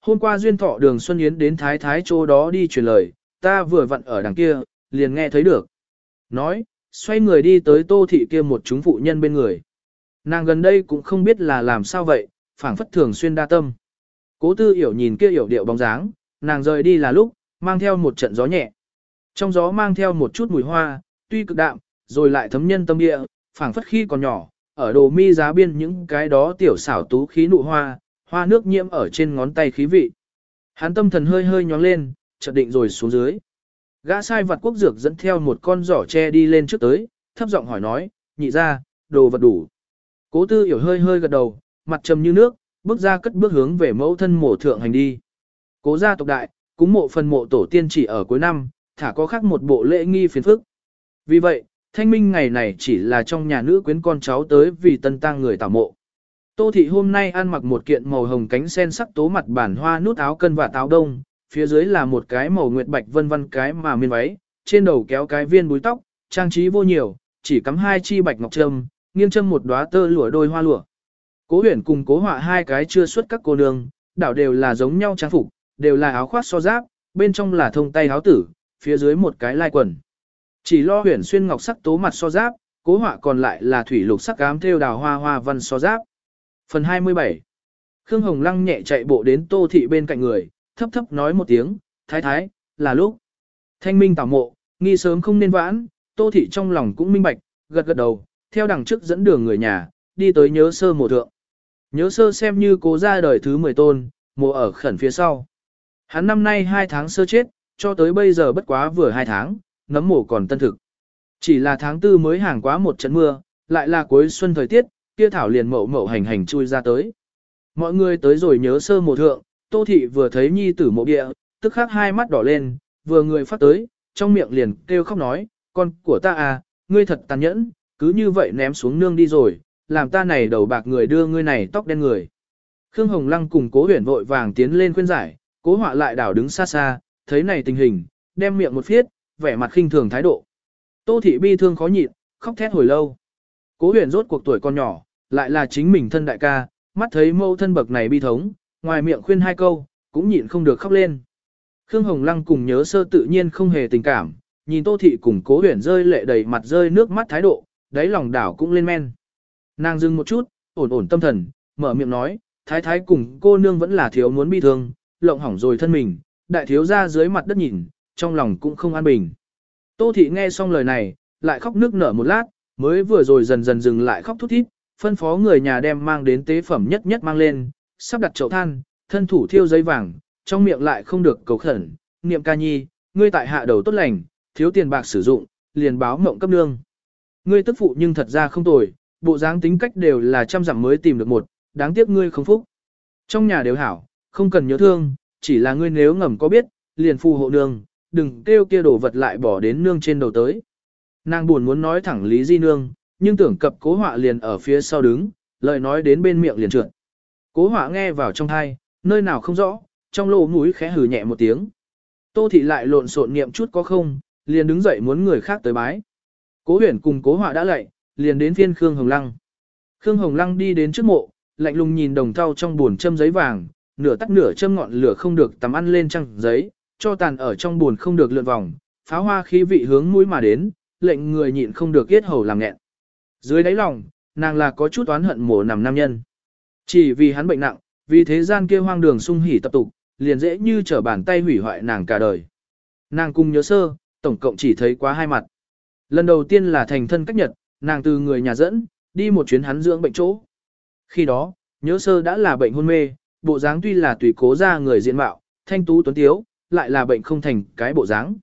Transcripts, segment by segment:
Hôm qua duyên thọ đường Xuân Yến đến Thái Thái chỗ đó đi truyền lời, ta vừa vặn ở đằng kia, liền nghe thấy được. Nói, xoay người đi tới tô thị kia một chúng phụ nhân bên người. Nàng gần đây cũng không biết là làm sao vậy, phảng phất thường xuyên đa tâm. Cố tư hiểu nhìn kia hiểu điệu bóng dáng, nàng rời đi là lúc, mang theo một trận gió nhẹ. Trong gió mang theo một chút mùi hoa, tuy cực đạm, rồi lại thấm nhân tâm địa, phảng phất khi còn nhỏ, ở đồ mi giá biên những cái đó tiểu xảo tú khí nụ hoa, hoa nước nhiễm ở trên ngón tay khí vị. Hắn tâm thần hơi hơi nhóng lên, chợt định rồi xuống dưới. Gã sai vật quốc dược dẫn theo một con giỏ tre đi lên trước tới, thấp giọng hỏi nói, nhị ra, đồ vật đủ. Cố tư hiểu hơi hơi gật đầu, mặt trầm như nước, bước ra cất bước hướng về mẫu thân mộ thượng hành đi. Cố gia tộc đại, cúng mộ phần mộ tổ tiên chỉ ở cuối năm, thả có khác một bộ lễ nghi phiền phức. Vì vậy, thanh minh ngày này chỉ là trong nhà nữ quyến con cháu tới vì tân tang người tảo mộ. Tô thị hôm nay ăn mặc một kiện màu hồng cánh sen sắc tố mặt bản hoa nút áo cân và táo đông, phía dưới là một cái màu nguyệt bạch vân vân cái mà miên váy, trên đầu kéo cái viên búi tóc, trang trí vô nhiều, chỉ cắm hai chi bạch ngọc trâm, nghiêng châm một đóa tơ lụa đôi hoa lụa. Cố huyền cùng cố họa hai cái chưa xuất các cô nương, đảo đều là giống nhau trang phục, đều là áo khoác so giáp, bên trong là thông tay áo tử, phía dưới một cái lai quần. Chỉ lo huyền xuyên ngọc sắc tố mặt so giáp, cố họa còn lại là thủy lục sắc ám theo đào hoa hoa văn so giáp. Phần 27 Khương Hồng Lăng nhẹ chạy bộ đến tô thị bên cạnh người, thấp thấp nói một tiếng, thái thái, là lúc. Thanh minh tảo mộ, nghi sớm không nên vãn, tô thị trong lòng cũng minh bạch, gật gật đầu, theo đằng trước dẫn đường người nhà, đi tới nhớ sơ mộ thượng. Nhớ sơ xem như cố ra đời thứ 10 tôn, mộ ở khẩn phía sau. Hắn năm nay 2 tháng sơ chết, cho tới bây giờ bất quá vừa 2 tháng, nấm mộ còn tân thực. Chỉ là tháng tư mới hàng quá một trận mưa, lại là cuối xuân thời tiết, kia thảo liền mậu mậu hành hành chui ra tới. Mọi người tới rồi nhớ sơ mộ thượng, Tô Thị vừa thấy nhi tử mộ địa, tức khắc hai mắt đỏ lên, vừa người phát tới, trong miệng liền kêu khóc nói, con của ta à, ngươi thật tàn nhẫn, cứ như vậy ném xuống nương đi rồi, làm ta này đầu bạc người đưa ngươi này tóc đen người. Khương Hồng Lăng cùng cố huyền vội vàng tiến lên khuyên giải, cố họa lại đảo đứng xa xa, thấy này tình hình, đem miệng một phiết, vẻ mặt khinh thường thái độ. Tô thị bi thương khó nhịn, khóc thét hồi lâu. Cố huyền rốt cuộc tuổi con nhỏ, lại là chính mình thân đại ca, mắt thấy mâu thân bậc này bi thống, ngoài miệng khuyên hai câu, cũng nhịn không được khóc lên. Khương Hồng Lăng cùng nhớ sơ tự nhiên không hề tình cảm, nhìn Tô Thị cùng cố huyền rơi lệ đầy mặt rơi nước mắt thái độ, đáy lòng đảo cũng lên men. Nàng dừng một chút, ổn ổn tâm thần, mở miệng nói, thái thái cùng cô nương vẫn là thiếu muốn bi thương, lộng hỏng rồi thân mình, đại thiếu ra dưới mặt đất nhìn, trong lòng cũng không an bình. Tô Thị nghe xong lời này, lại khóc nước nở một lát, mới vừa rồi dần dần dừng lại khóc thút thít, phân phó người nhà đem mang đến tế phẩm nhất nhất mang lên, sắp đặt chậu than, thân thủ thiêu giấy vàng, trong miệng lại không được cầu khẩn, niệm ca nhi, ngươi tại hạ đầu tốt lành, thiếu tiền bạc sử dụng, liền báo mộng cấp nương. Ngươi tức phụ nhưng thật ra không tồi, bộ dáng tính cách đều là trăm dặm mới tìm được một, đáng tiếc ngươi không phúc. Trong nhà đều hảo, không cần nhớ thương, chỉ là ngươi nếu ngầm có biết, liền phù hộ nương, đừng kêu kia đổ vật lại bỏ đến nương trên đầu tới. Nàng buồn muốn nói thẳng lý di nương, nhưng tưởng cập cố họa liền ở phía sau đứng, lời nói đến bên miệng liền trượt. Cố họa nghe vào trong thai, nơi nào không rõ, trong lỗ mũi khẽ hừ nhẹ một tiếng. Tô thị lại lộn xộn niệm chút có không, liền đứng dậy muốn người khác tới bái. Cố huyền cùng cố họa đã lạy, liền đến phiên Khương Hồng Lăng. Khương Hồng Lăng đi đến trước mộ, lạnh lùng nhìn đồng thau trong buồn châm giấy vàng, nửa tắt nửa châm ngọn lửa không được tắm ăn lên trăng giấy, cho tàn ở trong buồn không được lượn vòng, pháo hoa khí vị hướng mũi mà đến, lệnh người nhịn không được yết hầu làm nghẹn. Dưới đáy lòng, nàng là có chút oán hận mổ nằm nam nhân. Chỉ vì hắn bệnh nặng, vì thế gian kia hoang đường sung hỉ tập tục, liền dễ như trở bàn tay hủy hoại nàng cả đời. Nàng cùng nhớ sơ, tổng cộng chỉ thấy quá hai mặt. Lần đầu tiên là thành thân cách nhật, nàng từ người nhà dẫn, đi một chuyến hắn dưỡng bệnh chỗ. Khi đó, nhớ sơ đã là bệnh hôn mê, bộ dáng tuy là tùy cố ra người diện mạo, thanh tú tuấn tiếu, lại là bệnh không thành cái bộ dáng.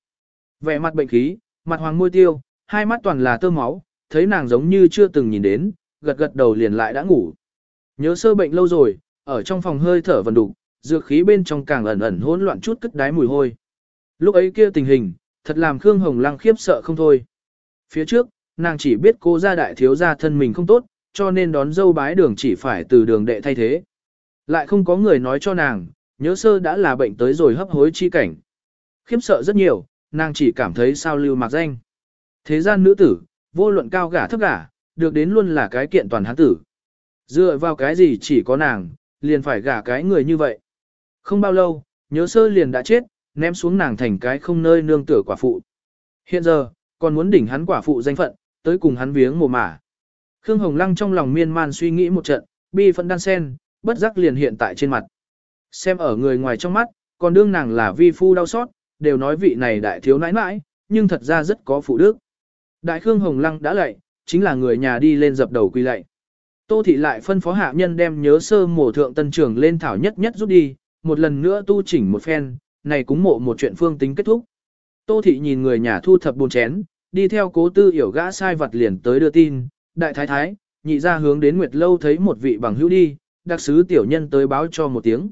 Vẻ mặt bệnh khí, mặt hoàng môi tiêu, hai mắt toàn là tơ máu, thấy nàng giống như chưa từng nhìn đến, gật gật đầu liền lại đã ngủ. Nhớ sơ bệnh lâu rồi, ở trong phòng hơi thở vần đục, dược khí bên trong càng ẩn ẩn hỗn loạn chút cất đái mùi hôi. Lúc ấy kia tình hình, thật làm Khương Hồng Lăng khiếp sợ không thôi. Phía trước, nàng chỉ biết cô gia đại thiếu gia thân mình không tốt, cho nên đón dâu bái đường chỉ phải từ đường đệ thay thế. Lại không có người nói cho nàng, nhớ sơ đã là bệnh tới rồi hấp hối chi cảnh. Khiếp sợ rất nhiều, nàng chỉ cảm thấy sao lưu mạc danh. Thế gian nữ tử, vô luận cao gả thấp gả, được đến luôn là cái kiện toàn hán tử. Dựa vào cái gì chỉ có nàng, liền phải gả cái người như vậy. Không bao lâu, nhớ sơ liền đã chết, ném xuống nàng thành cái không nơi nương tựa quả phụ. Hiện giờ, còn muốn đỉnh hắn quả phụ danh phận, tới cùng hắn viếng mồ mả. Khương Hồng Lăng trong lòng miên man suy nghĩ một trận, bi phận đan sen, bất giác liền hiện tại trên mặt. Xem ở người ngoài trong mắt, còn đương nàng là vi phu đau xót, đều nói vị này đại thiếu nãi nãi, nhưng thật ra rất có phụ đức. Đại Khương Hồng Lăng đã lạy, chính là người nhà đi lên dập đầu quy lạy. Tô thị lại phân phó hạ nhân đem nhớ sơ mổ thượng tân trưởng lên thảo nhất nhất rút đi, một lần nữa tu chỉnh một phen, này cũng mộ một chuyện phương tính kết thúc. Tô thị nhìn người nhà thu thập buồn chén, đi theo cố tư hiểu gã sai vật liền tới đưa tin, đại thái thái, nhị ra hướng đến Nguyệt Lâu thấy một vị bằng hữu đi, đặc sứ tiểu nhân tới báo cho một tiếng.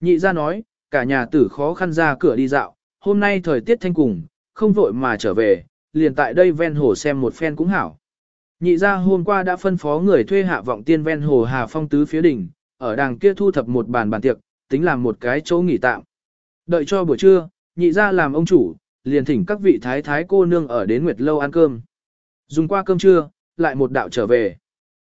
Nhị ra nói, cả nhà tử khó khăn ra cửa đi dạo, hôm nay thời tiết thanh cùng, không vội mà trở về, liền tại đây ven hồ xem một phen cũng hảo. Nhị ra hôm qua đã phân phó người thuê hạ vọng tiên ven hồ Hà Phong tứ phía đỉnh, ở đàng kia thu thập một bàn bàn tiệc, tính làm một cái chỗ nghỉ tạm. Đợi cho buổi trưa, nhị ra làm ông chủ, liền thỉnh các vị thái thái cô nương ở đến Nguyệt Lâu ăn cơm. Dùng qua cơm trưa, lại một đạo trở về.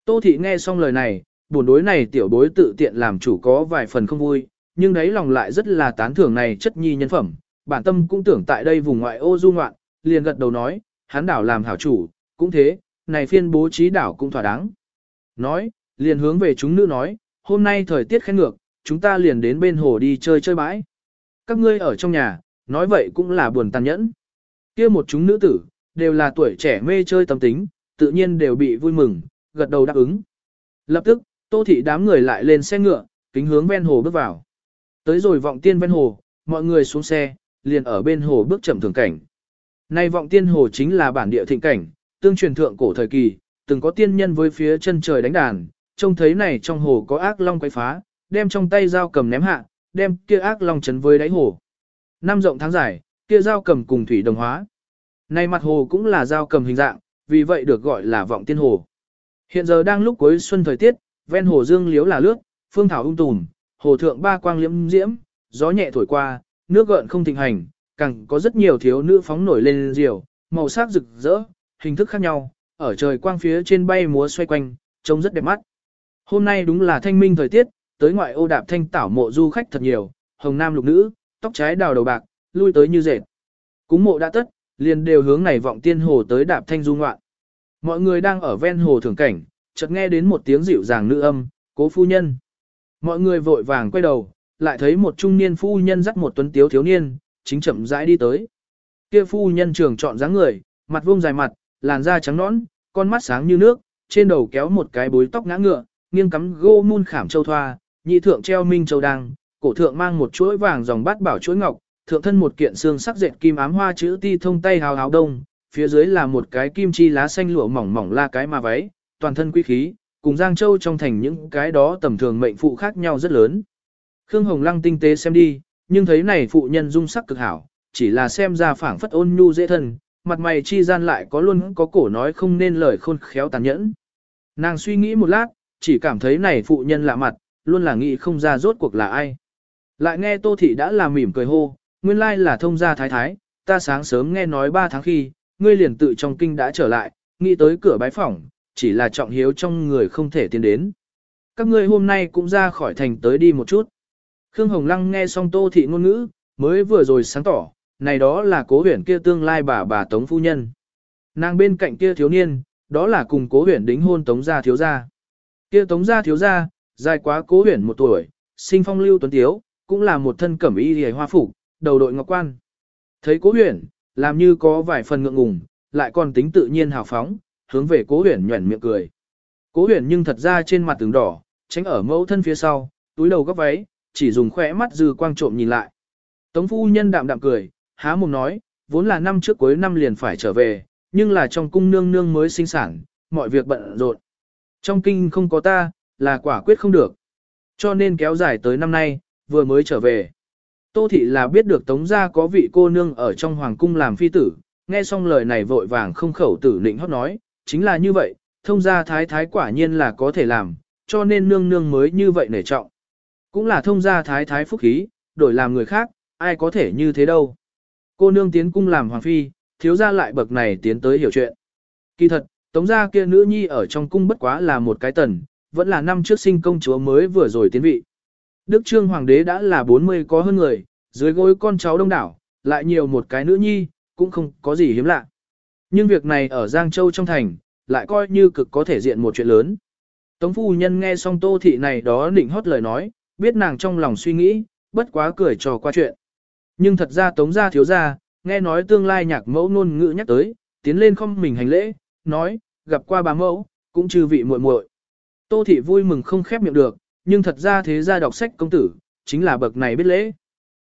Tô thị nghe xong lời này, buồn đối này tiểu bối tự tiện làm chủ có vài phần không vui, nhưng đấy lòng lại rất là tán thưởng này chất nhi nhân phẩm, bản tâm cũng tưởng tại đây vùng ngoại ô du ngoạn, liền gật đầu nói, hắn đảo làm hảo chủ, cũng thế, này phiên bố trí đảo cũng thỏa đáng. Nói, liền hướng về chúng nữ nói, hôm nay thời tiết khen ngược, chúng ta liền đến bên hồ đi chơi chơi bãi. Các ngươi ở trong nhà, nói vậy cũng là buồn tàn nhẫn. kia một chúng nữ tử, đều là tuổi trẻ mê chơi tâm tính, tự nhiên đều bị vui mừng, gật đầu đáp ứng. Lập tức, tô thị đám người lại lên xe ngựa, kính hướng ven hồ bước vào. Tới rồi vọng tiên ven hồ, mọi người xuống xe, liền ở bên hồ bước chậm thường cảnh. Nay vọng tiên hồ chính là bản địa thịnh cảnh, tương truyền thượng cổ thời kỳ, từng có tiên nhân với phía chân trời đánh đàn, trông thấy này trong hồ có ác long quay phá, đem trong tay dao cầm ném hạ, đem kia ác long chấn với đáy hồ. Năm rộng tháng dài, kia dao cầm cùng thủy đồng hóa. Nay mặt hồ cũng là dao cầm hình dạng, vì vậy được gọi là vọng tiên hồ. Hiện giờ đang lúc cuối xuân thời tiết, ven hồ dương liếu là lướt, phương thảo ung tùm, hồ thượng ba quang liễm diễm, gió nhẹ thổi qua, nước gợn không thịnh hành, càng có rất nhiều thiếu nữ phóng nổi lên diều, màu sắc rực rỡ, hình thức khác nhau, ở trời quang phía trên bay múa xoay quanh, trông rất đẹp mắt. Hôm nay đúng là thanh minh thời tiết, tới ngoại ô đạp thanh tảo mộ du khách thật nhiều, hồng nam lục nữ, tóc trái đào đầu bạc, lui tới như dệt. Cúng mộ đã tất, liền đều hướng này vọng tiên hồ tới đạp thanh du ngoạn. Mọi người đang ở ven hồ thưởng cảnh, chợt nghe đến một tiếng dịu dàng nữ âm, cố phu nhân. Mọi người vội vàng quay đầu, lại thấy một trung niên phu nhân dắt một tuấn tiếu thiếu niên, chính chậm rãi đi tới. Kia phu nhân trường chọn dáng người, mặt vuông dài mặt, làn da trắng nõn, con mắt sáng như nước, trên đầu kéo một cái búi tóc ngã ngựa, nghiêng cắm gô mun khảm châu thoa, nhị thượng treo minh châu đăng, cổ thượng mang một chuỗi vàng dòng bát bảo chuỗi ngọc, thượng thân một kiện xương sắc dệt kim ám hoa chữ ti thông tay hào hào đông, phía dưới là một cái kim chi lá xanh lụa mỏng mỏng la cái mà váy, toàn thân quý khí, cùng Giang Châu trong thành những cái đó tầm thường mệnh phụ khác nhau rất lớn. Khương Hồng Lăng tinh tế xem đi, nhưng thấy này phụ nhân dung sắc cực hảo, chỉ là xem ra phảng phất ôn nhu dễ thân, mặt mày chi gian lại có luôn có cổ nói không nên lời khôn khéo tàn nhẫn. Nàng suy nghĩ một lát, chỉ cảm thấy này phụ nhân lạ mặt, luôn là nghĩ không ra rốt cuộc là ai. Lại nghe Tô Thị đã làm mỉm cười hô, nguyên lai là thông gia thái thái, ta sáng sớm nghe nói ba tháng khi, ngươi liền tự trong kinh đã trở lại, nghĩ tới cửa bái phỏng, chỉ là trọng hiếu trong người không thể tiến đến. Các ngươi hôm nay cũng ra khỏi thành tới đi một chút. Khương Hồng Lăng nghe xong Tô Thị ngôn ngữ, mới vừa rồi sáng tỏ, này đó là cố huyển kia tương lai bà bà Tống Phu Nhân. Nàng bên cạnh kia thiếu niên, đó là cùng cố huyển đính hôn Tống Gia thiếu gia. Kia Tống Gia thiếu gia, dài quá cố huyển một tuổi, sinh phong lưu tuấn tiếu, cũng là một thân cẩm y hề hoa phục, đầu đội ngọc quan. Thấy cố huyển, làm như có vài phần ngượng ngùng, lại còn tính tự nhiên hào phóng, hướng về cố huyển nhuẩn miệng cười. Cố huyển nhưng thật ra trên mặt tường đỏ, tránh ở mẫu thân phía sau, túi đầu góc váy, chỉ dùng khỏe mắt dư quang trộm nhìn lại. Tống phu nhân đạm đạm cười, há mồm nói, vốn là năm trước cuối năm liền phải trở về, nhưng là trong cung nương nương mới sinh sản, mọi việc bận rộn. Trong kinh không có ta, là quả quyết không được. Cho nên kéo dài tới năm nay, vừa mới trở về. Tô thị là biết được tống gia có vị cô nương ở trong hoàng cung làm phi tử, nghe xong lời này vội vàng không khẩu tử định hót nói, chính là như vậy, thông gia thái thái quả nhiên là có thể làm, cho nên nương nương mới như vậy nể trọng. Cũng là thông gia thái thái phúc khí, đổi làm người khác, ai có thể như thế đâu. Cô nương tiến cung làm hoàng phi, thiếu gia lại bậc này tiến tới hiểu chuyện. Kỳ thật, tống gia kia nữ nhi ở trong cung bất quá là một cái tần, vẫn là năm trước sinh công chúa mới vừa rồi tiến vị. Đức Trương Hoàng đế đã là 40 có hơn người, dưới gối con cháu đông đảo, lại nhiều một cái nữ nhi, cũng không có gì hiếm lạ. Nhưng việc này ở Giang Châu trong thành, lại coi như cực có thể diện một chuyện lớn. Tống phu nhân nghe xong tô thị này đó định hót lời nói, biết nàng trong lòng suy nghĩ, bất quá cười trò qua chuyện. Nhưng thật ra tống gia thiếu gia, nghe nói tương lai nhạc mẫu ngôn ngữ nhắc tới, tiến lên không mình hành lễ, nói, gặp qua bà mẫu, cũng chư vị muội muội. Tô thị vui mừng không khép miệng được, nhưng thật ra thế gia đọc sách công tử, chính là bậc này biết lễ.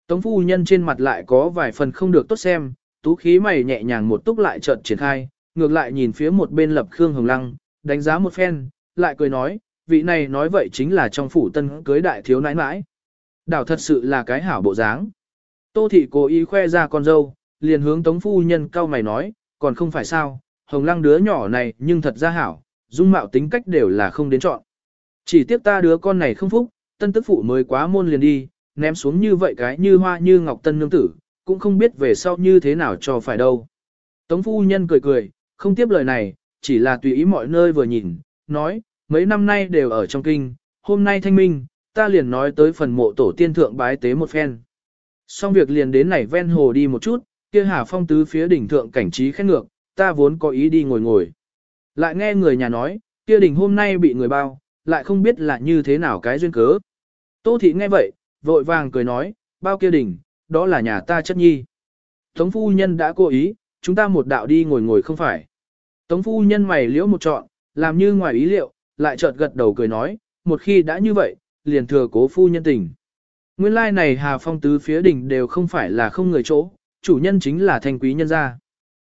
Tống phu nhân trên mặt lại có vài phần không được tốt xem, tú khí mày nhẹ nhàng một túc lại chợt triển khai, ngược lại nhìn phía một bên lập Khương Hồng Lăng, đánh giá một phen, lại cười nói, vị này nói vậy chính là trong phủ tân cưới đại thiếu nãi nãi. Đảo thật sự là cái hảo bộ dáng. Tô thị cố ý khoe ra con dâu, liền hướng tống phu nhân cao mày nói, còn không phải sao, Hồng Lăng đứa nhỏ này nhưng thật ra hảo, dung mạo tính cách đều là không đến chọn. Chỉ tiếc ta đứa con này không phúc, tân tức phụ mới quá môn liền đi, ném xuống như vậy cái như hoa như ngọc tân nương tử, cũng không biết về sau như thế nào cho phải đâu. Tống phu nhân cười cười, không tiếp lời này, chỉ là tùy ý mọi nơi vừa nhìn, nói, mấy năm nay đều ở trong kinh, hôm nay thanh minh, ta liền nói tới phần mộ tổ tiên thượng bái tế một phen. Xong việc liền đến này ven hồ đi một chút, kia hà phong tứ phía đỉnh thượng cảnh trí khét ngược, ta vốn có ý đi ngồi ngồi. Lại nghe người nhà nói, kia đỉnh hôm nay bị người bao, lại không biết là như thế nào cái duyên cớ. Tô thị nghe vậy, vội vàng cười nói, bao kia đỉnh, đó là nhà ta chất nhi. Tống phu nhân đã cố ý, chúng ta một đạo đi ngồi ngồi không phải. Tống phu nhân mày liễu một trọn, làm như ngoài ý liệu, lại chợt gật đầu cười nói, một khi đã như vậy, liền thừa cố phu nhân tình. Nguyên lai like này Hà Phong tứ phía đỉnh đều không phải là không người chỗ, chủ nhân chính là thanh quý nhân gia.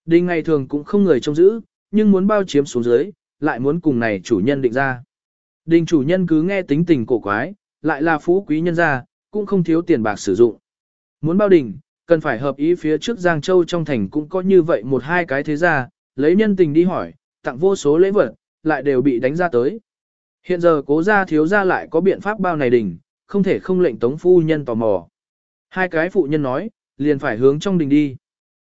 đình ngày thường cũng không người trông giữ, nhưng muốn bao chiếm xuống dưới, lại muốn cùng này chủ nhân định ra. Đình chủ nhân cứ nghe tính tình cổ quái, lại là phú quý nhân gia, cũng không thiếu tiền bạc sử dụng. Muốn bao đình, cần phải hợp ý phía trước Giang Châu trong thành cũng có như vậy một hai cái thế gia, lấy nhân tình đi hỏi, tặng vô số lễ vật, lại đều bị đánh ra tới. Hiện giờ cố gia thiếu gia lại có biện pháp bao này đỉnh, không thể không lệnh tống phu nhân tò mò. Hai cái phụ nhân nói, liền phải hướng trong đình đi.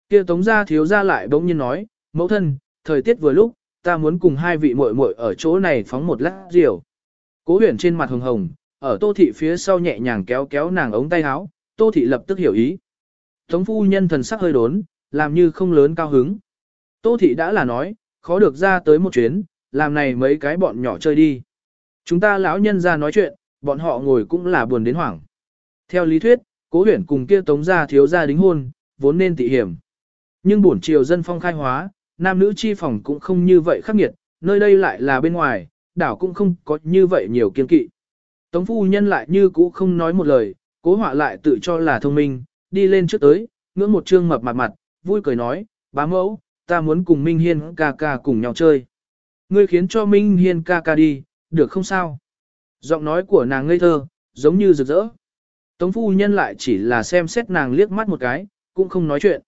kia tống gia thiếu gia lại bỗng nhiên nói, mẫu thân, thời tiết vừa lúc, ta muốn cùng hai vị muội muội ở chỗ này phóng một lát rượu. Cố huyền trên mặt hồng hồng, ở tô thị phía sau nhẹ nhàng kéo kéo nàng ống tay áo, tô thị lập tức hiểu ý. Tống phu nhân thần sắc hơi đốn, làm như không lớn cao hứng. Tô thị đã là nói, khó được ra tới một chuyến, làm này mấy cái bọn nhỏ chơi đi. Chúng ta lão nhân ra nói chuyện, bọn họ ngồi cũng là buồn đến hoảng. Theo lý thuyết, cố huyển cùng kia tống gia thiếu gia đính hôn, vốn nên tị hiểm. Nhưng buổi chiều dân phong khai hóa, nam nữ chi phòng cũng không như vậy khắc nghiệt, nơi đây lại là bên ngoài, đảo cũng không có như vậy nhiều kiên kỵ. Tống phu nhân lại như cũ không nói một lời, cố họa lại tự cho là thông minh, đi lên trước tới, ngưỡng một trương mập mặt mặt, vui cười nói, bá mẫu, ta muốn cùng Minh Hiên ca ca cùng nhau chơi. Ngươi khiến cho Minh Hiên ca ca đi, được không sao? Giọng nói của nàng ngây thơ, giống như rực rỡ. Tống phu nhân lại chỉ là xem xét nàng liếc mắt một cái, cũng không nói chuyện.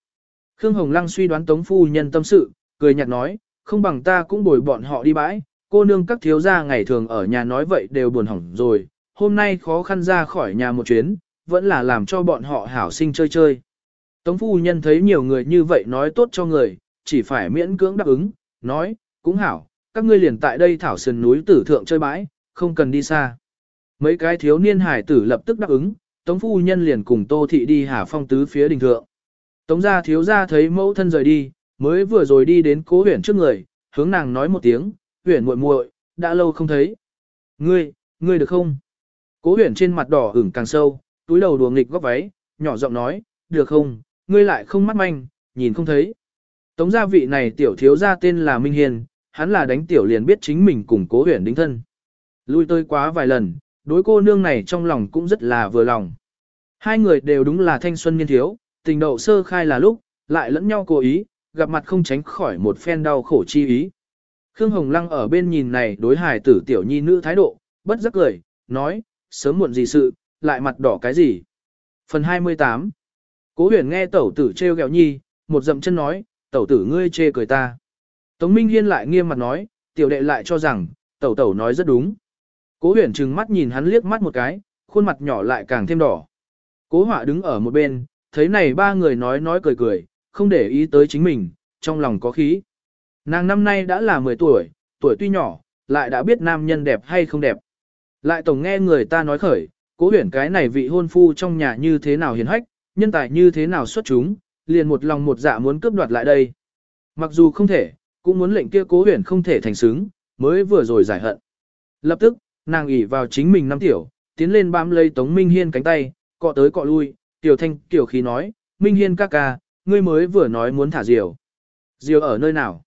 Khương Hồng Lăng suy đoán Tống phu nhân tâm sự, cười nhạt nói, không bằng ta cũng bồi bọn họ đi bãi, cô nương các thiếu gia ngày thường ở nhà nói vậy đều buồn hỏng rồi, hôm nay khó khăn ra khỏi nhà một chuyến, vẫn là làm cho bọn họ hảo sinh chơi chơi. Tống phu nhân thấy nhiều người như vậy nói tốt cho người, chỉ phải miễn cưỡng đáp ứng, nói, cũng hảo, các ngươi liền tại đây thảo sườn núi tử thượng chơi bãi, không cần đi xa. Mấy cái thiếu niên hải tử lập tức đáp ứng, Tống phu nhân liền cùng Tô thị đi Hà Phong tứ phía đình thượng. Tống gia thiếu gia thấy mẫu thân rời đi, mới vừa rồi đi đến cố huyền trước người, hướng nàng nói một tiếng, huyền muội muội, đã lâu không thấy. Ngươi, ngươi được không? Cố huyền trên mặt đỏ ửng càng sâu, túi đầu đùa nghịch góc váy, nhỏ giọng nói, được không, ngươi lại không mắt manh, nhìn không thấy. Tống gia vị này tiểu thiếu gia tên là Minh Hiền, hắn là đánh tiểu liền biết chính mình cùng cố huyền đính thân. Lui tới quá vài lần, đối cô nương này trong lòng cũng rất là vừa lòng. Hai người đều đúng là thanh xuân niên thiếu, tình đậu sơ khai là lúc, lại lẫn nhau cố ý, gặp mặt không tránh khỏi một phen đau khổ chi ý. Khương Hồng Lăng ở bên nhìn này đối hài tử tiểu nhi nữ thái độ, bất giác cười, nói, sớm muộn gì sự, lại mặt đỏ cái gì. Phần 28 Cố huyền nghe tẩu tử treo gẹo nhi, một dậm chân nói, tẩu tử ngươi chê cười ta. Tống Minh Hiên lại nghiêm mặt nói, tiểu đệ lại cho rằng, tẩu tẩu nói rất đúng. Cố huyền trừng mắt nhìn hắn liếc mắt một cái, khuôn mặt nhỏ lại càng thêm đỏ. Cố họa đứng ở một bên, thấy này ba người nói nói cười cười, không để ý tới chính mình, trong lòng có khí. Nàng năm nay đã là 10 tuổi, tuổi tuy nhỏ, lại đã biết nam nhân đẹp hay không đẹp. Lại tổng nghe người ta nói khởi, cố huyển cái này vị hôn phu trong nhà như thế nào hiền hách, nhân tài như thế nào xuất chúng, liền một lòng một dạ muốn cướp đoạt lại đây. Mặc dù không thể, cũng muốn lệnh kia cố huyền không thể thành xứng, mới vừa rồi giải hận. Lập tức, nàng ỉ vào chính mình năm tiểu, tiến lên bám lấy Tống Minh Hiên cánh tay, cọ tới cọ lui, tiểu thanh tiểu khí nói, Minh Hiên ca ca, ngươi mới vừa nói muốn thả diều. Diều ở nơi nào?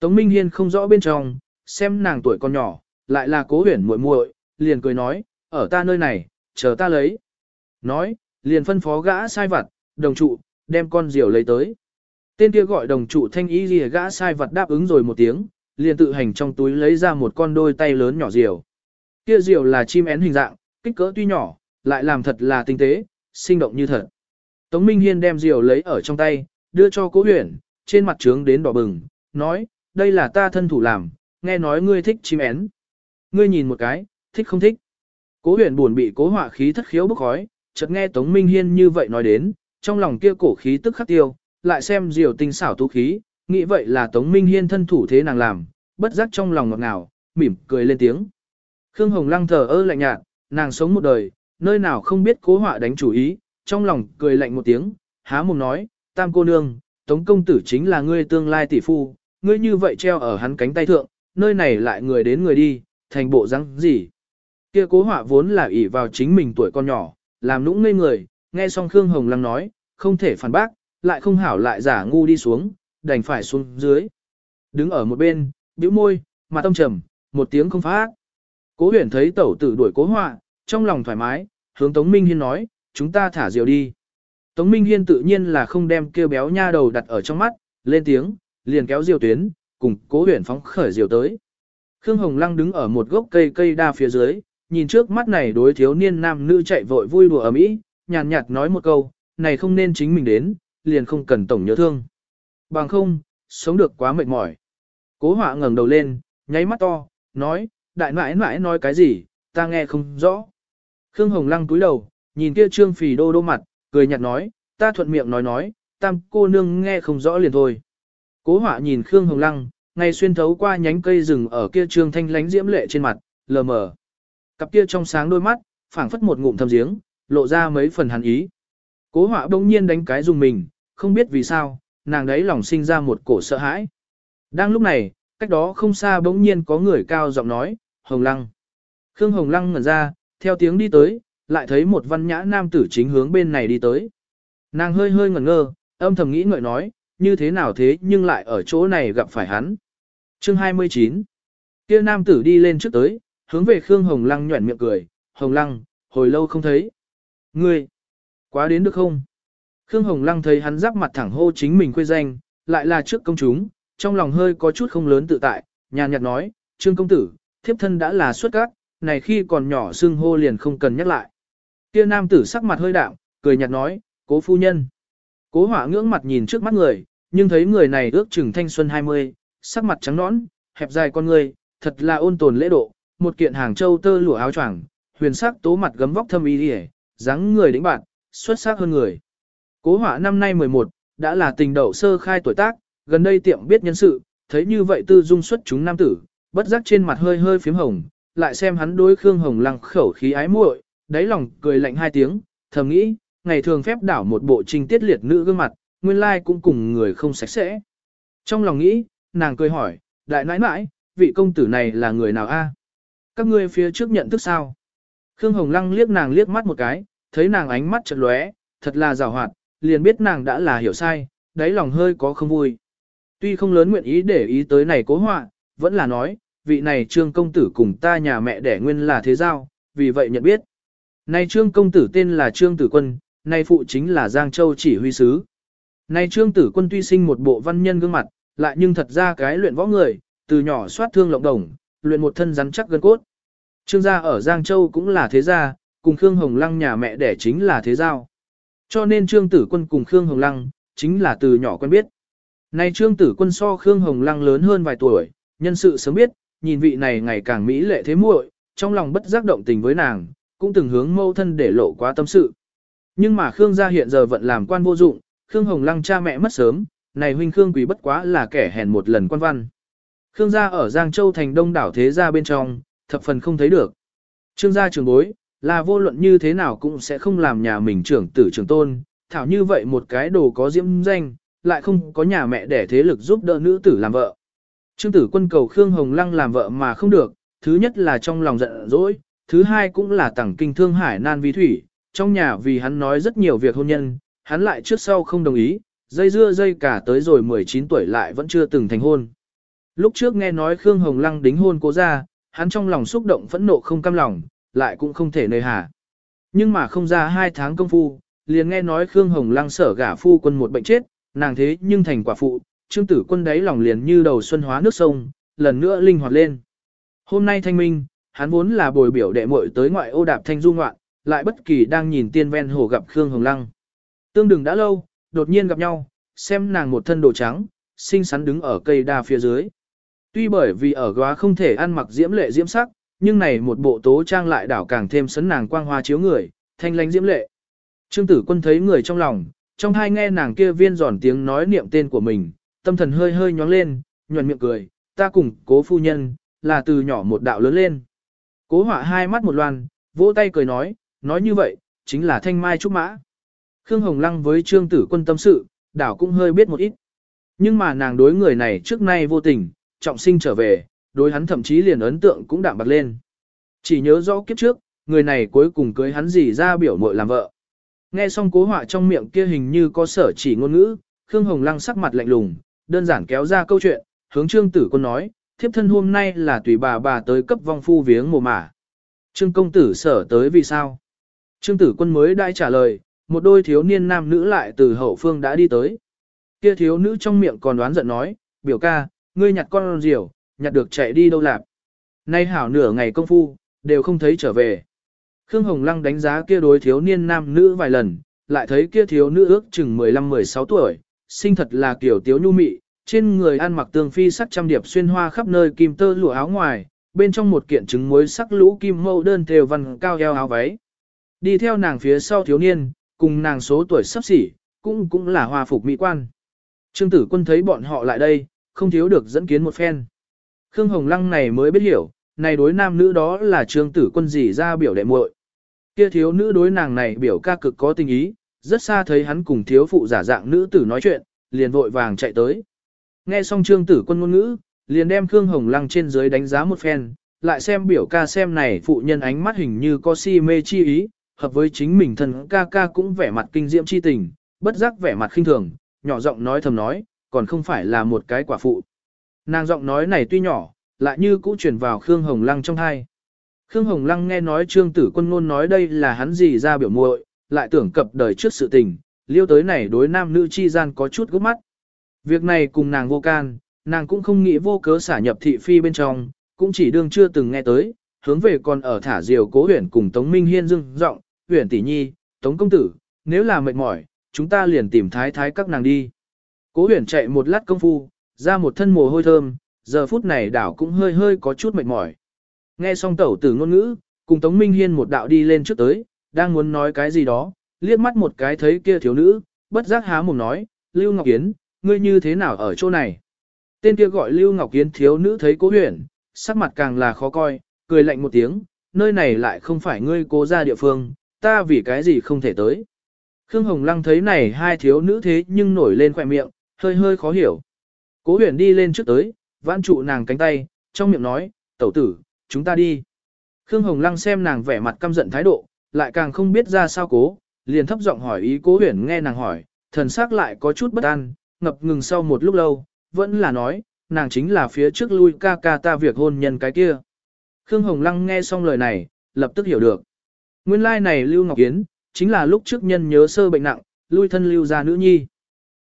Tống Minh Hiên không rõ bên trong, xem nàng tuổi còn nhỏ, lại là cố huyền muội muội, liền cười nói, ở ta nơi này, chờ ta lấy. Nói, liền phân phó gã sai vặt, đồng trụ, đem con diều lấy tới. Tên kia gọi đồng trụ thanh ý lìa gã sai vật đáp ứng rồi một tiếng, liền tự hành trong túi lấy ra một con đôi tay lớn nhỏ diều. Kia diều là chim én hình dạng, kích cỡ tuy nhỏ, lại làm thật là tinh tế, sinh động như thật. Tống Minh Hiên đem diều lấy ở trong tay, đưa cho cố huyển, trên mặt trướng đến đỏ bừng, nói, đây là ta thân thủ làm, nghe nói ngươi thích chim én. Ngươi nhìn một cái, thích không thích. Cố huyền buồn bị cố họa khí thất khiếu bức khói, chợt nghe Tống Minh Hiên như vậy nói đến, trong lòng kia cổ khí tức khắc tiêu, lại xem diều tinh xảo tú khí, nghĩ vậy là Tống Minh Hiên thân thủ thế nàng làm, bất giác trong lòng ngọt ngào, mỉm cười lên tiếng. Khương Hồng Lăng thờ ơ lạnh nhạt, nàng sống một đời, nơi nào không biết cố họa đánh chủ ý, trong lòng cười lạnh một tiếng, há mồm nói, tam cô nương, Tống công tử chính là ngươi tương lai tỷ phu, ngươi như vậy treo ở hắn cánh tay thượng, nơi này lại người đến người đi, thành bộ răng gì. Kia cố họa vốn là ỷ vào chính mình tuổi con nhỏ, làm nũng ngây người, nghe xong Khương Hồng Lăng nói, không thể phản bác, lại không hảo lại giả ngu đi xuống, đành phải xuống dưới. Đứng ở một bên, bĩu môi, mà tâm trầm, một tiếng không phát. Cố huyền thấy tẩu tử đuổi cố họa, trong lòng thoải mái, hướng Tống Minh Hiên nói, chúng ta thả diều đi. Tống Minh Hiên tự nhiên là không đem kêu béo nha đầu đặt ở trong mắt, lên tiếng, liền kéo diều tuyến, cùng cố huyền phóng khởi diều tới. Khương Hồng Lăng đứng ở một gốc cây cây đa phía dưới, nhìn trước mắt này đối thiếu niên nam nữ chạy vội vui đùa ở mỹ, nhàn nhạt nói một câu, này không nên chính mình đến, liền không cần tổng nhớ thương. Bằng không, sống được quá mệt mỏi. Cố họa ngẩng đầu lên, nháy mắt to, nói, đại nãi nãi nói cái gì, ta nghe không rõ. Khương Hồng Lăng cúi đầu, nhìn kia trương phì đô đô mặt, cười nhạt nói, ta thuận miệng nói nói, tam cô nương nghe không rõ liền thôi. Cố họa nhìn Khương Hồng Lăng, ngay xuyên thấu qua nhánh cây rừng ở kia trương thanh lánh diễm lệ trên mặt, lờ mờ. Cặp kia trong sáng đôi mắt, phảng phất một ngụm thâm giếng, lộ ra mấy phần hàn ý. Cố họa đông nhiên đánh cái dùng mình, không biết vì sao, nàng đấy lòng sinh ra một cổ sợ hãi. Đang lúc này, cách đó không xa bỗng nhiên có người cao giọng nói, Hồng Lăng. Khương Hồng Lăng ngẩn ra, theo tiếng đi tới, lại thấy một văn nhã nam tử chính hướng bên này đi tới. Nàng hơi hơi ngẩn ngơ, âm thầm nghĩ ngợi nói, như thế nào thế nhưng lại ở chỗ này gặp phải hắn. Chương 29 Kia nam tử đi lên trước tới, hướng về Khương Hồng Lăng nhuẩn miệng cười, Hồng Lăng, hồi lâu không thấy. Ngươi, quá đến được không? Khương Hồng Lăng thấy hắn giáp mặt thẳng hô chính mình quê danh, lại là trước công chúng, trong lòng hơi có chút không lớn tự tại, nhàn nhạt nói, Trương công tử, thiếp thân đã là xuất các, này khi còn nhỏ xưng hô liền không cần nhắc lại. Kia nam tử sắc mặt hơi đạm, cười nhạt nói, cố phu nhân. Cố hỏa ngưỡng mặt nhìn trước mắt người, nhưng thấy người này ước chừng thanh xuân 20, sắc mặt trắng nõn, hẹp dài con người, thật là ôn tồn lễ độ, một kiện hàng châu tơ lụa áo choàng, huyền sắc tố mặt gấm vóc thâm y điề, dáng người đĩnh bạn, xuất sắc hơn người. Cố hỏa năm nay 11, đã là tình đầu sơ khai tuổi tác, gần đây tiệm biết nhân sự, thấy như vậy tư dung xuất chúng nam tử, bất giác trên mặt hơi hơi phím hồng, lại xem hắn đối Khương Hồng Lăng khẩu khí ái muội, đáy lòng cười lạnh hai tiếng, thầm nghĩ, ngày thường phép đảo một bộ trình tiết liệt nữ gương mặt, nguyên lai cũng cùng người không sạch sẽ. Trong lòng nghĩ, nàng cười hỏi, đại nãi nãi, vị công tử này là người nào a? Các ngươi phía trước nhận thức sao? Khương Hồng Lăng liếc nàng liếc mắt một cái, thấy nàng ánh mắt chợt lóe, thật là rào hoạt, liền biết nàng đã là hiểu sai, đáy lòng hơi có không vui. Tuy không lớn nguyện ý để ý tới này cố họa, vẫn là nói, vị này trương công tử cùng ta nhà mẹ đẻ nguyên là thế giao, vì vậy nhận biết. Này trương công tử tên là trương tử quân, nay phụ chính là Giang Châu chỉ huy sứ. Này trương tử quân tuy sinh một bộ văn nhân gương mặt, lại nhưng thật ra cái luyện võ người, từ nhỏ soát thương lộng đồng, luyện một thân rắn chắc gân cốt. Trương gia ở Giang Châu cũng là thế gia, cùng Khương Hồng Lăng nhà mẹ đẻ chính là thế giao. Cho nên Trương Tử Quân cùng Khương Hồng Lăng, chính là từ nhỏ quen biết. nay Trương Tử Quân so Khương Hồng Lăng lớn hơn vài tuổi, nhân sự sớm biết, nhìn vị này ngày càng mỹ lệ thế muội, trong lòng bất giác động tình với nàng, cũng từng hướng mâu thân để lộ quá tâm sự. Nhưng mà Khương gia hiện giờ vẫn làm quan vô dụng, Khương Hồng Lăng cha mẹ mất sớm, này huynh Khương Quý bất quá là kẻ hèn một lần quan văn. Khương gia ở Giang Châu thành đông đảo thế gia bên trong, thập phần không thấy được. Trương gia trường bối, là vô luận như thế nào cũng sẽ không làm nhà mình trưởng tử trưởng tôn, thảo như vậy một cái đồ có diễm danh, lại không có nhà mẹ để thế lực giúp đỡ nữ tử làm vợ. Trương tử quân cầu Khương Hồng Lăng làm vợ mà không được, thứ nhất là trong lòng giận dỗi, thứ hai cũng là tẳng kinh thương hải nan vi thủy, trong nhà vì hắn nói rất nhiều việc hôn nhân, hắn lại trước sau không đồng ý, dây dưa dây cả tới rồi 19 tuổi lại vẫn chưa từng thành hôn. Lúc trước nghe nói Khương Hồng Lăng đính hôn cố ra, hắn trong lòng xúc động phẫn nộ không cam lòng, lại cũng không thể nơi hà. Nhưng mà không ra hai tháng công phu, liền nghe nói Khương Hồng Lăng sở gả phu quân một bệnh chết, nàng thế nhưng thành quả phụ, trương tử quân đấy lòng liền như đầu xuân hóa nước sông, lần nữa linh hoạt lên. Hôm nay thanh minh, hắn vốn là bồi biểu đệ muội tới ngoại ô đạp thanh du ngoạn, lại bất kỳ đang nhìn tiên ven hồ gặp Khương Hồng Lăng. Tương đừng đã lâu, đột nhiên gặp nhau, xem nàng một thân đồ trắng, xinh xắn đứng ở cây đa phía dưới. Tuy bởi vì ở góa không thể ăn mặc diễm lệ diễm sắc, nhưng này một bộ tố trang lại đảo càng thêm sấn nàng quang hoa chiếu người, thanh lánh diễm lệ. Trương tử quân thấy người trong lòng, trong hai nghe nàng kia viên giòn tiếng nói niệm tên của mình, tâm thần hơi hơi nhóng lên, nhuận miệng cười, ta cùng cố phu nhân, là từ nhỏ một đạo lớn lên. Cố họa hai mắt một loan, vỗ tay cười nói, nói như vậy, chính là thanh mai trúc mã. Khương Hồng Lăng với trương tử quân tâm sự, đảo cũng hơi biết một ít. Nhưng mà nàng đối người này trước nay vô tình, trọng sinh trở về, đối hắn thậm chí liền ấn tượng cũng đạm bạc lên. Chỉ nhớ rõ kiếp trước, người này cuối cùng cưới hắn gì ra biểu muội làm vợ. Nghe xong cố họa trong miệng kia hình như có sở chỉ ngôn ngữ, Khương Hồng Lăng sắc mặt lạnh lùng, đơn giản kéo ra câu chuyện, hướng trương tử quân nói, thiếp thân hôm nay là tùy bà bà tới cấp vong phu viếng mồ mả. Trương công tử sở tới vì sao? Trương tử quân mới đã trả lời, một đôi thiếu niên nam nữ lại từ hậu phương đã đi tới. Kia thiếu nữ trong miệng còn đoán giận nói, biểu ca, ngươi nhặt con diều, nhặt được chạy đi đâu lạp. Nay hảo nửa ngày công phu, đều không thấy trở về. Khương Hồng Lăng đánh giá kia đối thiếu niên nam nữ vài lần, lại thấy kia thiếu nữ ước chừng 15-16 tuổi, sinh thật là kiểu tiếu nhu mị, trên người ăn mặc tương phi sắc trăm điệp xuyên hoa khắp nơi kim tơ lụa áo ngoài, bên trong một kiện trứng muối sắc lũ kim mâu đơn thêu văn cao eo áo váy. Đi theo nàng phía sau thiếu niên, cùng nàng số tuổi sắp xỉ, cũng cũng là hoa phục mỹ quan. Trương tử quân thấy bọn họ lại đây, không thiếu được dẫn kiến một phen. Khương Hồng Lăng này mới biết hiểu, này đối nam nữ đó là trương tử quân gì ra biểu đệ muội. Kia thiếu nữ đối nàng này biểu ca cực có tình ý, rất xa thấy hắn cùng thiếu phụ giả dạng nữ tử nói chuyện, liền vội vàng chạy tới. Nghe xong trương tử quân ngôn ngữ, liền đem Khương Hồng Lăng trên dưới đánh giá một phen, lại xem biểu ca xem này phụ nhân ánh mắt hình như có si mê chi ý, hợp với chính mình thân ca ca cũng vẻ mặt kinh diễm chi tình, bất giác vẻ mặt khinh thường, nhỏ giọng nói thầm nói, còn không phải là một cái quả phụ. Nàng giọng nói này tuy nhỏ, lại như cũ chuyển vào Khương Hồng Lăng trong thai. Khương Hồng Lăng nghe nói Trương Tử Quân ngôn nói đây là hắn gì ra biểu muội, lại tưởng cập đời trước sự tình, liêu tới này đối nam nữ chi gian có chút gấp mắt. Việc này cùng nàng vô can, nàng cũng không nghĩ vô cớ xả nhập thị phi bên trong, cũng chỉ đương chưa từng nghe tới, hướng về còn ở thả diều cố huyển cùng Tống Minh Hiên dưng giọng huyển tỷ nhi, Tống công tử, nếu là mệt mỏi, chúng ta liền tìm thái thái các nàng đi. Cố huyển chạy một lát công phu, ra một thân mồ hôi thơm, giờ phút này đảo cũng hơi hơi có chút mệt mỏi. Nghe xong tẩu tử ngôn ngữ, cùng Tống Minh Hiên một đạo đi lên trước tới, đang muốn nói cái gì đó, liếc mắt một cái thấy kia thiếu nữ, bất giác há mồm nói, Lưu Ngọc Yến, ngươi như thế nào ở chỗ này? Tên kia gọi Lưu Ngọc Yến thiếu nữ thấy cố huyển, sắc mặt càng là khó coi, cười lạnh một tiếng, nơi này lại không phải ngươi cố ra địa phương, ta vì cái gì không thể tới. Khương Hồng Lăng thấy này hai thiếu nữ thế nhưng nổi lên khỏe miệng, hơi hơi khó hiểu. Cố huyền đi lên trước tới, vãn trụ nàng cánh tay, trong miệng nói, tẩu tử, chúng ta đi. Khương Hồng Lăng xem nàng vẻ mặt căm giận thái độ, lại càng không biết ra sao cố, liền thấp giọng hỏi ý cố huyền nghe nàng hỏi, thần sắc lại có chút bất an, ngập ngừng sau một lúc lâu, vẫn là nói, nàng chính là phía trước lui ca ca ta việc hôn nhân cái kia. Khương Hồng Lăng nghe xong lời này, lập tức hiểu được. Nguyên lai like này Lưu Ngọc Yến chính là lúc trước nhân nhớ sơ bệnh nặng, lui thân lưu ra nữ nhi.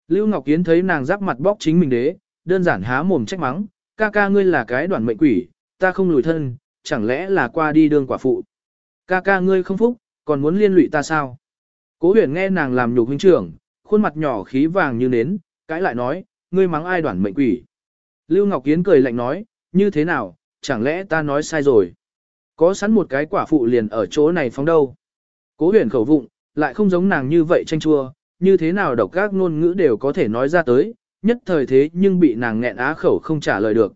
Lưu Ngọc Yến thấy nàng giáp mặt bóc chính mình đế, đơn giản há mồm trách mắng, ca ca ngươi là cái đoàn mệnh quỷ, ta không lùi thân, chẳng lẽ là qua đi đương quả phụ. Ca ca ngươi không phúc, còn muốn liên lụy ta sao? Cố huyền nghe nàng làm nhục huynh trưởng, khuôn mặt nhỏ khí vàng như nến, cãi lại nói, ngươi mắng ai đoàn mệnh quỷ. Lưu Ngọc Kiến cười lạnh nói, như thế nào, chẳng lẽ ta nói sai rồi? Có sẵn một cái quả phụ liền ở chỗ này phóng đâu. Cố huyền khẩu vụng, lại không giống nàng như vậy tranh chua, như thế nào độc các ngôn ngữ đều có thể nói ra tới, nhất thời thế nhưng bị nàng nghẹn á khẩu không trả lời được.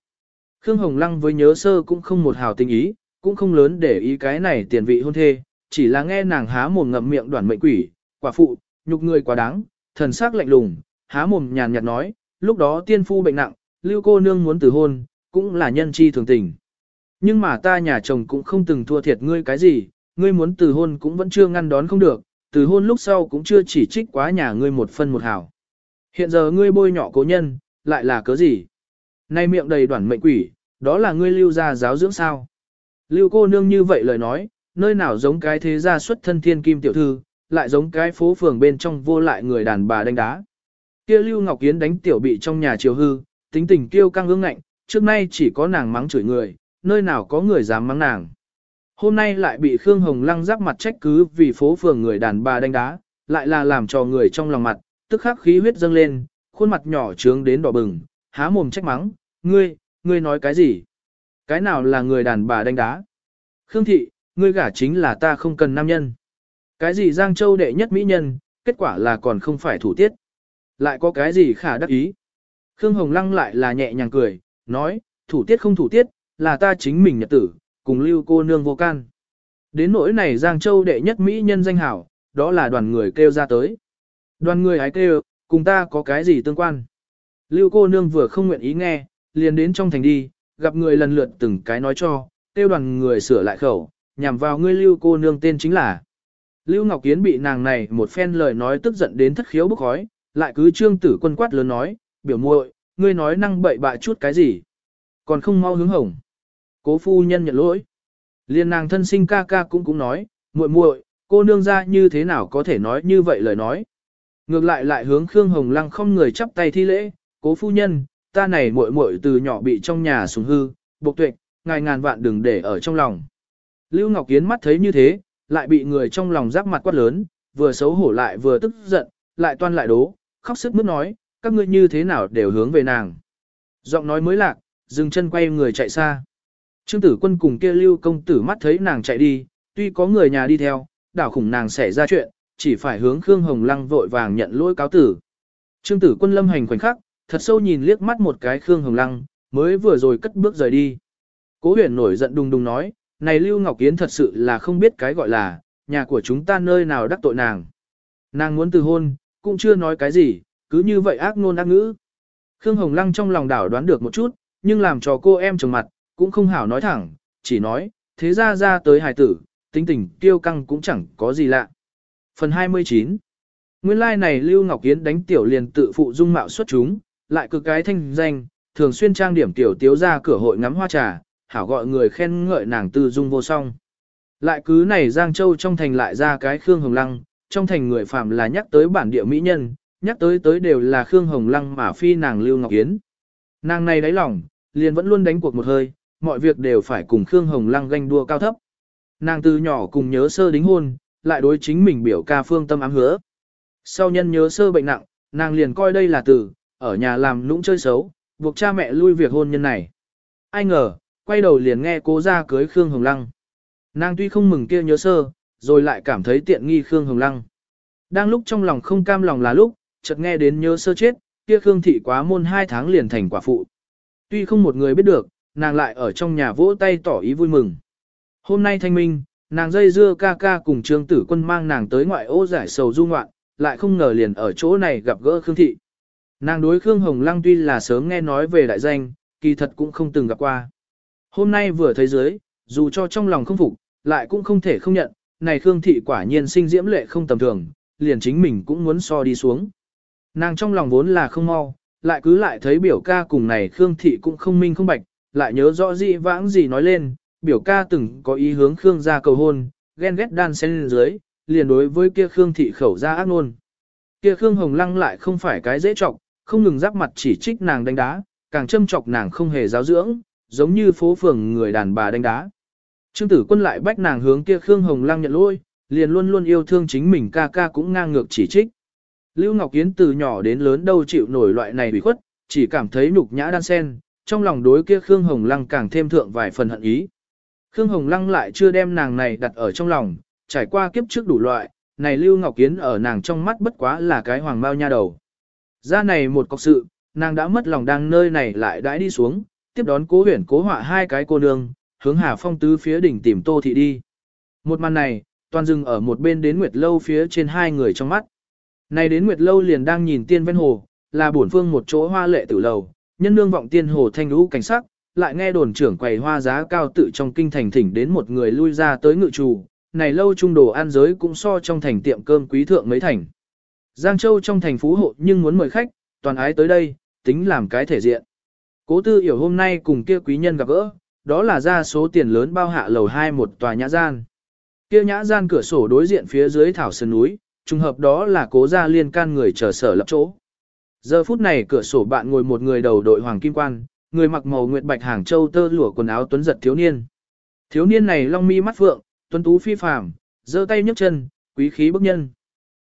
Khương Hồng Lăng với nhớ sơ cũng không một hào tình ý, cũng không lớn để ý cái này tiền vị hôn thê, chỉ là nghe nàng há mồm ngậm miệng đoàn mệnh quỷ, quả phụ, nhục người quá đáng, thần sắc lạnh lùng, há mồm nhàn nhạt nói, lúc đó tiên phu bệnh nặng, lưu cô nương muốn từ hôn, cũng là nhân chi thường tình. Nhưng mà ta nhà chồng cũng không từng thua thiệt ngươi cái gì, ngươi muốn từ hôn cũng vẫn chưa ngăn đón không được, từ hôn lúc sau cũng chưa chỉ trích quá nhà ngươi một phân một hào. Hiện giờ ngươi bôi nhọ cố nhân, lại là cớ gì? Nay miệng đầy đoản mệnh quỷ, đó là ngươi lưu gia giáo dưỡng sao? Lưu cô nương như vậy lời nói, nơi nào giống cái thế gia xuất thân thiên kim tiểu thư, lại giống cái phố phường bên trong vô lại người đàn bà đánh đá. Kia Lưu Ngọc yến đánh tiểu bị trong nhà chiều hư, tính tình kiêu căng ương ngạnh, trước nay chỉ có nàng mắng chửi người, nơi nào có người dám mắng nàng. Hôm nay lại bị Khương Hồng Lăng giáp mặt trách cứ vì phố phường người đàn bà đánh đá, lại là làm cho người trong lòng mặt, tức khắc khí huyết dâng lên, khuôn mặt nhỏ trướng đến đỏ bừng, há mồm trách mắng, ngươi, ngươi nói cái gì? Cái nào là người đàn bà đánh đá? Khương thị, ngươi gả chính là ta không cần nam nhân. Cái gì Giang Châu đệ nhất mỹ nhân, kết quả là còn không phải thủ tiết. Lại có cái gì khả đắc ý? Khương Hồng Lăng lại là nhẹ nhàng cười, nói, thủ tiết không thủ tiết, là ta chính mình nhật tử, cùng lưu cô nương vô can. Đến nỗi này Giang Châu đệ nhất mỹ nhân danh hảo, đó là đoàn người kêu ra tới. Đoàn người hái kêu, cùng ta có cái gì tương quan. Lưu cô nương vừa không nguyện ý nghe, liền đến trong thành đi, gặp người lần lượt từng cái nói cho, tiêu đoàn người sửa lại khẩu, nhằm vào ngươi lưu cô nương tên chính là. Lưu Ngọc Kiến bị nàng này một phen lời nói tức giận đến thất khiếu bức khói, lại cứ trương tử quân quát lớn nói, biểu muội, ngươi nói năng bậy bạ chút cái gì. Còn không mau hướng hồng. Cố phu nhân nhận lỗi. Liên nàng thân sinh ca ca cũng cũng nói, muội muội, cô nương ra như thế nào có thể nói như vậy lời nói. Ngược lại lại hướng Khương Hồng Lăng không người chắp tay thi lễ, cố phu nhân, ta này muội muội từ nhỏ bị trong nhà sùng hư, bộc tuệ, ngài ngàn vạn đừng để ở trong lòng. Lưu Ngọc yến mắt thấy như thế, lại bị người trong lòng giáp mặt quát lớn, vừa xấu hổ lại vừa tức giận, lại toan lại đố, khóc sức mướt nói, các ngươi như thế nào đều hướng về nàng. Giọng nói mới lạc, dừng chân quay người chạy xa. Trương tử quân cùng kia lưu công tử mắt thấy nàng chạy đi, tuy có người nhà đi theo, đảo khủng nàng xảy ra chuyện, chỉ phải hướng Khương Hồng Lăng vội vàng nhận lỗi cáo tử. Trương tử quân lâm hành khoảnh khắc, thật sâu nhìn liếc mắt một cái Khương Hồng Lăng, mới vừa rồi cất bước rời đi. Cố huyền nổi giận đùng đùng nói, này Lưu Ngọc Yến thật sự là không biết cái gọi là, nhà của chúng ta nơi nào đắc tội nàng. Nàng muốn từ hôn, cũng chưa nói cái gì, cứ như vậy ác ngôn ác ngữ. Khương Hồng Lăng trong lòng đảo đoán được một chút, nhưng làm cho cô em trồng mặt, cũng không hảo nói thẳng, chỉ nói, thế ra ra tới hài tử, tính tình tiêu căng cũng chẳng có gì lạ. Phần 29 Nguyên lai like này Lưu Ngọc Yến đánh tiểu liền tự phụ dung mạo xuất chúng, lại cực cái thanh danh, thường xuyên trang điểm tiểu tiếu ra cửa hội ngắm hoa trà, hảo gọi người khen ngợi nàng tư dung vô song. Lại cứ này Giang Châu trong thành lại ra cái Khương Hồng Lăng, trong thành người phạm là nhắc tới bản địa mỹ nhân, nhắc tới tới đều là Khương Hồng Lăng mà phi nàng Lưu Ngọc Yến. Nàng này đáy lòng, liền vẫn luôn đánh cuộc một hơi, mọi việc đều phải cùng Khương Hồng Lăng ganh đua cao thấp. Nàng từ nhỏ cùng nhớ sơ đính hôn, lại đối chính mình biểu ca phương tâm ám hứa. Sau nhân nhớ sơ bệnh nặng, nàng liền coi đây là từ, ở nhà làm nũng chơi xấu, buộc cha mẹ lui việc hôn nhân này. Ai ngờ, quay đầu liền nghe cố ra cưới Khương Hồng Lăng. Nàng tuy không mừng kia nhớ sơ, rồi lại cảm thấy tiện nghi Khương Hồng Lăng. Đang lúc trong lòng không cam lòng là lúc, chợt nghe đến nhớ sơ chết, kia Khương thị quá môn hai tháng liền thành quả phụ. Tuy không một người biết được, nàng lại ở trong nhà vỗ tay tỏ ý vui mừng. Hôm nay thanh minh, nàng dây dưa ca ca cùng trương tử quân mang nàng tới ngoại ô giải sầu du ngoạn, lại không ngờ liền ở chỗ này gặp gỡ Khương thị. Nàng đối Khương Hồng Lăng tuy là sớm nghe nói về đại danh, kỳ thật cũng không từng gặp qua. Hôm nay vừa thấy dưới, dù cho trong lòng không phục, lại cũng không thể không nhận, này Khương thị quả nhiên sinh diễm lệ không tầm thường, liền chính mình cũng muốn so đi xuống. Nàng trong lòng vốn là không mau, lại cứ lại thấy biểu ca cùng này Khương thị cũng không minh không bạch, lại nhớ rõ gì vãng gì nói lên, biểu ca từng có ý hướng Khương ra cầu hôn, ghen ghét đan xen lên dưới, liền đối với kia Khương thị khẩu ra ác nôn. Kia Khương Hồng Lăng lại không phải cái dễ trọng, không ngừng giáp mặt chỉ trích nàng đánh đá, càng châm chọc nàng không hề giáo dưỡng, giống như phố phường người đàn bà đánh đá. Trương tử quân lại bách nàng hướng kia Khương Hồng Lăng nhận lôi, liền luôn luôn yêu thương chính mình ca ca cũng ngang ngược chỉ trích. Lưu Ngọc Yến từ nhỏ đến lớn đâu chịu nổi loại này bị khuất, chỉ cảm thấy nhục nhã đan sen, trong lòng đối kia Khương Hồng Lăng càng thêm thượng vài phần hận ý. Khương Hồng Lăng lại chưa đem nàng này đặt ở trong lòng, trải qua kiếp trước đủ loại, này Lưu Ngọc Kiến ở nàng trong mắt bất quá là cái hoàng bao nha đầu. Ra này một cọc sự, nàng đã mất lòng đang nơi này lại đãi đi xuống, tiếp đón cố huyển cố họa hai cái cô nương, hướng Hà Phong tứ phía đỉnh tìm Tô Thị đi. Một màn này, toàn dừng ở một bên đến Nguyệt Lâu phía trên hai người trong mắt. Này đến Nguyệt Lâu liền đang nhìn tiên ven hồ, là bổn phương một chỗ hoa lệ tử lầu, nhân nương vọng tiên hồ thanh lũ cảnh sắc, lại nghe đồn trưởng quầy hoa giá cao tự trong kinh thành thỉnh đến một người lui ra tới ngự trù, này lâu trung đồ ăn giới cũng so trong thành tiệm cơm quý thượng mấy thành. Giang Châu trong thành phú hộ nhưng muốn mời khách, toàn ái tới đây, tính làm cái thể diện. Cố tư hiểu hôm nay cùng kia quý nhân gặp gỡ, đó là ra số tiền lớn bao hạ lầu hai một tòa nhã gian. Kia nhã gian cửa sổ đối diện phía dưới thảo sơn núi, trùng hợp đó là cố gia liên can người chờ sở lập chỗ. Giờ phút này cửa sổ bạn ngồi một người đầu đội hoàng kim quan, người mặc màu nguyệt bạch hàng châu tơ lụa quần áo tuấn giật thiếu niên. Thiếu niên này long mi mắt phượng, tuấn tú phi phàm, giơ tay nhấc chân, quý khí bức nhân.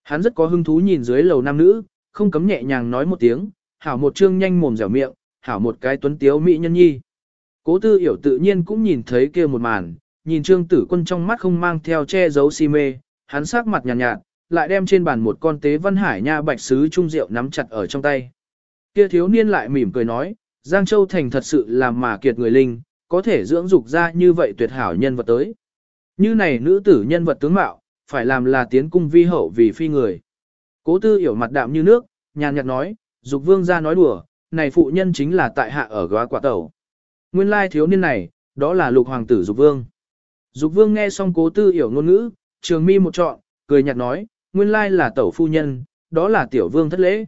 Hắn rất có hứng thú nhìn dưới lầu nam nữ, không cấm nhẹ nhàng nói một tiếng, hảo một trương nhanh mồm dẻo miệng, hảo một cái tuấn tiếu mỹ nhân nhi. Cố tư hiểu tự nhiên cũng nhìn thấy kia một màn, nhìn trương tử quân trong mắt không mang theo che giấu si mê, hắn sắc mặt nhàn nhạt, nhạt, lại đem trên bàn một con tế văn hải nha bạch sứ trung rượu nắm chặt ở trong tay. Kia thiếu niên lại mỉm cười nói, Giang Châu Thành thật sự là mà kiệt người linh, có thể dưỡng dục ra như vậy tuyệt hảo nhân vật tới. Như này nữ tử nhân vật tướng mạo, phải làm là tiến cung vi hậu vì phi người. Cố tư hiểu mặt đạm như nước, nhàn nhạt nói, dục vương ra nói đùa, này phụ nhân chính là tại hạ ở góa quả tẩu. Nguyên lai thiếu niên này, đó là lục hoàng tử dục vương. Dục vương nghe xong cố tư hiểu ngôn ngữ, trường mi một trọn, cười nhạt nói, nguyên lai là tẩu phu nhân, đó là tiểu vương thất lễ.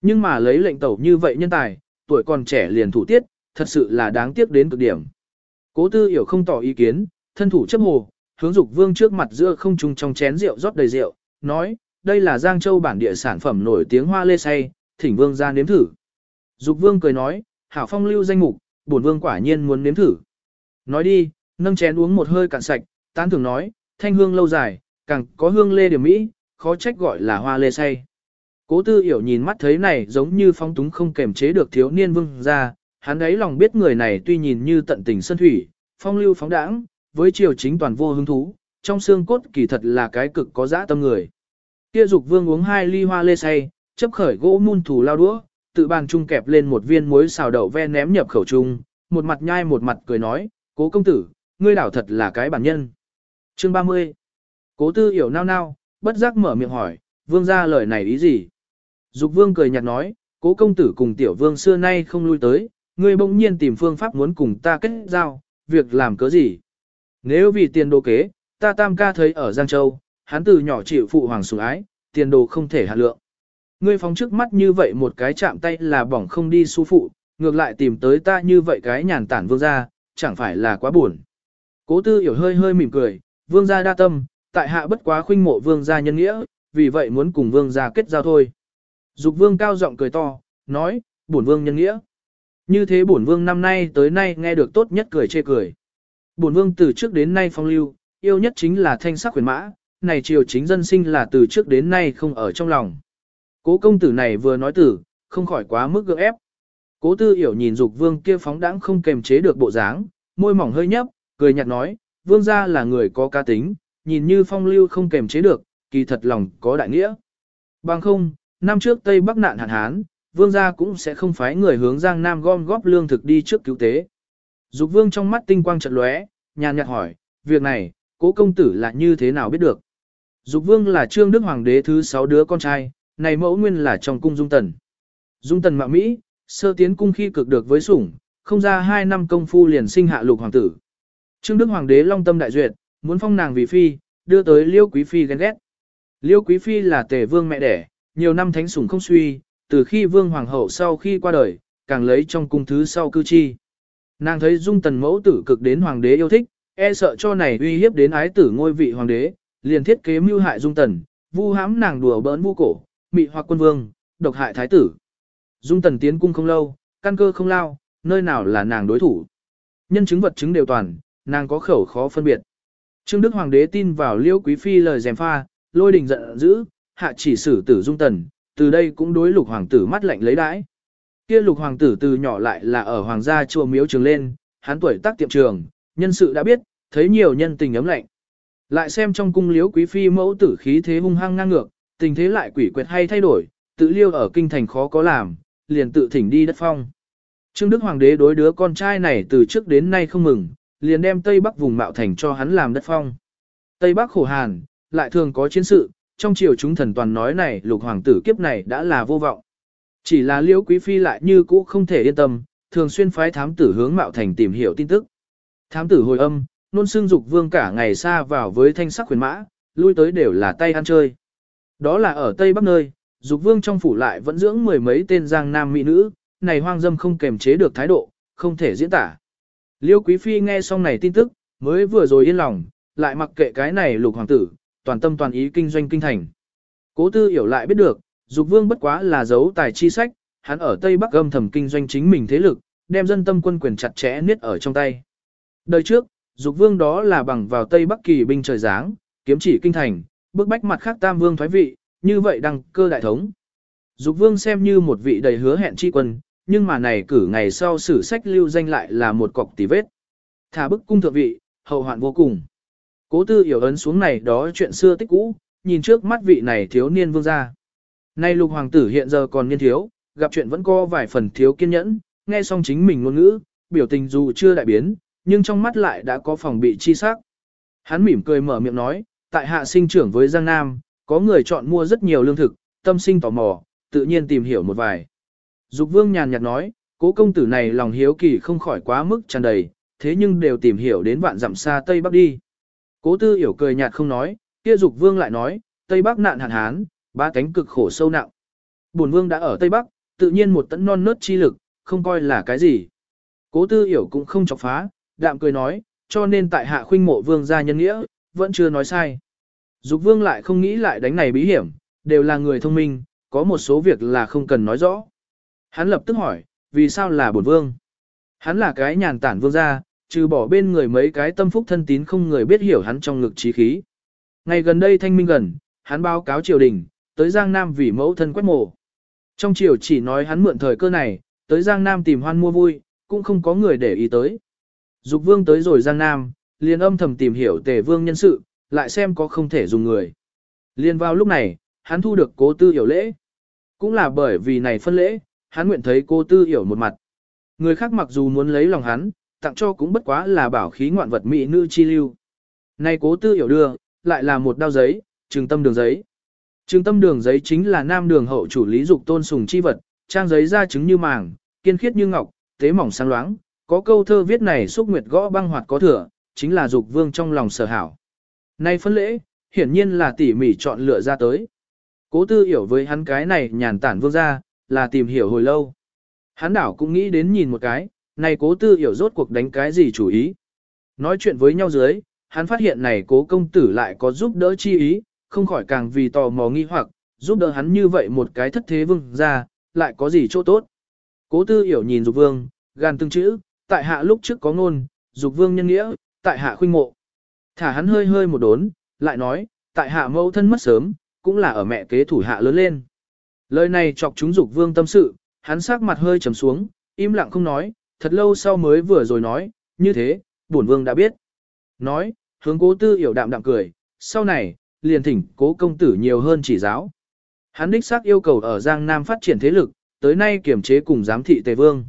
Nhưng mà lấy lệnh tẩu như vậy nhân tài, tuổi còn trẻ liền thủ tiết, thật sự là đáng tiếc đến cực điểm. Cố tư hiểu không tỏ ý kiến, thân thủ chấp hồ, hướng dục vương trước mặt giữa không trung trong chén rượu rót đầy rượu, nói, đây là Giang Châu bản địa sản phẩm nổi tiếng hoa lê say, thỉnh vương ra nếm thử. Dục vương cười nói, hảo phong lưu danh mục, bổn vương quả nhiên muốn nếm thử. Nói đi, nâng chén uống một hơi cạn sạch, tán thường nói, thanh hương lâu dài, càng có hương lê điểm mỹ, khó trách gọi là hoa lê say. Cố tư hiểu nhìn mắt thấy này giống như phong túng không kềm chế được thiếu niên vương ra, hắn ấy lòng biết người này tuy nhìn như tận tình sân thủy, phong lưu phóng đãng, với triều chính toàn vô hứng thú, trong xương cốt kỳ thật là cái cực có dã tâm người. Kia dục vương uống hai ly hoa lê say, chấp khởi gỗ mun thủ lao đũa, tự bàn chung kẹp lên một viên muối xào đậu ve ném nhập khẩu trung, một mặt nhai một mặt cười nói, cố công tử, ngươi đảo thật là cái bản nhân. Chương 30 Cố tư hiểu nao nao, bất giác mở miệng hỏi, vương ra lời này ý gì? Dục vương cười nhạt nói, cố công tử cùng tiểu vương xưa nay không lui tới, ngươi bỗng nhiên tìm phương pháp muốn cùng ta kết giao, việc làm cớ gì? Nếu vì tiền đồ kế, ta tam ca thấy ở Giang Châu, hắn từ nhỏ chịu phụ hoàng sủng ái, tiền đồ không thể hạ lượng. Ngươi phóng trước mắt như vậy một cái chạm tay là bỏng không đi su phụ, ngược lại tìm tới ta như vậy cái nhàn tản vương gia, chẳng phải là quá buồn. Cố tư hiểu hơi hơi mỉm cười, vương gia đa tâm, tại hạ bất quá khuynh mộ vương gia nhân nghĩa, vì vậy muốn cùng vương gia kết giao thôi. Dục vương cao giọng cười to, nói, bổn vương nhân nghĩa. Như thế bổn vương năm nay tới nay nghe được tốt nhất cười chê cười. Bổn vương từ trước đến nay phong lưu, yêu nhất chính là thanh sắc quyền mã, này triều chính dân sinh là từ trước đến nay không ở trong lòng. Cố công tử này vừa nói tử, không khỏi quá mức gượng ép. Cố tư hiểu nhìn dục vương kia phóng đãng không kềm chế được bộ dáng, môi mỏng hơi nhấp, cười nhạt nói, vương gia là người có cá tính, nhìn như phong lưu không kềm chế được, kỳ thật lòng có đại nghĩa. Bằng không, năm trước Tây Bắc nạn hạn hán, vương gia cũng sẽ không phái người hướng Giang Nam gom góp lương thực đi trước cứu tế. Dục vương trong mắt tinh quang trận lóe, nhàn nhạt hỏi, việc này, cố công tử là như thế nào biết được? Dục vương là trương đức hoàng đế thứ sáu đứa con trai, này mẫu nguyên là trong cung dung tần. Dung tần mạ Mỹ, sơ tiến cung khi cực được với sủng, không ra hai năm công phu liền sinh hạ lục hoàng tử. Trương đức hoàng đế long tâm đại duyệt, muốn phong nàng vì phi, đưa tới liêu quý phi ghen ghét. Liêu quý phi là tề vương mẹ đẻ, nhiều năm thánh sủng không suy, từ khi vương hoàng hậu sau khi qua đời, càng lấy trong cung thứ sau cư chi. Nàng thấy dung tần mẫu tử cực đến hoàng đế yêu thích, e sợ cho này uy hiếp đến ái tử ngôi vị hoàng đế, liền thiết kế mưu hại dung tần, vu hãm nàng đùa bỡn vu cổ, mị hoặc quân vương, độc hại thái tử. Dung tần tiến cung không lâu, căn cơ không lao, nơi nào là nàng đối thủ. Nhân chứng vật chứng đều toàn, nàng có khẩu khó phân biệt. Trương Đức Hoàng đế tin vào liễu quý phi lời dèm pha, lôi đình giận dữ, hạ chỉ xử tử dung tần, từ đây cũng đối lục hoàng tử mắt lạnh lấy đãi. Kia lục hoàng tử từ nhỏ lại là ở hoàng gia chùa miếu trường lên, hắn tuổi tác tiệm trường, nhân sự đã biết, thấy nhiều nhân tình ấm lạnh. Lại xem trong cung liếu quý phi mẫu tử khí thế hung hăng ngang ngược, tình thế lại quỷ quyệt hay thay đổi, tự liêu ở kinh thành khó có làm, liền tự thỉnh đi đất phong. Trương Đức Hoàng đế đối đứa con trai này từ trước đến nay không mừng, liền đem Tây Bắc vùng mạo thành cho hắn làm đất phong. Tây Bắc khổ hàn, lại thường có chiến sự, trong triều chúng thần toàn nói này lục hoàng tử kiếp này đã là vô vọng. Chỉ là liễu quý phi lại như cũ không thể yên tâm, thường xuyên phái thám tử hướng mạo thành tìm hiểu tin tức. Thám tử hồi âm, nôn xương dục vương cả ngày xa vào với thanh sắc khuyến mã, lui tới đều là tay ăn chơi. Đó là ở Tây Bắc nơi, dục vương trong phủ lại vẫn dưỡng mười mấy tên giang nam mỹ nữ, này hoang dâm không kềm chế được thái độ, không thể diễn tả. Liêu Quý Phi nghe xong này tin tức, mới vừa rồi yên lòng, lại mặc kệ cái này lục hoàng tử, toàn tâm toàn ý kinh doanh kinh thành. Cố tư hiểu lại biết được, dục vương bất quá là giấu tài chi sách, hắn ở Tây Bắc âm thầm kinh doanh chính mình thế lực, đem dân tâm quân quyền chặt chẽ niết ở trong tay. Đời trước, dục vương đó là bằng vào Tây Bắc kỳ binh trời giáng, kiếm chỉ kinh thành, bước bách mặt khác tam vương thoái vị, như vậy đăng cơ đại thống. Dục vương xem như một vị đầy hứa hẹn chi quân, nhưng mà này cử ngày sau sử sách lưu danh lại là một cọc tỉ vết. Thả bức cung thượng vị, hậu hoạn vô cùng. Cố tư hiểu ấn xuống này đó chuyện xưa tích cũ, nhìn trước mắt vị này thiếu niên vương gia. Nay lục hoàng tử hiện giờ còn niên thiếu, gặp chuyện vẫn có vài phần thiếu kiên nhẫn, nghe xong chính mình ngôn ngữ, biểu tình dù chưa đại biến, nhưng trong mắt lại đã có phòng bị chi sắc. Hắn mỉm cười mở miệng nói, tại hạ sinh trưởng với Giang Nam, có người chọn mua rất nhiều lương thực, tâm sinh tò mò, tự nhiên tìm hiểu một vài. Dục vương nhàn nhạt nói, cố công tử này lòng hiếu kỳ không khỏi quá mức tràn đầy, thế nhưng đều tìm hiểu đến vạn dặm xa Tây Bắc đi. Cố tư hiểu cười nhạt không nói, kia dục vương lại nói, Tây Bắc nạn hạn hán, ba cánh cực khổ sâu nặng. Bổn vương đã ở Tây Bắc, tự nhiên một tấn non nớt chi lực, không coi là cái gì. Cố tư hiểu cũng không chọc phá, đạm cười nói, cho nên tại hạ khuynh mộ vương gia nhân nghĩa, vẫn chưa nói sai. Dục vương lại không nghĩ lại đánh này bí hiểm, đều là người thông minh, có một số việc là không cần nói rõ. Hắn lập tức hỏi, vì sao là bổn vương? Hắn là cái nhàn tản vương gia, trừ bỏ bên người mấy cái tâm phúc thân tín không người biết hiểu hắn trong ngực trí khí. Ngày gần đây thanh minh gần, hắn báo cáo triều đình, tới Giang Nam vì mẫu thân quét mộ. Trong triều chỉ nói hắn mượn thời cơ này, tới Giang Nam tìm hoan mua vui, cũng không có người để ý tới. Dục vương tới rồi Giang Nam, liền âm thầm tìm hiểu tề vương nhân sự, lại xem có không thể dùng người. Liên vào lúc này, hắn thu được cố tư hiểu lễ. Cũng là bởi vì này phân lễ, hắn nguyện thấy cô tư hiểu một mặt. Người khác mặc dù muốn lấy lòng hắn, tặng cho cũng bất quá là bảo khí ngoạn vật mỹ nữ chi lưu. Này cố tư hiểu đưa, lại là một đao giấy, trừng tâm đường giấy. Trừng tâm đường giấy chính là nam đường hậu chủ lý dục tôn sùng chi vật, trang giấy ra trứng như màng, kiên khiết như ngọc, tế mỏng sáng loáng, có câu thơ viết này xúc nguyệt gõ băng hoạt có thừa, chính là dục vương trong lòng sở hảo. Nay phân lễ, hiển nhiên là tỉ mỉ chọn lựa ra tới. Cố tư hiểu với hắn cái này nhàn tản vương ra, là tìm hiểu hồi lâu. Hắn đảo cũng nghĩ đến nhìn một cái, này cố tư hiểu rốt cuộc đánh cái gì chủ ý. Nói chuyện với nhau dưới, hắn phát hiện này cố công tử lại có giúp đỡ chi ý, không khỏi càng vì tò mò nghi hoặc, giúp đỡ hắn như vậy một cái thất thế vương ra, lại có gì chỗ tốt. Cố tư hiểu nhìn dục vương, gan từng chữ, tại hạ lúc trước có ngôn, dục vương nhân nghĩa, tại hạ khuynh mộ. Thả hắn hơi hơi một đốn, lại nói, tại hạ mẫu thân mất sớm, cũng là ở mẹ kế thủ hạ lớn lên. Lời này chọc chúng dục vương tâm sự, hắn sắc mặt hơi trầm xuống, im lặng không nói, thật lâu sau mới vừa rồi nói, như thế, bổn vương đã biết. Nói, hướng cố tư hiểu đạm đạm cười, sau này, liền thỉnh cố công tử nhiều hơn chỉ giáo. Hắn đích xác yêu cầu ở Giang Nam phát triển thế lực, tới nay kiểm chế cùng giám thị Tề Vương.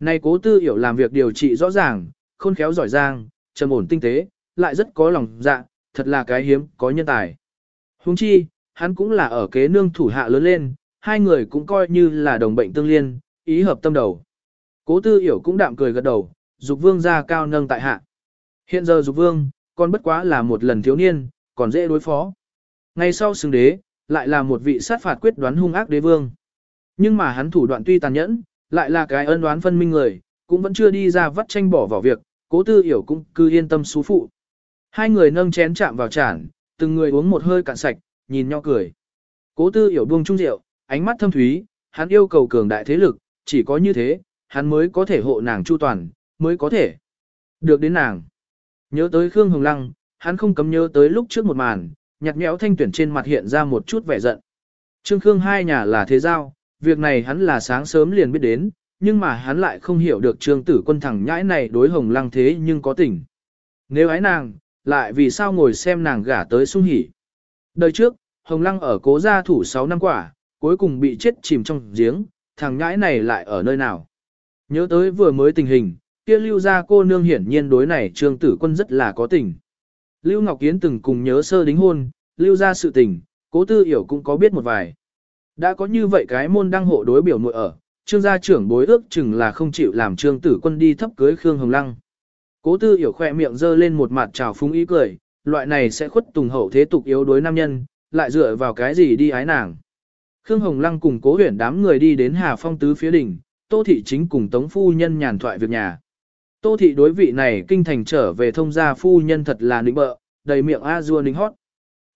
Nay cố tư hiểu làm việc điều trị rõ ràng, khôn khéo giỏi giang, trầm ổn tinh tế, lại rất có lòng dạ, thật là cái hiếm, có nhân tài. Huống chi, hắn cũng là ở kế nương thủ hạ lớn lên, hai người cũng coi như là đồng bệnh tương liên, ý hợp tâm đầu. Cố tư hiểu cũng đạm cười gật đầu, dục vương ra cao nâng tại hạ. Hiện giờ dục vương, còn bất quá là một lần thiếu niên, còn dễ đối phó. Ngày sau xứng đế, lại là một vị sát phạt quyết đoán hung ác đế vương. Nhưng mà hắn thủ đoạn tuy tàn nhẫn, lại là cái ân đoán phân minh người, cũng vẫn chưa đi ra vắt tranh bỏ vào việc, cố tư hiểu cũng cứ yên tâm xú phụ. Hai người nâng chén chạm vào chản, từng người uống một hơi cạn sạch, nhìn nhau cười. Cố tư hiểu buông trung rượu, ánh mắt thâm thúy, hắn yêu cầu cường đại thế lực, chỉ có như thế, hắn mới có thể hộ nàng chu toàn, mới có thể được đến nàng. Nhớ tới Khương Hồng Lăng, hắn không cấm nhớ tới lúc trước một màn, nhạt nhẽo thanh tuyển trên mặt hiện ra một chút vẻ giận. Trương Khương hai nhà là thế giao, việc này hắn là sáng sớm liền biết đến, nhưng mà hắn lại không hiểu được trương tử quân thẳng nhãi này đối hồng lăng thế nhưng có tình. Nếu ái nàng, lại vì sao ngồi xem nàng gả tới sung hỉ. Đời trước, hồng lăng ở cố gia thủ 6 năm quả, cuối cùng bị chết chìm trong giếng, thằng nhãi này lại ở nơi nào. Nhớ tới vừa mới tình hình, kia lưu ra cô nương hiển nhiên đối này trương tử quân rất là có tình. Lưu Ngọc Yến từng cùng nhớ sơ đính hôn, lưu ra sự tình, cố tư hiểu cũng có biết một vài. Đã có như vậy cái môn đăng hộ đối biểu nội ở, trương gia trưởng bối ước chừng là không chịu làm trương tử quân đi thấp cưới Khương Hồng Lăng. Cố tư hiểu khoe miệng dơ lên một mặt trào phúng ý cười, loại này sẽ khuất tùng hậu thế tục yếu đối nam nhân, lại dựa vào cái gì đi ái nàng. Khương Hồng Lăng cùng cố huyển đám người đi đến Hà Phong Tứ phía đỉnh, Tô Thị chính cùng Tống Phu Nhân nhàn thoại việc nhà. Tô Thị đối vị này kinh thành trở về thông gia Phu Nhân thật là nịnh bợ, đầy miệng a dua nịnh hót.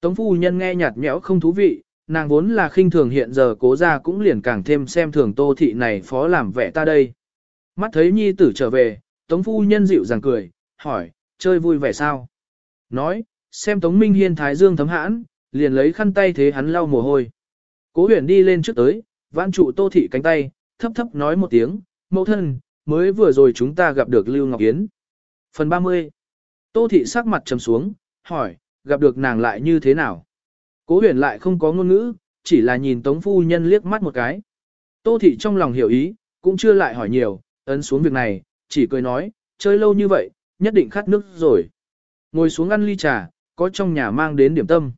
Tống Phu Nhân nghe nhạt nhẽo không thú vị, nàng vốn là khinh thường hiện giờ cố ra cũng liền càng thêm xem thường Tô Thị này phó làm vẻ ta đây. Mắt thấy nhi tử trở về, Tống Phu Nhân dịu dàng cười, hỏi, chơi vui vẻ sao? Nói, xem Tống Minh Hiên thái dương thấm hãn, liền lấy khăn tay thế hắn lau mồ hôi. Cố huyền đi lên trước tới, vãn trụ tô thị cánh tay, thấp thấp nói một tiếng, mẫu thân, mới vừa rồi chúng ta gặp được Lưu Ngọc Yến. Phần 30 Tô thị sắc mặt trầm xuống, hỏi, gặp được nàng lại như thế nào? Cố huyền lại không có ngôn ngữ, chỉ là nhìn tống phu nhân liếc mắt một cái. Tô thị trong lòng hiểu ý, cũng chưa lại hỏi nhiều, ấn xuống việc này, chỉ cười nói, chơi lâu như vậy, nhất định khát nước rồi. Ngồi xuống ăn ly trà, có trong nhà mang đến điểm tâm.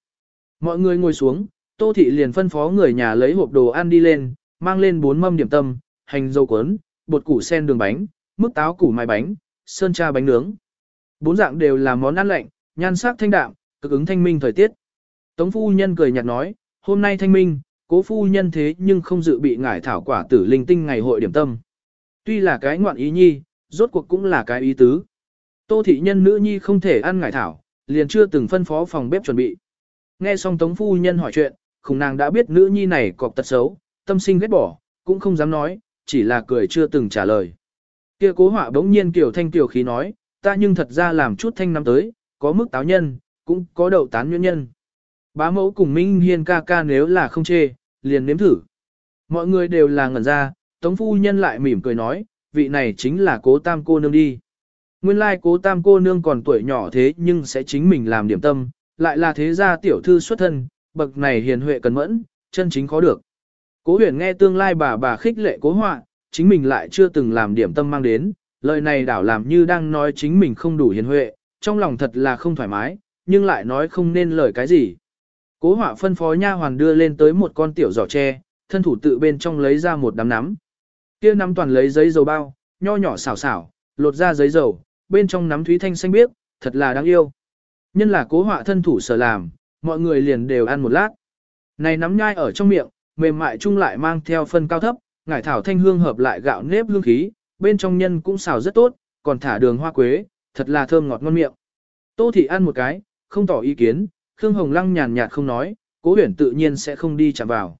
Mọi người ngồi xuống, Tô Thị liền phân phó người nhà lấy hộp đồ ăn đi lên, mang lên bốn mâm điểm tâm, hành dâu cuốn, bột củ sen đường bánh, mức táo củ mai bánh, sơn tra bánh nướng. Bốn dạng đều là món ăn lạnh, nhan sắc thanh đạm, cực ứng thanh minh thời tiết. Tống phu nhân cười nhạt nói, hôm nay thanh minh, cố phu nhân thế nhưng không dự bị ngải thảo quả tử linh tinh ngày hội điểm tâm. Tuy là cái ngoạn ý nhi, rốt cuộc cũng là cái ý tứ. Tô thị nhân nữ nhi không thể ăn ngải thảo, liền chưa từng phân phó phòng bếp chuẩn bị. Nghe xong tống phu nhân hỏi chuyện, khủng nàng đã biết nữ nhi này cọp tật xấu, tâm sinh ghét bỏ, cũng không dám nói, chỉ là cười chưa từng trả lời. Kia cố họa bỗng nhiên kiểu thanh tiểu khí nói, ta nhưng thật ra làm chút thanh năm tới, có mức táo nhân, cũng có đậu tán nguyên nhân. Bá mẫu cùng Minh Hiên ca ca nếu là không chê, liền nếm thử. Mọi người đều là ngẩn ra, Tống phu nhân lại mỉm cười nói, vị này chính là cố tam cô nương đi. Nguyên lai like cố tam cô nương còn tuổi nhỏ thế nhưng sẽ chính mình làm điểm tâm, lại là thế gia tiểu thư xuất thân, bậc này hiền huệ cần mẫn, chân chính khó được. Cố huyền nghe tương lai bà bà khích lệ cố họa, chính mình lại chưa từng làm điểm tâm mang đến, lời này đảo làm như đang nói chính mình không đủ hiền huệ, trong lòng thật là không thoải mái, nhưng lại nói không nên lời cái gì. Cố họa phân phó nha hoàn đưa lên tới một con tiểu giỏ tre, thân thủ tự bên trong lấy ra một đám nắm. Kia nắm toàn lấy giấy dầu bao, nho nhỏ xảo xảo, lột ra giấy dầu, bên trong nắm thúy thanh xanh biếc, thật là đáng yêu. Nhân là cố họa thân thủ sở làm, mọi người liền đều ăn một lát. Này nắm nhai ở trong miệng, mềm mại chung lại mang theo phân cao thấp, ngải thảo thanh hương hợp lại gạo nếp hương khí, bên trong nhân cũng xào rất tốt, còn thả đường hoa quế, thật là thơm ngọt ngon miệng. Tô thị ăn một cái, không tỏ ý kiến, Khương Hồng Lăng nhàn nhạt không nói, cố huyển tự nhiên sẽ không đi chạm vào.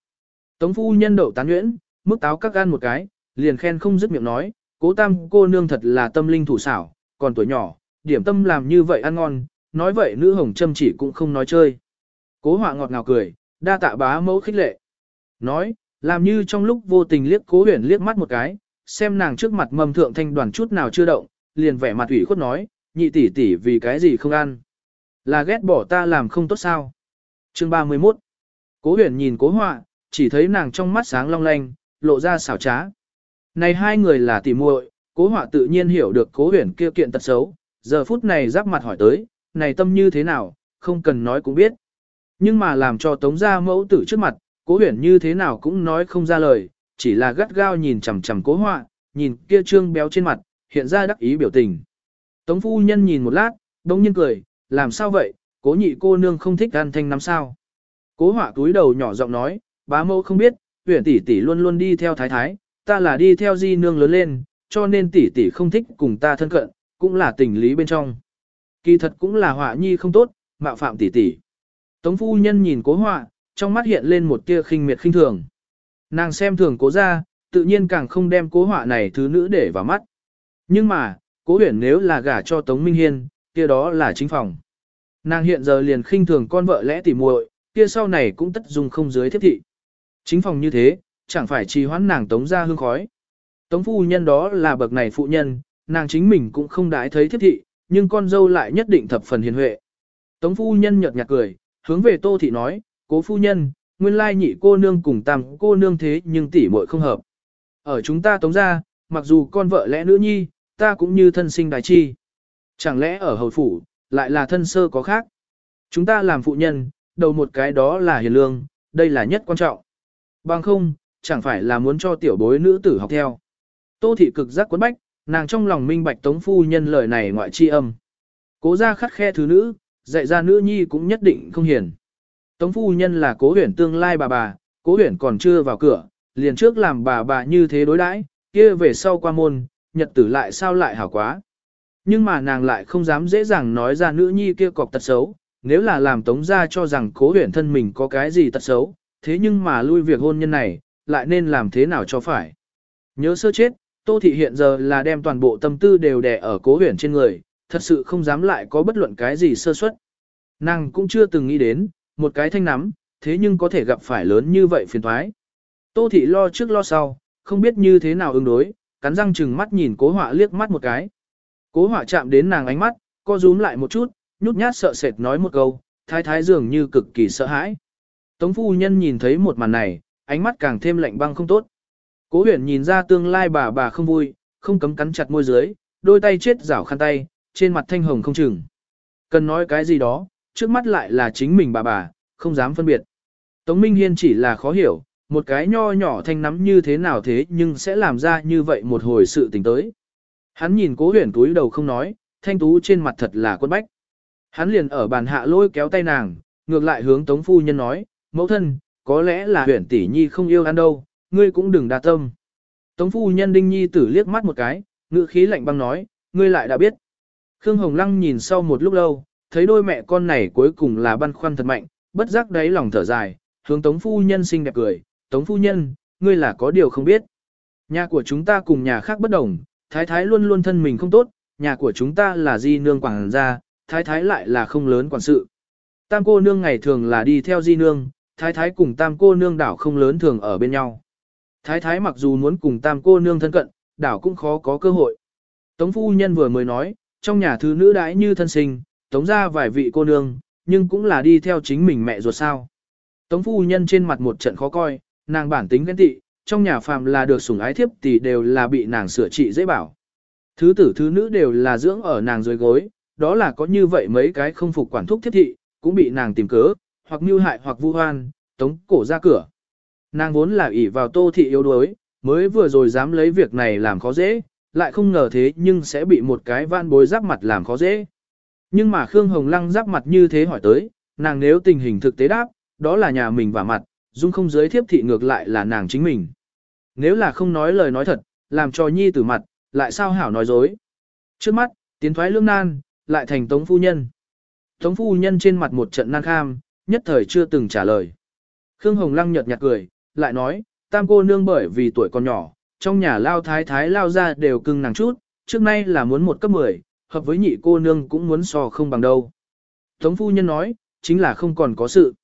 Tống phu nhân đậu tán nhuyễn, mức táo các ăn một cái, liền khen không dứt miệng nói, cố tam cô nương thật là tâm linh thủ xảo, còn tuổi nhỏ, điểm tâm làm như vậy ăn ngon, nói vậy nữ hồng châm chỉ cũng không nói chơi. Cố họa ngọt ngào cười, đa tạ bá mẫu khích lệ. Nói, làm như trong lúc vô tình liếc cố huyền liếc mắt một cái, xem nàng trước mặt mầm thượng thanh đoàn chút nào chưa động, liền vẻ mặt ủy khuất nói, nhị tỷ tỷ vì cái gì không ăn. Là ghét bỏ ta làm không tốt sao. Chương 31 Cố huyền nhìn cố họa, chỉ thấy nàng trong mắt sáng long lanh, lộ ra xảo trá. Này hai người là tỷ muội, cố họa tự nhiên hiểu được cố huyền kia kiện tật xấu, giờ phút này giáp mặt hỏi tới, này tâm như thế nào, không cần nói cũng biết. Nhưng mà làm cho tống gia mẫu tử trước mặt, cố huyển như thế nào cũng nói không ra lời, chỉ là gắt gao nhìn chằm chằm cố họa, nhìn kia trương béo trên mặt, hiện ra đắc ý biểu tình. Tống phu nhân nhìn một lát, đông nhiên cười, làm sao vậy, cố nhị cô nương không thích ăn thanh năm sao. Cố họa túi đầu nhỏ giọng nói, bá mẫu không biết, huyển tỷ tỷ luôn luôn đi theo thái thái, ta là đi theo di nương lớn lên, cho nên tỷ tỷ không thích cùng ta thân cận, cũng là tình lý bên trong. Kỳ thật cũng là họa nhi không tốt, mạo phạm tỷ tỷ. Tống phu nhân nhìn cố họa, trong mắt hiện lên một tia khinh miệt khinh thường. Nàng xem thường cố ra, tự nhiên càng không đem cố họa này thứ nữ để vào mắt. Nhưng mà, cố huyển nếu là gả cho Tống Minh Hiên, kia đó là chính phòng. Nàng hiện giờ liền khinh thường con vợ lẽ tỉ muội, kia sau này cũng tất dùng không dưới thiết thị. Chính phòng như thế, chẳng phải trì hoãn nàng tống ra hương khói. Tống phu nhân đó là bậc này phụ nhân, nàng chính mình cũng không đãi thấy thiết thị, nhưng con dâu lại nhất định thập phần hiền huệ. Tống phu nhân nhợt nhạt cười, hướng về tô thị nói, cố phu nhân, nguyên lai nhị cô nương cùng tam cô nương thế nhưng tỷ muội không hợp. Ở chúng ta tống ra, mặc dù con vợ lẽ nữ nhi, ta cũng như thân sinh đại chi. Chẳng lẽ ở hầu phủ, lại là thân sơ có khác. Chúng ta làm phụ nhân, đầu một cái đó là hiền lương, đây là nhất quan trọng. Bằng không, chẳng phải là muốn cho tiểu bối nữ tử học theo. Tô thị cực giác quấn bách, nàng trong lòng minh bạch tống phu nhân lời này ngoại chi âm. Cố ra khắt khe thứ nữ, dạy ra nữ nhi cũng nhất định không hiền. Tống phu nhân là cố huyển tương lai bà bà, cố huyển còn chưa vào cửa, liền trước làm bà bà như thế đối đãi, kia về sau qua môn, nhật tử lại sao lại hảo quá. Nhưng mà nàng lại không dám dễ dàng nói ra nữ nhi kia cọc tật xấu, nếu là làm tống ra cho rằng cố huyển thân mình có cái gì tật xấu, thế nhưng mà lui việc hôn nhân này, lại nên làm thế nào cho phải. Nhớ sơ chết, Tô Thị hiện giờ là đem toàn bộ tâm tư đều đè ở cố huyển trên người, thật sự không dám lại có bất luận cái gì sơ suất. Nàng cũng chưa từng nghĩ đến, một cái thanh nắm, thế nhưng có thể gặp phải lớn như vậy phiền thoái. Tô Thị lo trước lo sau, không biết như thế nào ứng đối, cắn răng chừng mắt nhìn cố họa liếc mắt một cái. Cố họa chạm đến nàng ánh mắt, co rúm lại một chút, nhút nhát sợ sệt nói một câu, thái thái dường như cực kỳ sợ hãi. Tống phu nhân nhìn thấy một màn này, ánh mắt càng thêm lạnh băng không tốt. Cố huyền nhìn ra tương lai bà bà không vui, không cấm cắn chặt môi dưới, đôi tay chết rảo khăn tay, trên mặt thanh hồng không chừng. Cần nói cái gì đó, trước mắt lại là chính mình bà bà, không dám phân biệt. Tống Minh Hiên chỉ là khó hiểu, một cái nho nhỏ thanh nắm như thế nào thế nhưng sẽ làm ra như vậy một hồi sự tình tới. Hắn nhìn cố huyền túi đầu không nói, thanh tú trên mặt thật là quân bách. Hắn liền ở bàn hạ lôi kéo tay nàng, ngược lại hướng tống phu nhân nói, mẫu thân, có lẽ là huyền tỷ nhi không yêu ăn đâu, ngươi cũng đừng đa tâm. Tống phu nhân đinh nhi tử liếc mắt một cái, ngữ khí lạnh băng nói, ngươi lại đã biết. Khương Hồng Lăng nhìn sau một lúc lâu, thấy đôi mẹ con này cuối cùng là băn khoăn thật mạnh, bất giác đáy lòng thở dài, hướng Tống phu nhân xinh đẹp cười, Tống phu nhân, ngươi là có điều không biết. Nhà của chúng ta cùng nhà khác bất đồng, thái thái luôn luôn thân mình không tốt, nhà của chúng ta là di nương quảng gia, thái thái lại là không lớn quản sự. Tam cô nương ngày thường là đi theo di nương, thái thái cùng tam cô nương đảo không lớn thường ở bên nhau. Thái thái mặc dù muốn cùng tam cô nương thân cận, đảo cũng khó có cơ hội. Tống phu nhân vừa mới nói, trong nhà thứ nữ đãi như thân sinh, tống ra vài vị cô nương, nhưng cũng là đi theo chính mình mẹ ruột sao. Tống phu nhân trên mặt một trận khó coi, nàng bản tính ghen tị, trong nhà phàm là được sủng ái thiếp thì đều là bị nàng sửa trị dễ bảo. Thứ tử thứ nữ đều là dưỡng ở nàng dưới gối, đó là có như vậy mấy cái không phục quản thúc thiết thị, cũng bị nàng tìm cớ, hoặc mưu hại hoặc vu hoan, tống cổ ra cửa. Nàng vốn là ỷ vào tô thị yếu đuối, mới vừa rồi dám lấy việc này làm khó dễ, lại không ngờ thế nhưng sẽ bị một cái van bối giáp mặt làm khó dễ. Nhưng mà Khương Hồng Lăng giáp mặt như thế hỏi tới, nàng nếu tình hình thực tế đáp, đó là nhà mình và mặt, dung không giới thiếp thị ngược lại là nàng chính mình. Nếu là không nói lời nói thật, làm cho nhi tử mặt, lại sao hảo nói dối. Trước mắt, tiến thoái lương nan, lại thành tống phu nhân. Tống phu nhân trên mặt một trận nan kham, nhất thời chưa từng trả lời. Khương Hồng Lăng nhợt nhạt cười, lại nói, tam cô nương bởi vì tuổi còn nhỏ, trong nhà lao thái thái lao ra đều cưng nàng chút, trước nay là muốn một cấp 10, hợp với nhị cô nương cũng muốn so không bằng đâu. Tống phu nhân nói, chính là không còn có sự.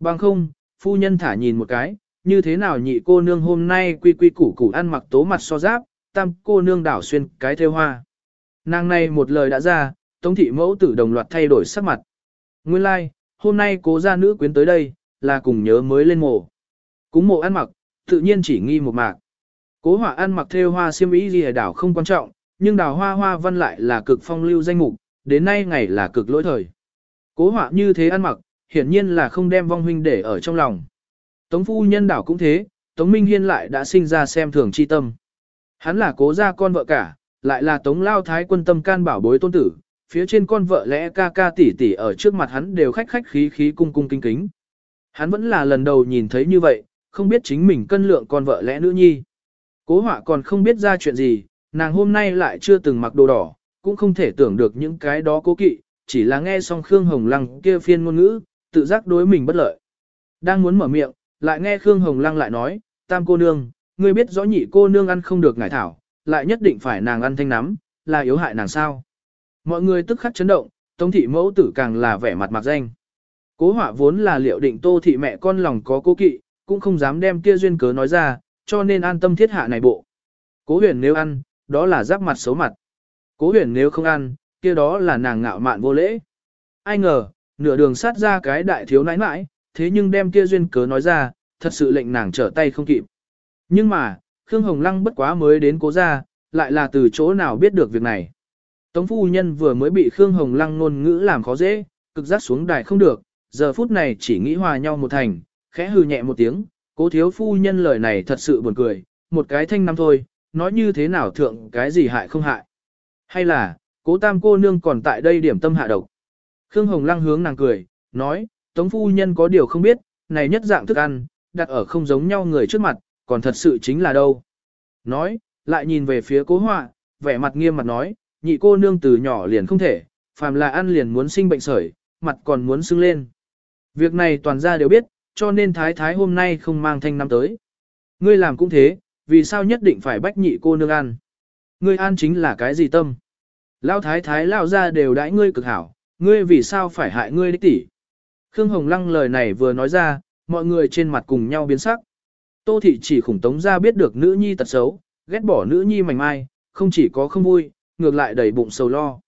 Bằng không, phu nhân thả nhìn một cái, như thế nào nhị cô nương hôm nay quy quy củ củ ăn mặc tố mặt so giáp, tam cô nương đảo xuyên cái theo hoa. Nàng này một lời đã ra, tống thị mẫu tử đồng loạt thay đổi sắc mặt. Nguyên lai, like, hôm nay cố gia nữ quyến tới đây, là cùng nhớ mới lên mộ. Cúng mộ ăn mặc, tự nhiên chỉ nghi một mạc. Cố họa ăn mặc theo hoa xiêm y gì đảo không quan trọng, nhưng đào hoa hoa văn lại là cực phong lưu danh mục, đến nay ngày là cực lỗi thời. Cố họa như thế ăn mặc, hiển nhiên là không đem vong huynh để ở trong lòng. Tống phu nhân đảo cũng thế, Tống Minh Hiên lại đã sinh ra xem thường chi tâm. Hắn là cố gia con vợ cả, lại là Tống Lao Thái quân tâm can bảo bối tôn tử, phía trên con vợ lẽ ca ca tỷ tỷ ở trước mặt hắn đều khách khách khí khí cung cung kính kính. Hắn vẫn là lần đầu nhìn thấy như vậy, không biết chính mình cân lượng con vợ lẽ nữ nhi. Cố họa còn không biết ra chuyện gì, nàng hôm nay lại chưa từng mặc đồ đỏ, cũng không thể tưởng được những cái đó cố kỵ, chỉ là nghe xong Khương Hồng Lăng kia phiên ngôn ngữ, tự giác đối mình bất lợi. Đang muốn mở miệng, lại nghe Khương Hồng Lăng lại nói, tam cô nương, ngươi biết rõ nhị cô nương ăn không được ngải thảo, lại nhất định phải nàng ăn thanh nắm, là yếu hại nàng sao. Mọi người tức khắc chấn động, tống thị mẫu tử càng là vẻ mặt mặc danh. Cố họa vốn là liệu định tô thị mẹ con lòng có cố kỵ, cũng không dám đem kia duyên cớ nói ra, cho nên an tâm thiết hạ này bộ. Cố huyền nếu ăn, đó là giáp mặt xấu mặt. Cố huyền nếu không ăn, kia đó là nàng ngạo mạn vô lễ. Ai ngờ, nửa đường sát ra cái đại thiếu nãi nãi, thế nhưng đem kia duyên cớ nói ra, thật sự lệnh nàng trở tay không kịp. Nhưng mà, Khương Hồng Lăng bất quá mới đến cố gia, lại là từ chỗ nào biết được việc này. Tống phu nhân vừa mới bị Khương Hồng Lăng ngôn ngữ làm khó dễ, cực giác xuống đài không được, giờ phút này chỉ nghĩ hòa nhau một thành, khẽ hừ nhẹ một tiếng, cố thiếu phu nhân lời này thật sự buồn cười, một cái thanh năm thôi, nói như thế nào thượng cái gì hại không hại. Hay là, cố tam cô nương còn tại đây điểm tâm hạ độc. Khương Hồng Lăng hướng nàng cười, nói, Tống phu nhân có điều không biết, này nhất dạng thức ăn, đặt ở không giống nhau người trước mặt, còn thật sự chính là đâu. Nói, lại nhìn về phía cố họa, vẻ mặt nghiêm mặt nói, nhị cô nương từ nhỏ liền không thể, phàm là ăn liền muốn sinh bệnh sởi, mặt còn muốn sưng lên. Việc này toàn gia đều biết, cho nên thái thái hôm nay không mang thanh năm tới. Ngươi làm cũng thế, vì sao nhất định phải bách nhị cô nương ăn? Ngươi ăn chính là cái gì tâm? Lao thái thái lao ra đều đãi ngươi cực hảo, ngươi vì sao phải hại ngươi đích tỷ? Khương Hồng Lăng lời này vừa nói ra, mọi người trên mặt cùng nhau biến sắc. Tô thị chỉ khủng tống ra biết được nữ nhi tật xấu, ghét bỏ nữ nhi mảnh mai, không chỉ có không vui, ngược lại đầy bụng sầu lo.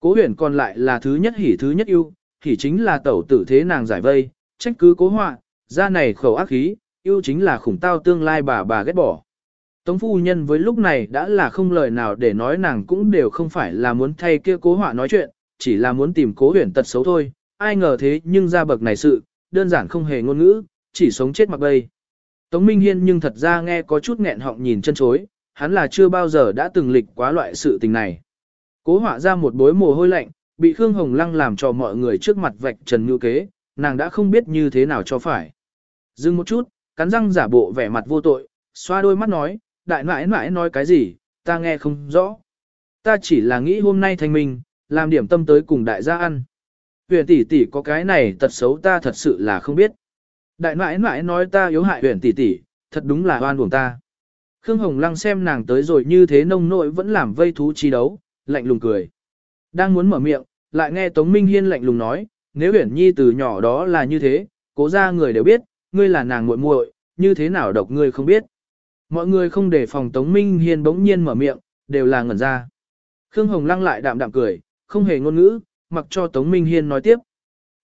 Cố huyền còn lại là thứ nhất hỉ thứ nhất yêu hỉ chính là tẩu tử thế nàng giải vây, trách cứ cố họa, ra này khẩu ác khí, yêu chính là khủng tao tương lai bà bà ghét bỏ. Tống phu nhân với lúc này đã là không lời nào để nói nàng cũng đều không phải là muốn thay kia cố họa nói chuyện, chỉ là muốn tìm cố huyền tật xấu thôi, ai ngờ thế nhưng ra bậc này sự, đơn giản không hề ngôn ngữ, chỉ sống chết mặc bay. Tống Minh Hiên nhưng thật ra nghe có chút nghẹn họng nhìn chân chối, hắn là chưa bao giờ đã từng lịch quá loại sự tình này. Cố họa ra một bối mồ hôi lạnh, bị Khương Hồng Lăng làm cho mọi người trước mặt vạch trần như kế, nàng đã không biết như thế nào cho phải. Dừng một chút, cắn răng giả bộ vẻ mặt vô tội, xoa đôi mắt nói, đại nãi nãi nói cái gì, ta nghe không rõ. Ta chỉ là nghĩ hôm nay thanh minh, làm điểm tâm tới cùng đại gia ăn. Huyền tỷ tỷ có cái này tật xấu ta thật sự là không biết. Đại nãi nãi nói ta yếu hại huyền tỷ tỷ, thật đúng là oan uổng ta. Khương Hồng Lăng xem nàng tới rồi như thế nông nội vẫn làm vây thú chi đấu, lạnh lùng cười. Đang muốn mở miệng, lại nghe Tống Minh Hiên lạnh lùng nói, nếu Huyền Nhi từ nhỏ đó là như thế, cố ra người đều biết, ngươi là nàng muội muội, như thế nào độc ngươi không biết. Mọi người không để phòng Tống Minh Hiên bỗng nhiên mở miệng, đều là ngẩn ra. Khương Hồng Lăng lại đạm đạm cười, không hề ngôn ngữ, mặc cho Tống Minh Hiên nói tiếp.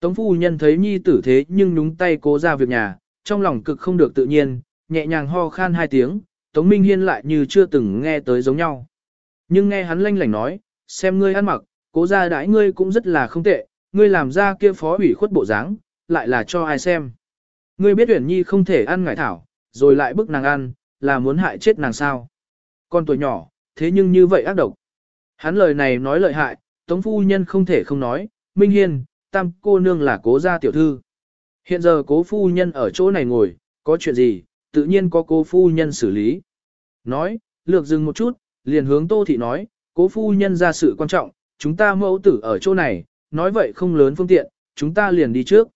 Tống phu nhân thấy nhi tử thế nhưng núng tay cố ra việc nhà, trong lòng cực không được tự nhiên, nhẹ nhàng ho khan hai tiếng, Tống Minh Hiên lại như chưa từng nghe tới giống nhau. Nhưng nghe hắn lanh lảnh nói, xem ngươi ăn mặc, cố ra đãi ngươi cũng rất là không tệ, ngươi làm ra kia phó ủy khuất bộ dáng, lại là cho ai xem. Ngươi biết Uyển Nhi không thể ăn ngải thảo, rồi lại bức nàng ăn, là muốn hại chết nàng sao. Con tuổi nhỏ, thế nhưng như vậy ác độc. Hắn lời này nói lợi hại, Tống phu nhân không thể không nói, Minh Hiên, tam cô nương là cố gia tiểu thư. Hiện giờ cố phu nhân ở chỗ này ngồi, có chuyện gì, tự nhiên có cố phu nhân xử lý. Nói, lược dừng một chút, liền hướng tô thị nói, cố phu nhân ra sự quan trọng, chúng ta mẫu tử ở chỗ này, nói vậy không lớn phương tiện, chúng ta liền đi trước.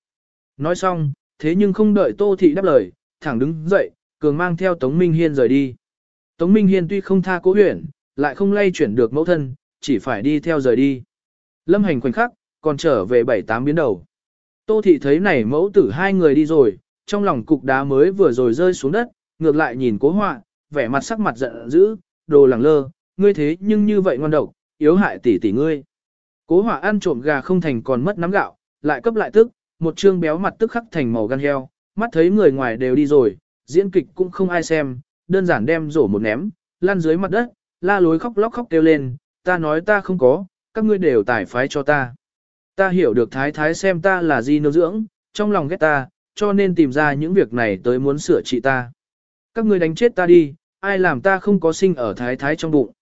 Nói xong, thế nhưng không đợi tô thị đáp lời, thẳng đứng dậy, cường mang theo Tống Minh Hiên rời đi. Tống Minh Hiên tuy không tha cố huyển, lại không lay chuyển được mẫu thân, chỉ phải đi theo rời đi. Lâm hành khoảnh khắc, còn trở về bảy tám biến đầu. Tô thị thấy này mẫu tử hai người đi rồi, trong lòng cục đá mới vừa rồi rơi xuống đất, ngược lại nhìn cố họa, vẻ mặt sắc mặt giận dữ, đồ lẳng lơ, ngươi thế nhưng như vậy ngoan độc, yếu hại tỷ tỷ ngươi. Cố họa ăn trộm gà không thành còn mất nắm gạo, lại cấp lại tức, một trương béo mặt tức khắc thành màu gan heo, mắt thấy người ngoài đều đi rồi, diễn kịch cũng không ai xem, đơn giản đem rổ một ném, lăn dưới mặt đất, la lối khóc lóc khóc kêu lên, ta nói ta không có, các ngươi đều tải phái cho ta. Ta hiểu được thái thái xem ta là gì nương dưỡng, trong lòng ghét ta, cho nên tìm ra những việc này tới muốn sửa trị ta. Các ngươi đánh chết ta đi, ai làm ta không có sinh ở thái thái trong bụng.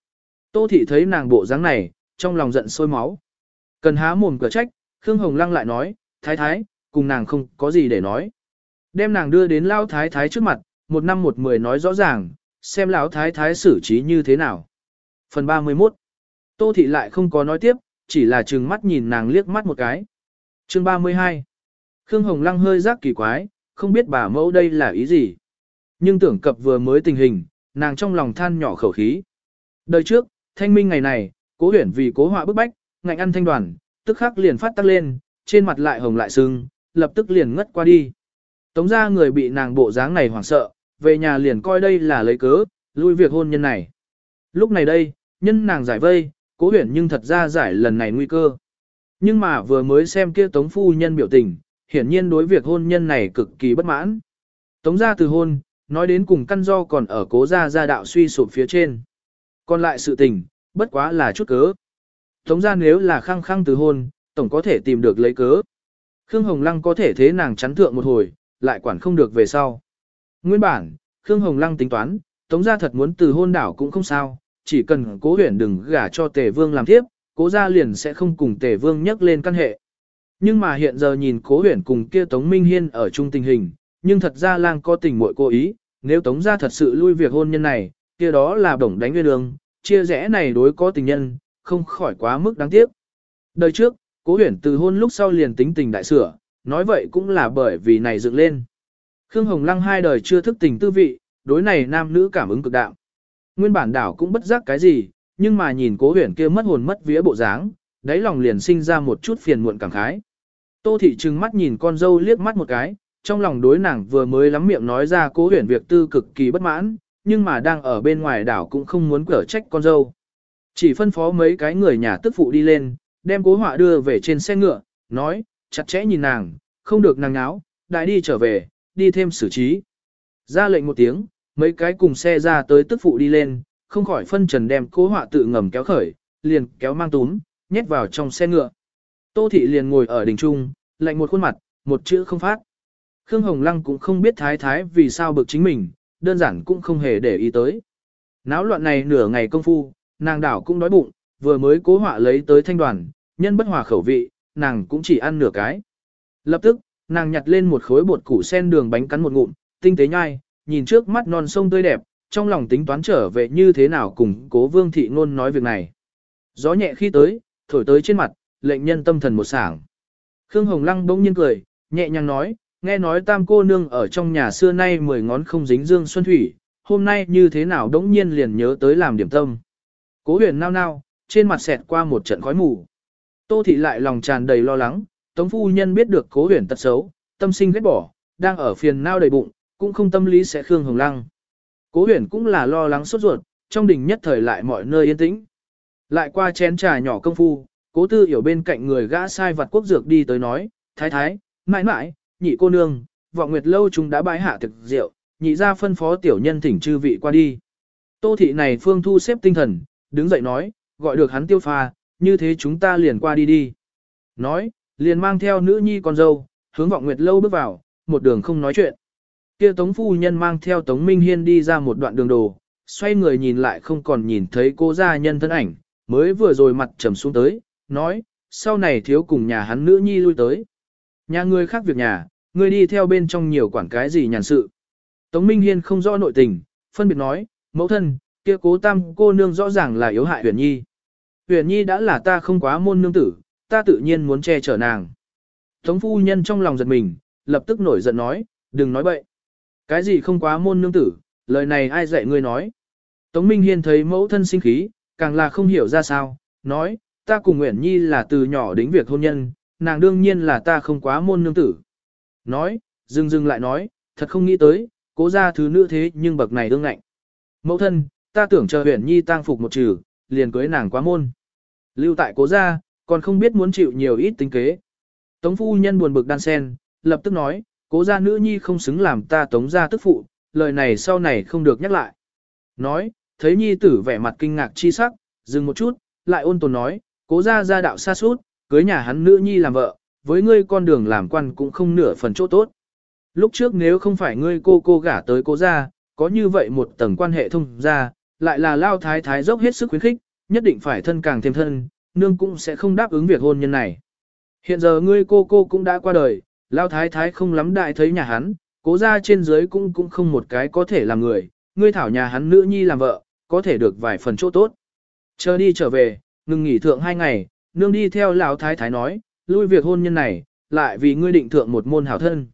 Tô thị thấy nàng bộ dáng này, trong lòng giận sôi máu. Cần há mồm cửa trách, Khương Hồng Lăng lại nói, thái thái, cùng nàng không có gì để nói. Đem nàng đưa đến lao thái thái trước mặt, một năm một mười nói rõ ràng, xem lão thái thái xử trí như thế nào. Phần 31 Tô thị lại không có nói tiếp, chỉ là trừng mắt nhìn nàng liếc mắt một cái. Chương 32 Khương Hồng Lăng hơi giác kỳ quái, không biết bà mẫu đây là ý gì. Nhưng tưởng cập vừa mới tình hình, nàng trong lòng than nhỏ khẩu khí. Đời trước, thanh minh ngày này, cố huyển vì cố họa bức bách, ngạnh ăn thanh đoàn, tức khắc liền phát tắc lên, trên mặt lại hồng lại sưng, lập tức liền ngất qua đi. Tống ra người bị nàng bộ dáng này hoảng sợ, về nhà liền coi đây là lấy cớ, lui việc hôn nhân này. Lúc này đây, nhân nàng giải vây, cố huyển nhưng thật ra giải lần này nguy cơ. Nhưng mà vừa mới xem kia tống phu nhân biểu tình, hiển nhiên đối việc hôn nhân này cực kỳ bất mãn. Tống ra từ hôn, nói đến cùng căn do còn ở cố gia gia đạo suy sụp phía trên. Còn lại sự tình, bất quá là chút cớ. Tống ra nếu là khăng khăng từ hôn, tổng có thể tìm được lấy cớ. Khương Hồng Lăng có thể thế nàng chắn thượng một hồi, lại quản không được về sau. Nguyên bản, Khương Hồng Lăng tính toán, Tống gia thật muốn từ hôn đảo cũng không sao, chỉ cần cố huyền đừng gả cho Tề Vương làm tiếp, cố gia liền sẽ không cùng Tề Vương nhắc lên căn hệ. Nhưng mà hiện giờ nhìn cố huyền cùng kia Tống Minh Hiên ở chung tình hình, nhưng thật ra lang có tình muội cố ý, nếu Tống gia thật sự lui việc hôn nhân này, kia đó là đổng đánh nguyên đường, chia rẽ này đối có tình nhân, không khỏi quá mức đáng tiếc. Đời trước, cố huyền từ hôn lúc sau liền tính tình đại sửa, nói vậy cũng là bởi vì này dựng lên. Khương Hồng Lăng hai đời chưa thức tình tư vị, đối này nam nữ cảm ứng cực đạo. Nguyên bản đảo cũng bất giác cái gì, nhưng mà nhìn cố huyền kia mất hồn mất vía bộ dáng, đáy lòng liền sinh ra một chút phiền muộn cảm khái. Tô thị trừng mắt nhìn con dâu liếc mắt một cái, trong lòng đối nàng vừa mới lắm miệng nói ra cố huyền việc tư cực kỳ bất mãn, nhưng mà đang ở bên ngoài đảo cũng không muốn cở trách con dâu. Chỉ phân phó mấy cái người nhà tức phụ đi lên, đem cố họa đưa về trên xe ngựa, nói, chặt chẽ nhìn nàng, không được nàng náo, đại đi trở về, đi thêm xử trí. Ra lệnh một tiếng, mấy cái cùng xe ra tới tức phụ đi lên, không khỏi phân trần đem cố họa tự ngầm kéo khởi, liền kéo mang túm, nhét vào trong xe ngựa. Tô thị liền ngồi ở đỉnh trung, lạnh một khuôn mặt, một chữ không phát. Khương Hồng Lăng cũng không biết thái thái vì sao bực chính mình, đơn giản cũng không hề để ý tới. Náo loạn này nửa ngày công phu, nàng đảo cũng đói bụng, vừa mới cố họa lấy tới thanh đoàn, nhân bất hòa khẩu vị, nàng cũng chỉ ăn nửa cái. Lập tức, nàng nhặt lên một khối bột củ sen đường bánh cắn một ngụm, tinh tế nhai, nhìn trước mắt non sông tươi đẹp, trong lòng tính toán trở về như thế nào cùng cố vương thị ngôn nói việc này. Gió nhẹ khi tới, thổi tới trên mặt, lệnh nhân tâm thần một sảng. Khương Hồng Lăng bỗng nhiên cười, nhẹ nhàng nói, nghe nói tam cô nương ở trong nhà xưa nay mười ngón không dính dương xuân thủy, hôm nay như thế nào đống nhiên liền nhớ tới làm điểm tâm. Cố huyền nao nao, trên mặt xẹt qua một trận khói mù. Tô thị lại lòng tràn đầy lo lắng, tống phu nhân biết được cố huyền tật xấu, tâm sinh ghét bỏ, đang ở phiền nao đầy bụng, cũng không tâm lý sẽ khương hồng lăng. Cố huyền cũng là lo lắng sốt ruột, trong đình nhất thời lại mọi nơi yên tĩnh. Lại qua chén trà nhỏ công phu, cố tư hiểu bên cạnh người gã sai vặt quốc dược đi tới nói, thái thái, mãi mãi, nhị cô nương, vọng nguyệt lâu chúng đã bái hạ thực rượu, nhị ra phân phó tiểu nhân thỉnh chư vị qua đi. Tô thị này phương thu xếp tinh thần, đứng dậy nói, gọi được hắn tiêu pha, như thế chúng ta liền qua đi đi. Nói, liền mang theo nữ nhi con dâu, hướng vọng nguyệt lâu bước vào, một đường không nói chuyện. Kia tống phu nhân mang theo tống minh hiên đi ra một đoạn đường đồ, xoay người nhìn lại không còn nhìn thấy cô gia nhân thân ảnh, mới vừa rồi mặt trầm xuống tới, nói, sau này thiếu cùng nhà hắn nữ nhi lui tới. Nhà người khác việc nhà, người đi theo bên trong nhiều quản cái gì nhàn sự. Tống Minh Hiên không rõ nội tình, phân biệt nói, mẫu thân, kia cố tam cô nương rõ ràng là yếu hại huyền nhi. Huyền nhi đã là ta không quá môn nương tử, ta tự nhiên muốn che chở nàng. Tống phu nhân trong lòng giật mình, lập tức nổi giận nói, đừng nói bậy. Cái gì không quá môn nương tử, lời này ai dạy ngươi nói. Tống Minh Hiên thấy mẫu thân sinh khí, càng là không hiểu ra sao, nói, ta cùng Nguyễn Nhi là từ nhỏ đến việc hôn nhân, nàng đương nhiên là ta không quá môn nương tử. Nói, dừng dừng lại nói, thật không nghĩ tới, cố ra thứ nữ thế nhưng bậc này đương ngạnh. Mẫu thân, ta tưởng chờ Nguyễn Nhi tang phục một trừ, liền cưới nàng quá môn. Lưu tại cố gia, còn không biết muốn chịu nhiều ít tính kế. Tống phu nhân buồn bực đan sen, lập tức nói, cố gia nữ nhi không xứng làm ta tống gia tức phụ, lời này sau này không được nhắc lại. Nói, thấy nhi tử vẻ mặt kinh ngạc chi sắc, dừng một chút, lại ôn tồn nói, cố gia gia đạo xa suốt, cưới nhà hắn nữ nhi làm vợ, với ngươi con đường làm quan cũng không nửa phần chỗ tốt. Lúc trước nếu không phải ngươi cô cô gả tới cố gia, có như vậy một tầng quan hệ thông gia, lại là lao thái thái dốc hết sức khuyến khích, nhất định phải thân càng thêm thân, nương cũng sẽ không đáp ứng việc hôn nhân này. Hiện giờ ngươi cô cô cũng đã qua đời, lao thái thái không lắm đại thấy nhà hắn, cố gia trên dưới cũng cũng không một cái có thể làm người, ngươi thảo nhà hắn nữ nhi làm vợ, có thể được vài phần chỗ tốt. Chờ đi trở về, ngừng nghỉ thượng hai ngày, nương đi theo lão thái thái nói, lui việc hôn nhân này, lại vì ngươi định thượng một môn hảo thân.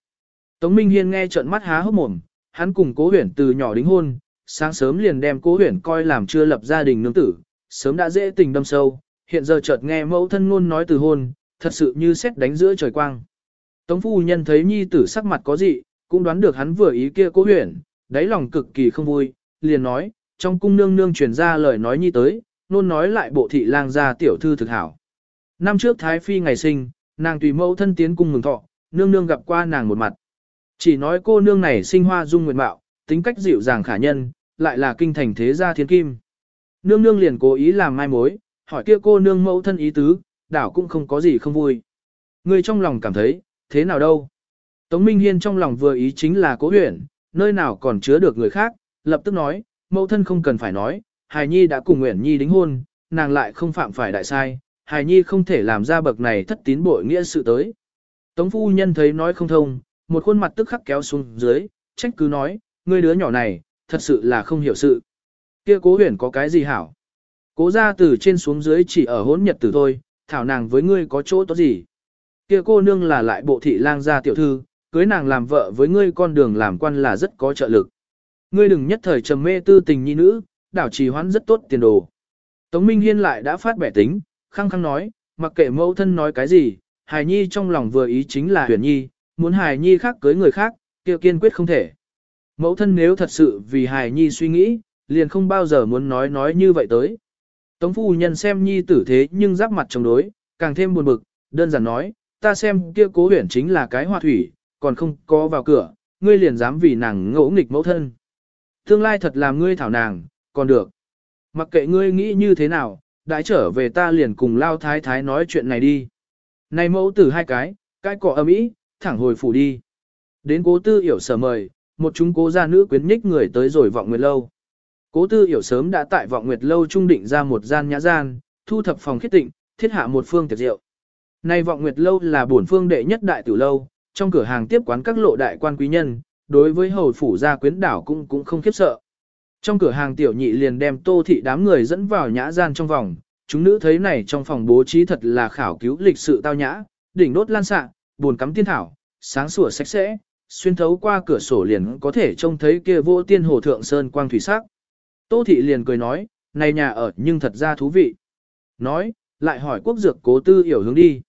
Tống Minh Hiên nghe trợn mắt há hốc mồm, hắn cùng cố huyển từ nhỏ đính hôn, sáng sớm liền đem cố huyển coi làm chưa lập gia đình nương tử, sớm đã dễ tình đâm sâu, hiện giờ chợt nghe mẫu thân ngôn nói từ hôn, thật sự như xét đánh giữa trời quang. Tống phu nhân thấy nhi tử sắc mặt có gì, cũng đoán được hắn vừa ý kia cố huyền, đáy lòng cực kỳ không vui, liền nói, trong cung nương nương truyền ra lời nói nhi tới, nôn nói lại bộ thị lang gia tiểu thư thực hảo. Năm trước Thái Phi ngày sinh, nàng tùy mẫu thân tiến cung mừng thọ, nương nương gặp qua nàng một mặt. Chỉ nói cô nương này sinh hoa dung nguyện mạo, tính cách dịu dàng khả nhân, lại là kinh thành thế gia thiên kim. Nương nương liền cố ý làm mai mối, hỏi kia cô nương mẫu thân ý tứ, đảo cũng không có gì không vui. Người trong lòng cảm thấy, thế nào đâu? Tống Minh Hiên trong lòng vừa ý chính là cố huyển, nơi nào còn chứa được người khác, lập tức nói, mẫu thân không cần phải nói, Hài Nhi đã cùng Nguyễn Nhi đính hôn, nàng lại không phạm phải đại sai, Hài Nhi không thể làm ra bậc này thất tín bội nghĩa sự tới. Tống phu nhân thấy nói không thông, một khuôn mặt tức khắc kéo xuống dưới, trách cứ nói, ngươi đứa nhỏ này, thật sự là không hiểu sự. Kia cố huyền có cái gì hảo? Cố ra từ trên xuống dưới chỉ ở hỗn nhật tử thôi, thảo nàng với ngươi có chỗ tốt gì? Kia cô nương là lại bộ thị lang gia tiểu thư, cưới nàng làm vợ với ngươi con đường làm quan là rất có trợ lực. Ngươi đừng nhất thời trầm mê tư tình nhi nữ, đảo trì hoãn rất tốt tiền đồ. Tống Minh Hiên lại đã phát bẻ tính, khăng khăng nói, mặc kệ mẫu thân nói cái gì, Hải nhi trong lòng vừa ý chính là huyền nhi, muốn Hải nhi khác cưới người khác, kia kiên quyết không thể. Mẫu thân nếu thật sự vì Hải nhi suy nghĩ, liền không bao giờ muốn nói nói như vậy tới. Tống phu nhân xem nhi tử thế nhưng giáp mặt chống đối, càng thêm buồn bực, đơn giản nói, ta xem kia cố huyền chính là cái hoa thủy, còn không có vào cửa, ngươi liền dám vì nàng ngỗ nghịch mẫu thân. Tương lai thật làm ngươi thảo nàng, còn được. Mặc kệ ngươi nghĩ như thế nào, đãi trở về ta liền cùng lao thái thái nói chuyện này đi. Này mẫu tử hai cái, cái cỏ âm ý, thẳng hồi phủ đi. Đến cố tư hiểu sở mời, một chúng cố gia nữ quyến nhích người tới rồi vọng nguyệt lâu. Cố tư hiểu sớm đã tại vọng nguyệt lâu trung định ra một gian nhã gian, thu thập phòng khiết tịnh, thiết hạ một phương tiệc rượu. Nay vọng nguyệt lâu là bổn phương đệ nhất đại tử lâu, trong cửa hàng tiếp quán các lộ đại quan quý nhân, đối với hầu phủ gia quyến đảo cũng cũng không khiếp sợ. Trong cửa hàng tiểu nhị liền đem tô thị đám người dẫn vào nhã gian trong vòng, chúng nữ thấy này trong phòng bố trí thật là khảo cứu lịch sự tao nhã, đỉnh đốt lan xạ, buồn cắm tiên thảo, sáng sủa sạch sẽ, xuyên thấu qua cửa sổ liền có thể trông thấy kia vô tiên hồ thượng sơn quang thủy sắc. Tô thị liền cười nói, này nhà ở nhưng thật ra thú vị. Nói, lại hỏi quốc dược cố tư hiểu hướng đi.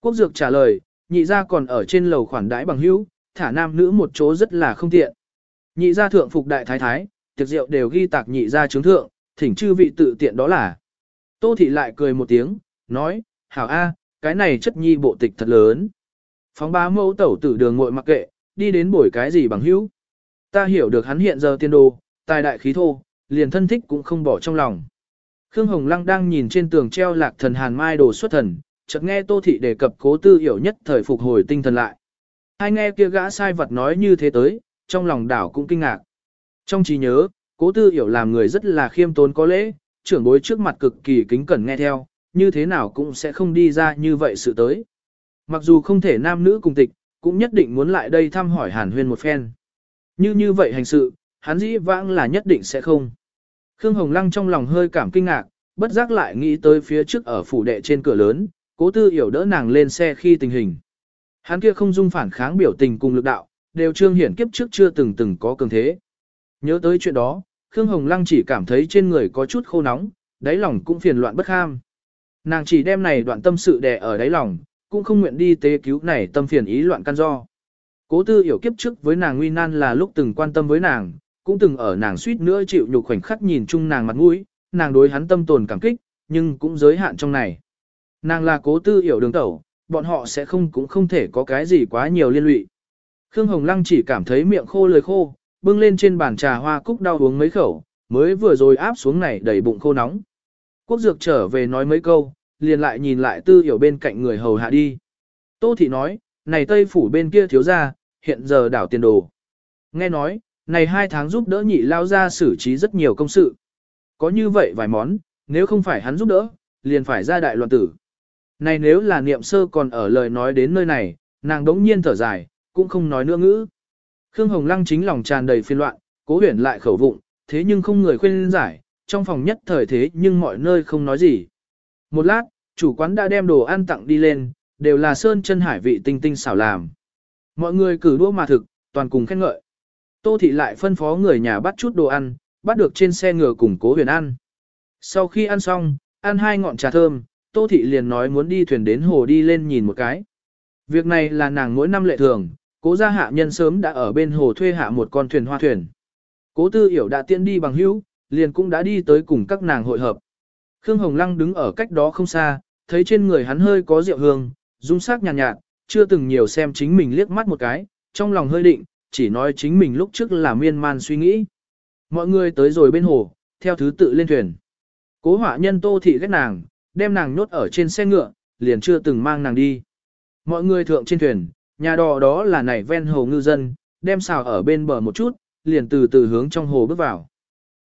Quốc dược trả lời, nhị gia còn ở trên lầu khoản đãi bằng hữu, thả nam nữ một chỗ rất là không tiện. Nhị gia thượng phục đại thái thái, tiệc rượu đều ghi tạc nhị gia chứng thượng, thỉnh chư vị tự tiện đó là. Tô thị lại cười một tiếng, nói, hảo a, cái này chất nhi bộ tịch thật lớn. Phóng bá mẫu tẩu tử đường ngội mặc kệ, đi đến buổi cái gì bằng hữu. Ta hiểu được hắn hiện giờ tiên đồ, tài đại khí thô, liền thân thích cũng không bỏ trong lòng. Khương Hồng Lăng đang nhìn trên tường treo lạc thần hàn mai đồ xuất thần, chợt nghe Tô Thị đề cập cố tư hiểu nhất thời phục hồi tinh thần lại. Hai nghe kia gã sai vật nói như thế tới, trong lòng đảo cũng kinh ngạc. Trong trí nhớ, cố tư hiểu làm người rất là khiêm tốn có lễ, trưởng bối trước mặt cực kỳ kính cẩn nghe theo, như thế nào cũng sẽ không đi ra như vậy sự tới. Mặc dù không thể nam nữ cùng tịch, cũng nhất định muốn lại đây thăm hỏi hàn huyên một phen. Như như vậy hành sự, hắn dĩ vãng là nhất định sẽ không. Khương Hồng Lăng trong lòng hơi cảm kinh ngạc, bất giác lại nghĩ tới phía trước ở phủ đệ trên cửa lớn, cố tư hiểu đỡ nàng lên xe khi tình hình. Hắn kia không dung phản kháng biểu tình cùng lực đạo, đều trương hiển kiếp trước chưa từng từng có cường thế. Nhớ tới chuyện đó, Khương Hồng Lăng chỉ cảm thấy trên người có chút khô nóng, đáy lòng cũng phiền loạn bất ham. Nàng chỉ đem này đoạn tâm sự đè ở đáy lòng, cũng không nguyện đi tế cứu này tâm phiền ý loạn căn do. Cố tư hiểu kiếp trước với nàng nguy nan là lúc từng quan tâm với nàng, cũng từng ở nàng suýt nữa chịu nhục khoảnh khắc nhìn chung nàng mặt mũi, nàng đối hắn tâm tồn cảm kích, nhưng cũng giới hạn trong này. Nàng là cố tư hiểu đường tẩu, bọn họ sẽ không cũng không thể có cái gì quá nhiều liên lụy. Khương Hồng Lăng chỉ cảm thấy miệng khô lời khô, bưng lên trên bàn trà hoa cúc đau uống mấy khẩu, mới vừa rồi áp xuống này đầy bụng khô nóng. Quốc dược trở về nói mấy câu, liền lại nhìn lại tư hiểu bên cạnh người hầu hạ đi. Tô thị nói, này tây phủ bên kia thiếu ra, hiện giờ đảo tiền đồ. Nghe nói, này hai tháng giúp đỡ nhị lao ra xử trí rất nhiều công sự. Có như vậy vài món, nếu không phải hắn giúp đỡ, liền phải ra đại loạn tử. Này nếu là niệm sơ còn ở lời nói đến nơi này, nàng đống nhiên thở dài, cũng không nói nữa ngữ. Khương Hồng Lăng chính lòng tràn đầy phiên loạn, cố huyển lại khẩu vụng, thế nhưng không người khuyên giải, trong phòng nhất thời thế nhưng mọi nơi không nói gì. Một lát, chủ quán đã đem đồ ăn tặng đi lên, đều là sơn chân hải vị tinh tinh xảo làm. Mọi người cử đua mà thực, toàn cùng khen ngợi. Tô thị lại phân phó người nhà bắt chút đồ ăn, bắt được trên xe ngựa cùng cố huyền ăn. Sau khi ăn xong, ăn hai ngọn trà thơm, Tô thị liền nói muốn đi thuyền đến hồ đi lên nhìn một cái. Việc này là nàng mỗi năm lệ thường, cố gia hạ nhân sớm đã ở bên hồ thuê hạ một con thuyền hoa thuyền. Cố tư hiểu đã tiện đi bằng hữu, liền cũng đã đi tới cùng các nàng hội hợp. Khương Hồng Lăng đứng ở cách đó không xa, thấy trên người hắn hơi có rượu hương, dung sắc nhàn nhạt, nhạt, chưa từng nhiều xem chính mình liếc mắt một cái, trong lòng hơi định, chỉ nói chính mình lúc trước là miên man suy nghĩ. Mọi người tới rồi bên hồ, theo thứ tự lên thuyền. Cố họa nhân tô thị ghét nàng, đem nàng nhốt ở trên xe ngựa, liền chưa từng mang nàng đi. Mọi người thượng trên thuyền, nhà đò đó là nảy ven hồ ngư dân, đem xào ở bên bờ một chút, liền từ từ hướng trong hồ bước vào.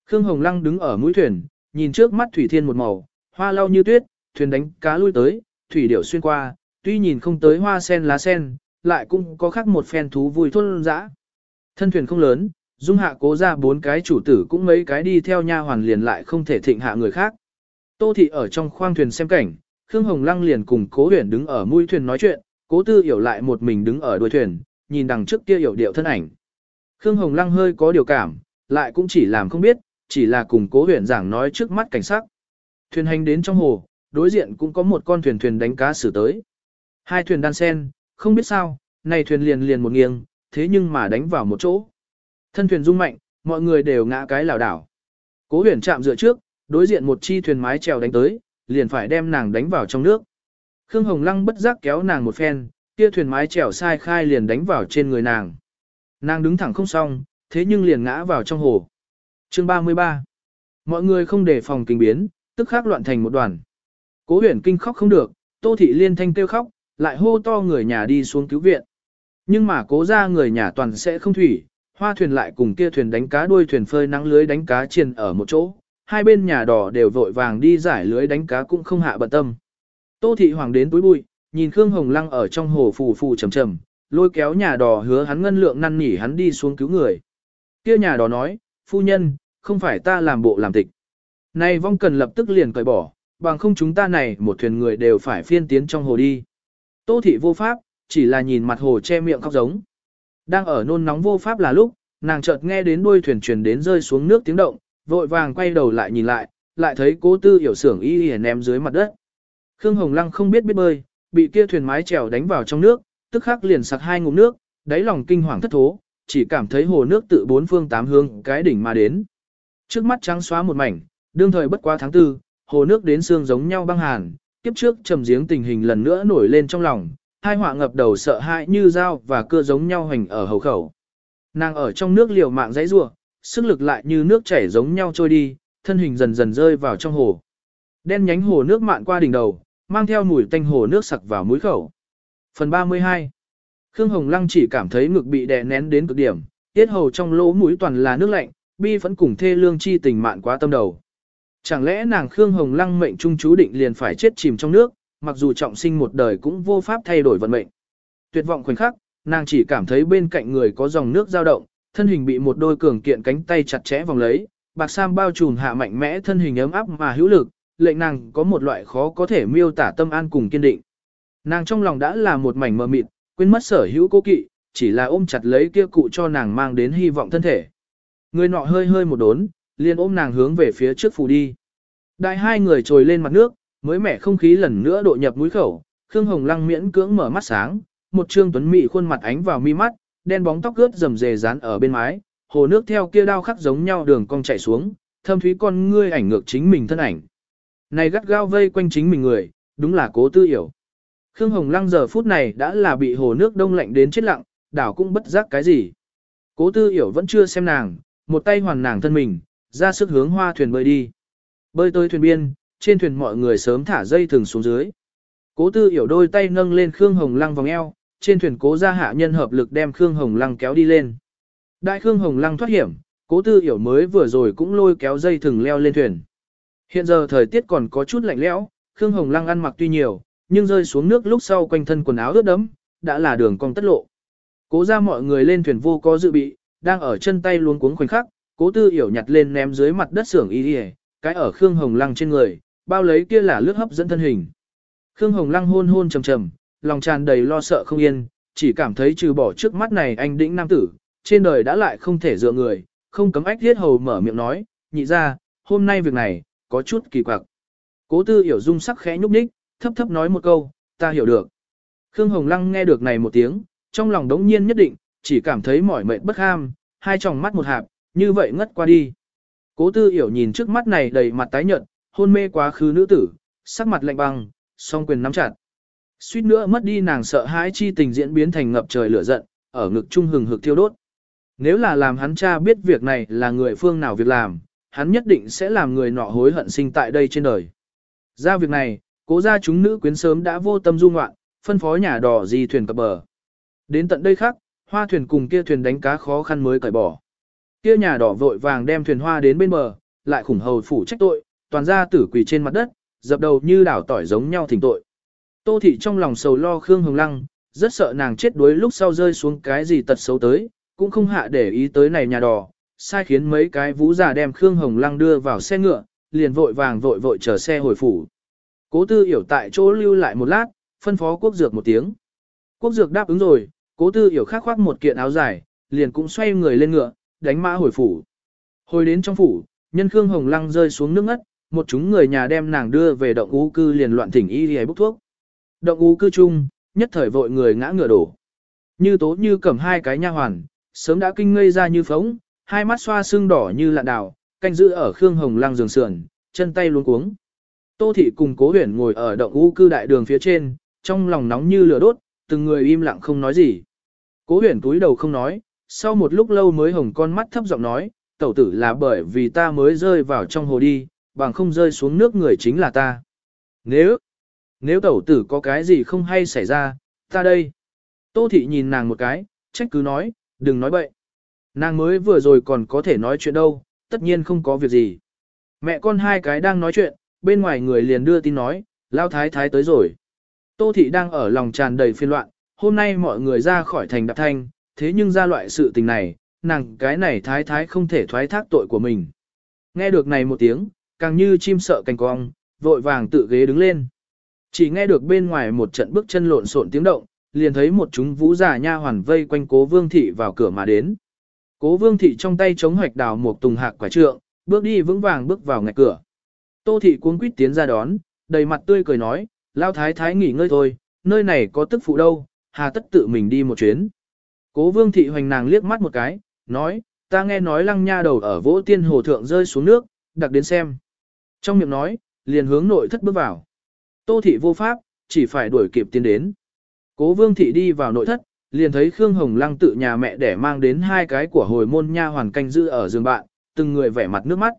Khương Hồng Lăng đứng ở mũi thuyền, nhìn trước mắt thủy thiên một màu, hoa lau như tuyết, thuyền đánh cá lui tới, thủy điểu xuyên qua, tuy nhìn không tới hoa sen lá sen, lại cũng có khác một phen thú vui thôn dã. Thân thuyền không lớn, dung hạ cố ra bốn cái chủ tử cũng mấy cái đi theo nha hoàn liền lại không thể thịnh hạ người khác. Tô thị ở trong khoang thuyền xem cảnh, Khương Hồng Lăng liền cùng cố huyền đứng ở mũi thuyền nói chuyện, cố tư hiểu lại một mình đứng ở đuôi thuyền, nhìn đằng trước kia hiểu điệu thân ảnh. Khương Hồng Lăng hơi có điều cảm, lại cũng chỉ làm không biết, chỉ là cùng cố huyền giảng nói trước mắt cảnh sắc. Thuyền hành đến trong hồ, đối diện cũng có một con thuyền thuyền đánh cá xử tới. Hai thuyền đan sen, không biết sao, này thuyền liền liền một nghiêng, thế nhưng mà đánh vào một chỗ. Thân thuyền rung mạnh, mọi người đều ngã cái lảo đảo. Cố huyền chạm dựa trước, đối diện một chi thuyền mái chèo đánh tới, liền phải đem nàng đánh vào trong nước. Khương Hồng Lăng bất giác kéo nàng một phen, kia thuyền mái chèo sai khai liền đánh vào trên người nàng. Nàng đứng thẳng không xong, thế nhưng liền ngã vào trong hồ. Chương 33 Mọi người không đề phòng kinh biến, tức khắc loạn thành một đoàn. Cố huyền kinh khóc không được, Tô Thị Liên thanh kêu khóc, lại hô to người nhà đi xuống cứu viện. Nhưng mà cố ra người nhà toàn sẽ không thủy, hoa thuyền lại cùng kia thuyền đánh cá đuôi thuyền phơi nắng lưới đánh cá chiền ở một chỗ. Hai bên nhà đỏ đều vội vàng đi giải lưới đánh cá cũng không hạ bận tâm. Tô Thị Hoàng đến túi bụi, nhìn Khương Hồng Lăng ở trong hồ phù phù trầm trầm, lôi kéo nhà đò hứa hắn ngân lượng năn nỉ hắn đi xuống cứu người. Kia nhà đò nói, phu nhân, không phải ta làm bộ làm tịch. Này vong cần lập tức liền cởi bỏ, bằng không chúng ta này một thuyền người đều phải phiên tiến trong hồ đi. Tô thị vô pháp, chỉ là nhìn mặt hồ che miệng khóc giống. Đang ở nôn nóng vô pháp là lúc, nàng chợt nghe đến đuôi thuyền truyền đến rơi xuống nước tiếng động, vội vàng quay đầu lại nhìn lại, lại thấy cố tư hiểu sưởng y y ném dưới mặt đất. Khương Hồng Lăng không biết biết bơi, bị kia thuyền mái chèo đánh vào trong nước, tức khắc liền sặc hai ngụm nước, đáy lòng kinh hoàng thất thố, chỉ cảm thấy hồ nước tự bốn phương tám hướng cái đỉnh mà đến. Trước mắt trắng xóa một mảnh, đương thời bất quá tháng tư, hồ nước đến xương giống nhau băng hàn, kiếp trước trầm giếng tình hình lần nữa nổi lên trong lòng, hai họa ngập đầu sợ hãi như dao và cưa giống nhau hành ở hầu khẩu. Nàng ở trong nước liều mạng dãy rủa, sức lực lại như nước chảy giống nhau trôi đi, thân hình dần dần rơi vào trong hồ. Đen nhánh hồ nước mạn qua đỉnh đầu, mang theo mùi tanh hồ nước sặc vào mũi khẩu. Phần 32 Khương Hồng Lăng chỉ cảm thấy ngực bị đè nén đến cực điểm, tiết hầu trong lỗ mũi toàn là nước lạnh, bi vẫn cùng thê lương chi tình mạn quá tâm đầu. Chẳng lẽ nàng Khương Hồng Lăng mệnh trung chú định liền phải chết chìm trong nước, mặc dù trọng sinh một đời cũng vô pháp thay đổi vận mệnh. Tuyệt vọng khoảnh khắc, nàng chỉ cảm thấy bên cạnh người có dòng nước dao động, thân hình bị một đôi cường kiện cánh tay chặt chẽ vòng lấy, bạc sam bao trùm hạ mạnh mẽ thân hình ấm áp mà hữu lực, lệnh nàng có một loại khó có thể miêu tả tâm an cùng kiên định. Nàng trong lòng đã là một mảnh mờ mịt, quên mất sở hữu cố kỵ, chỉ là ôm chặt lấy kia cụ cho nàng mang đến hy vọng thân thể. Người nọ hơi hơi một đốn, liền ôm nàng hướng về phía trước phủ đi. Đại hai người trồi lên mặt nước, mới mẻ không khí lần nữa độ nhập mũi khẩu, Khương Hồng Lăng miễn cưỡng mở mắt sáng, một trương tuấn mỹ khuôn mặt ánh vào mi mắt, đen bóng tóc ướt rầm rề dán ở bên mái, hồ nước theo kia đao khắc giống nhau đường cong chạy xuống, thâm thúy con ngươi ảnh ngược chính mình thân ảnh. Này gắt gao vây quanh chính mình người, đúng là cố tư hiểu. Khương Hồng Lăng giờ phút này đã là bị hồ nước đông lạnh đến chết lặng, đảo cũng bất giác cái gì. Cố tư hiểu vẫn chưa xem nàng, một tay hoàn nàng thân mình, ra sức hướng hoa thuyền bơi đi. Bơi tới thuyền biên, trên thuyền mọi người sớm thả dây thừng xuống dưới. Cố tư hiểu đôi tay nâng lên Khương Hồng Lăng vòng eo, trên thuyền cố gia hạ nhân hợp lực đem Khương Hồng Lăng kéo đi lên. Đại Khương Hồng Lăng thoát hiểm, cố tư hiểu mới vừa rồi cũng lôi kéo dây thừng leo lên thuyền. Hiện giờ thời tiết còn có chút lạnh lẽo, Khương Hồng Lăng ăn mặc tuy nhiều, nhưng rơi xuống nước lúc sau quanh thân quần áo ướt đẫm, đã là đường cong tất lộ. Cố ra mọi người lên thuyền vô có dự bị, đang ở chân tay luống cuống khoảnh khắc, cố tư hiểu nhặt lên ném dưới mặt đất xưởng y đi cái ở Khương Hồng Lăng trên người, bao lấy kia là lướt hấp dẫn thân hình. Khương Hồng Lăng hôn hôn trầm trầm, lòng tràn đầy lo sợ không yên, chỉ cảm thấy trừ bỏ trước mắt này anh đĩnh nam tử, trên đời đã lại không thể dựa người, không cấm ách thiết hầu mở miệng nói, nhị ra, hôm nay việc này, có chút kỳ quặc. Cố tư hiểu dung sắc khẽ nhúc nhích, thấp thấp nói một câu, ta hiểu được. Khương Hồng Lăng nghe được này một tiếng, trong lòng đống nhiên nhất định, chỉ cảm thấy mỏi mệt bất ham, hai tròng mắt một hạp, như vậy ngất qua đi. Cố tư hiểu nhìn trước mắt này đầy mặt tái nhợt, hôn mê quá khứ nữ tử, sắc mặt lạnh băng, song quyền nắm chặt. Suýt nữa mất đi nàng sợ hãi chi tình diễn biến thành ngập trời lửa giận, ở ngực trung hừng hực thiêu đốt. Nếu là làm hắn cha biết việc này là người phương nào việc làm, hắn nhất định sẽ làm người nọ hối hận sinh tại đây trên đời. Ra việc này, Cố gia chúng nữ quyến sớm đã vô tâm du ngoạn, phân phó nhà đỏ di thuyền cập bờ. Đến tận đây khác, hoa thuyền cùng kia thuyền đánh cá khó khăn mới cởi bỏ. Kia nhà đỏ vội vàng đem thuyền hoa đến bên bờ, lại khủng hầu phủ trách tội, toàn gia tử quỳ trên mặt đất, dập đầu như đảo tỏi giống nhau thỉnh tội. Tô thị trong lòng sầu lo Khương Hồng Lăng, rất sợ nàng chết đuối lúc sau rơi xuống cái gì tật xấu tới, cũng không hạ để ý tới này nhà đò. sai khiến mấy cái vũ giả đem Khương Hồng Lăng đưa vào xe ngựa, liền vội vàng vội vội chờ xe hồi phủ. Cố tư hiểu tại chỗ lưu lại một lát, phân phó quốc dược một tiếng. Quốc dược đáp ứng rồi, cố tư hiểu khắc khoác một kiện áo dài, liền cũng xoay người lên ngựa, đánh mã hồi phủ. Hồi đến trong phủ, nhân Khương Hồng Lăng rơi xuống nước ngất, một chúng người nhà đem nàng đưa về động ú cư liền loạn thỉnh y y bốc thuốc. Động ú cư chung, nhất thời vội người ngã ngựa đổ. Như tố như cầm hai cái nha hoàn, sớm đã kinh ngây ra như phóng, hai mắt xoa sưng đỏ như lạn đào, canh giữ ở Khương Hồng Lăng giường sườn, chân tay luống cuống. Tô thị cùng cố huyền ngồi ở động ú cư đại đường phía trên, trong lòng nóng như lửa đốt, từng người im lặng không nói gì. Cố huyền túi đầu không nói, sau một lúc lâu mới hồng con mắt thấp giọng nói, tẩu tử là bởi vì ta mới rơi vào trong hồ đi, bằng không rơi xuống nước người chính là ta. Nếu, nếu tẩu tử có cái gì không hay xảy ra, ta đây. Tô thị nhìn nàng một cái, trách cứ nói, đừng nói bậy. Nàng mới vừa rồi còn có thể nói chuyện đâu, tất nhiên không có việc gì. Mẹ con hai cái đang nói chuyện, bên ngoài người liền đưa tin nói, lao thái thái tới rồi. Tô thị đang ở lòng tràn đầy phiên loạn, hôm nay mọi người ra khỏi thành đạp thanh, thế nhưng ra loại sự tình này, nàng cái này thái thái không thể thoái thác tội của mình. Nghe được này một tiếng, càng như chim sợ cành cong, vội vàng tự ghế đứng lên. Chỉ nghe được bên ngoài một trận bước chân lộn xộn tiếng động, liền thấy một chúng vũ giả nha hoàn vây quanh cố vương thị vào cửa mà đến. Cố vương thị trong tay chống hoạch đào một tùng hạc quả trượng, bước đi vững vàng bước vào ngạch cửa. Tô thị cuống quýt tiến ra đón, đầy mặt tươi cười nói, lao thái thái nghỉ ngơi thôi, nơi này có tức phụ đâu, hà tất tự mình đi một chuyến. Cố vương thị hoành nàng liếc mắt một cái, nói, ta nghe nói lăng nha đầu ở vỗ tiên hồ thượng rơi xuống nước, đặc đến xem. Trong miệng nói, liền hướng nội thất bước vào. Tô thị vô pháp, chỉ phải đuổi kịp tiến đến. Cố vương thị đi vào nội thất, liền thấy Khương Hồng Lăng tự nhà mẹ để mang đến hai cái của hồi môn nha hoàn canh giữ ở giường bạn, từng người vẻ mặt nước mắt.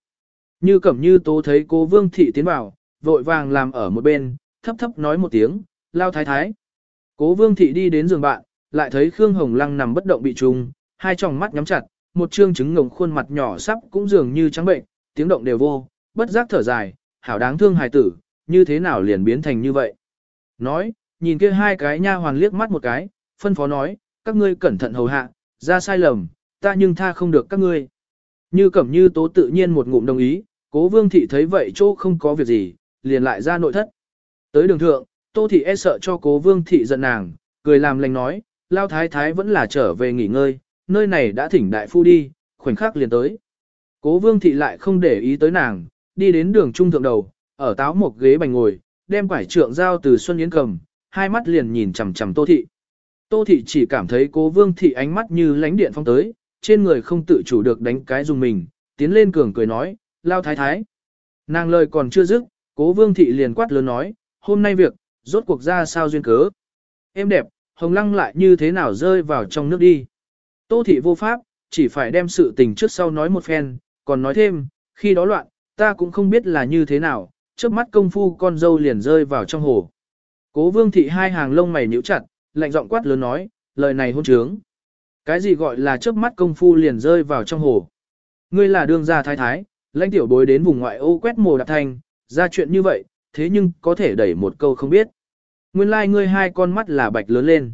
Như cẩm như tố thấy cố vương thị tiến vào, vội vàng làm ở một bên, thấp thấp nói một tiếng, lao thái thái. Cố vương thị đi đến giường bạn, lại thấy Khương Hồng Lăng nằm bất động bị trùng, hai tròng mắt nhắm chặt, một trương trứng ngồng khuôn mặt nhỏ sắp cũng dường như trắng bệnh, tiếng động đều vô, bất giác thở dài, hảo đáng thương hài tử, như thế nào liền biến thành như vậy. Nói, nhìn kia hai cái nha hoàn liếc mắt một cái, phân phó nói, các ngươi cẩn thận hầu hạ, ra sai lầm, ta nhưng tha không được các ngươi. Như cẩm như tố tự nhiên một ngụm đồng ý, cố vương thị thấy vậy chỗ không có việc gì, liền lại ra nội thất. Tới đường thượng, tô thị e sợ cho cố vương thị giận nàng, cười làm lành nói, lao thái thái vẫn là trở về nghỉ ngơi, nơi này đã thỉnh đại phu đi, khoảnh khắc liền tới. Cố vương thị lại không để ý tới nàng, đi đến đường trung thượng đầu, ở táo một ghế bành ngồi, đem quải trượng giao từ Xuân Yến cầm, hai mắt liền nhìn chằm chằm Tô thị. Tô thị chỉ cảm thấy cố vương thị ánh mắt như lánh điện phong tới, trên người không tự chủ được đánh cái dùng mình, tiến lên cường cười nói, lao thái thái. Nàng lời còn chưa dứt, cố vương thị liền quát lớn nói, hôm nay việc, rốt cuộc ra sao duyên cớ. Em đẹp, hồng lăng lại như thế nào rơi vào trong nước đi. Tô thị vô pháp, chỉ phải đem sự tình trước sau nói một phen, còn nói thêm, khi đó loạn, ta cũng không biết là như thế nào, trước mắt công phu con dâu liền rơi vào trong hồ. Cố vương thị hai hàng lông mày nhíu chặt, lạnh giọng quát lớn nói, lời này hôn trướng. Cái gì gọi là trước mắt công phu liền rơi vào trong hồ. Ngươi là đương gia thái thái, lãnh tiểu bối đến vùng ngoại ô quét mồ đạp thành, ra chuyện như vậy, thế nhưng có thể đẩy một câu không biết. Nguyên lai like ngươi hai con mắt là bạch lớn lên.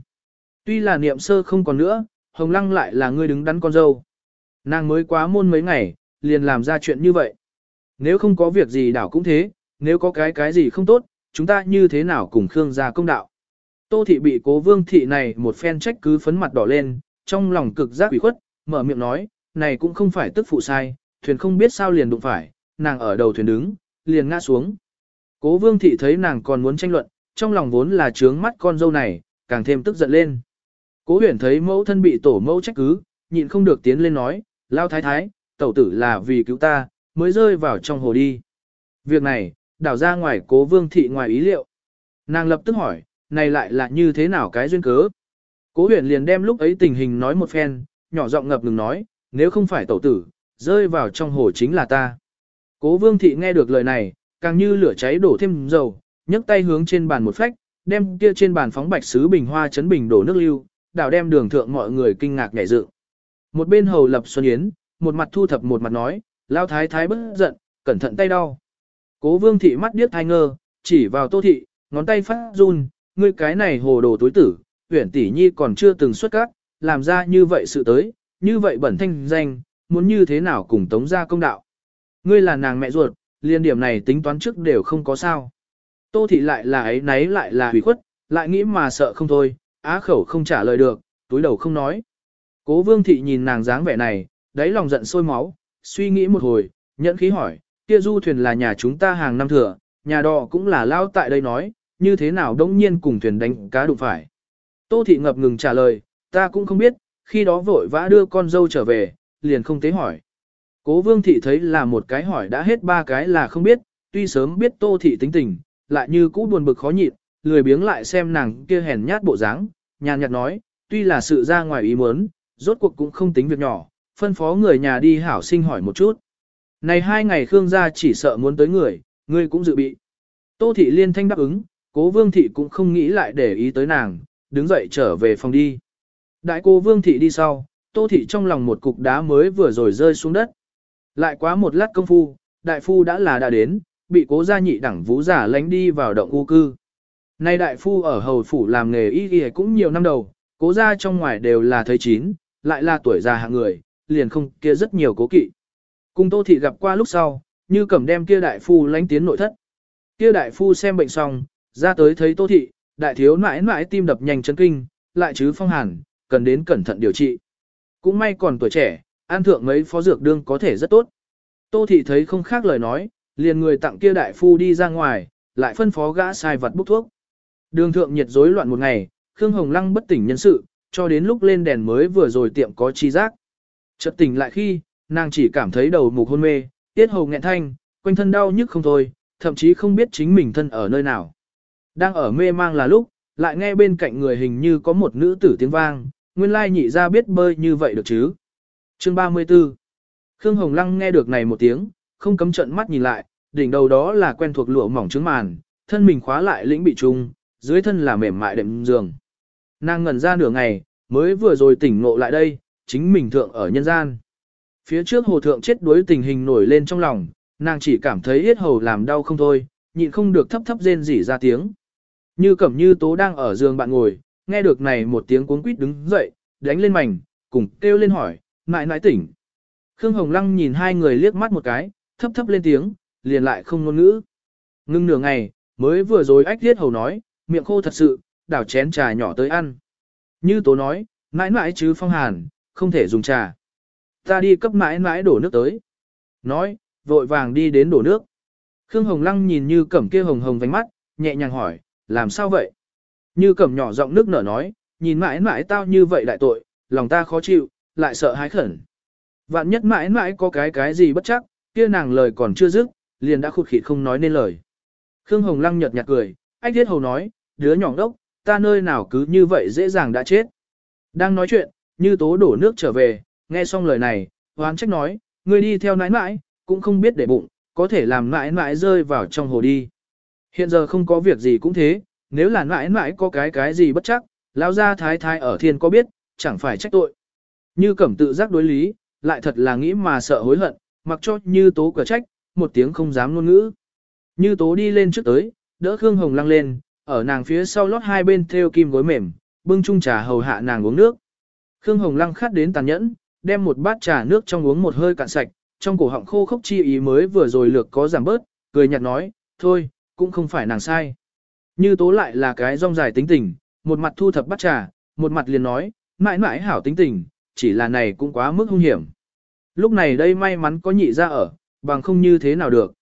Tuy là niệm sơ không còn nữa, hồng lăng lại là ngươi đứng đắn con dâu. Nàng mới quá môn mấy ngày, liền làm ra chuyện như vậy. Nếu không có việc gì đảo cũng thế, nếu có cái cái gì không tốt, chúng ta như thế nào cùng Khương gia công đạo. Tô thị bị cố vương thị này một phen trách cứ phấn mặt đỏ lên, trong lòng cực giác ủy khuất, mở miệng nói, này cũng không phải tức phụ sai, thuyền không biết sao liền đụng phải, nàng ở đầu thuyền đứng, liền ngã xuống. Cố vương thị thấy nàng còn muốn tranh luận, trong lòng vốn là trướng mắt con dâu này, càng thêm tức giận lên. Cố huyền thấy mẫu thân bị tổ mẫu trách cứ, nhịn không được tiến lên nói, lao thái thái, tẩu tử là vì cứu ta, mới rơi vào trong hồ đi. Việc này, đảo ra ngoài cố vương thị ngoài ý liệu. Nàng lập tức hỏi, này lại là như thế nào cái duyên cớ? Cố huyền liền đem lúc ấy tình hình nói một phen, nhỏ giọng ngập ngừng nói, nếu không phải tẩu tử, rơi vào trong hồ chính là ta. Cố vương thị nghe được lời này, càng như lửa cháy đổ thêm dầu, nhấc tay hướng trên bàn một phách, đem kia trên bàn phóng bạch sứ bình hoa chấn bình đổ nước lưu, đảo đem đường thượng mọi người kinh ngạc nhảy dựng. Một bên hầu lập xuân yến, một mặt thu thập một mặt nói, lao thái thái bất giận, cẩn thận tay đau. Cố vương thị mắt điếc thai ngơ, chỉ vào tô thị, ngón tay phát run, ngươi cái này hồ đồ tối tử, huyển tỷ nhi còn chưa từng xuất cát, làm ra như vậy sự tới, như vậy bẩn thanh danh, muốn như thế nào cùng tống ra công đạo. Ngươi là nàng mẹ ruột, liên điểm này tính toán trước đều không có sao. Tô thị lại là ấy nấy lại là hủy khuất, lại nghĩ mà sợ không thôi, á khẩu không trả lời được, túi đầu không nói. Cố vương thị nhìn nàng dáng vẻ này, đáy lòng giận sôi máu, suy nghĩ một hồi, nhẫn khí hỏi, kia du thuyền là nhà chúng ta hàng năm thừa, nhà đò cũng là lao tại đây nói, như thế nào đống nhiên cùng thuyền đánh cá đụng phải. Tô thị ngập ngừng trả lời, ta cũng không biết, khi đó vội vã đưa con dâu trở về, liền không tế hỏi. Cố vương thị thấy là một cái hỏi đã hết ba cái là không biết, tuy sớm biết tô thị tính tình, lại như cũ buồn bực khó nhịn, lười biếng lại xem nàng kia hèn nhát bộ dáng, nhàn nhạt nói, tuy là sự ra ngoài ý muốn, rốt cuộc cũng không tính việc nhỏ, phân phó người nhà đi hảo sinh hỏi một chút. Này hai ngày Khương gia chỉ sợ muốn tới người, ngươi cũng dự bị. Tô thị liên thanh đáp ứng, cố vương thị cũng không nghĩ lại để ý tới nàng, đứng dậy trở về phòng đi. Đại cô vương thị đi sau, tô thị trong lòng một cục đá mới vừa rồi rơi xuống đất. Lại quá một lát công phu, đại phu đã là đã đến, bị cố gia nhị đẳng vũ giả lánh đi vào động u cư. Nay đại phu ở hầu phủ làm nghề y y cũng nhiều năm đầu, cố gia trong ngoài đều là thấy chín, lại là tuổi già hạng người, liền không kia rất nhiều cố kỵ. Cùng tô thị gặp qua lúc sau, như cầm đem kia đại phu lánh tiến nội thất. Kia đại phu xem bệnh xong, ra tới thấy tô thị, đại thiếu mãi mãi tim đập nhanh chấn kinh, lại chứ phong hàn, cần đến cẩn thận điều trị. Cũng may còn tuổi trẻ, an thượng mấy phó dược đương có thể rất tốt. Tô thị thấy không khác lời nói, liền người tặng kia đại phu đi ra ngoài, lại phân phó gã sai vật bốc thuốc. Đường thượng nhiệt rối loạn một ngày, Khương Hồng Lăng bất tỉnh nhân sự, cho đến lúc lên đèn mới vừa rồi tiệm có chi giác. Chợt tỉnh lại khi, nàng chỉ cảm thấy đầu mục hôn mê, tiết hầu nghẹn thanh, quanh thân đau nhức không thôi, thậm chí không biết chính mình thân ở nơi nào. Đang ở mê mang là lúc, lại nghe bên cạnh người hình như có một nữ tử tiếng vang, nguyên lai nhị ra biết bơi như vậy được chứ. Chương 34 Khương Hồng Lăng nghe được này một tiếng, không cấm trận mắt nhìn lại, đỉnh đầu đó là quen thuộc lụa mỏng trứng màn, thân mình khóa lại lĩnh bị trung, dưới thân là mềm mại đệm giường. Nàng ngẩn ra nửa ngày, mới vừa rồi tỉnh ngộ lại đây, chính mình thượng ở nhân gian. Phía trước hồ thượng chết đuối tình hình nổi lên trong lòng, nàng chỉ cảm thấy yết hầu làm đau không thôi, nhịn không được thấp thấp rên rỉ ra tiếng. Như cẩm như tố đang ở giường bạn ngồi, nghe được này một tiếng cuốn quýt đứng dậy, đánh lên mảnh, cùng kêu lên hỏi, nại nại tỉnh. Khương Hồng Lăng nhìn hai người liếc mắt một cái, thấp thấp lên tiếng, liền lại không ngôn ngữ. Ngưng nửa ngày, mới vừa rồi ách thiết hầu nói, miệng khô thật sự, đảo chén trà nhỏ tới ăn. Như tố nói, mãi mãi chứ phong hàn, không thể dùng trà. Ta đi cấp mãi mãi đổ nước tới. Nói, vội vàng đi đến đổ nước. Khương Hồng Lăng nhìn như cẩm kia hồng hồng vánh mắt, nhẹ nhàng hỏi, làm sao vậy? Như cẩm nhỏ giọng nước nở nói, nhìn mãi mãi tao như vậy đại tội, lòng ta khó chịu, lại sợ hãi khẩn. Vạn nhất mãi mãi có cái cái gì bất chắc, kia nàng lời còn chưa dứt, liền đã khụt khịt không nói nên lời. Khương Hồng Lăng nhợt nhạt cười, anh thiết hầu nói, đứa nhỏ đốc, ta nơi nào cứ như vậy dễ dàng đã chết. Đang nói chuyện, như tố đổ nước trở về, nghe xong lời này, hoán trách nói, ngươi đi theo nãi nãi, cũng không biết để bụng, có thể làm nãi nãi rơi vào trong hồ đi. Hiện giờ không có việc gì cũng thế, nếu là nãi nãi có cái cái gì bất chắc, lao ra thái thái ở thiên có biết, chẳng phải trách tội. Như cẩm tự giác đối lý, lại thật là nghĩ mà sợ hối hận, mặc cho như tố cửa trách, một tiếng không dám ngôn ngữ. Như tố đi lên trước tới, đỡ Khương Hồng lăng lên, ở nàng phía sau lót hai bên theo kim gối mềm, bưng chung trà hầu hạ nàng uống nước. Khương Hồng lăng khát đến tàn nhẫn, đem một bát trà nước trong uống một hơi cạn sạch, trong cổ họng khô khốc chi ý mới vừa rồi lược có giảm bớt, cười nhạt nói, thôi, cũng không phải nàng sai. Như tố lại là cái rong dài tính tình, một mặt thu thập bát trà, một mặt liền nói, mãi mãi hảo tính tình, chỉ là này cũng quá mức hung hiểm. Lúc này đây may mắn có nhị ra ở, bằng không như thế nào được.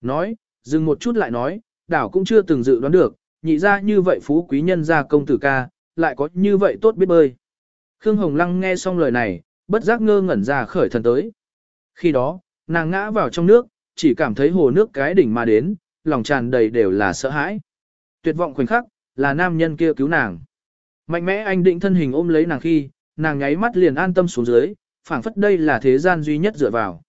Nói, dừng một chút lại nói, đảo cũng chưa từng dự đoán được, nhị ra như vậy phú quý nhân gia công tử ca, lại có như vậy tốt biết bơi. Khương Hồng Lăng nghe xong lời này, bất giác ngơ ngẩn ra khởi thần tới. Khi đó, nàng ngã vào trong nước, chỉ cảm thấy hồ nước cái đỉnh mà đến, lòng tràn đầy đều là sợ hãi. Tuyệt vọng khoảnh khắc, là nam nhân kia cứu nàng. Mạnh mẽ anh định thân hình ôm lấy nàng khi, nàng nháy mắt liền an tâm xuống dưới, phảng phất đây là thế gian duy nhất dựa vào.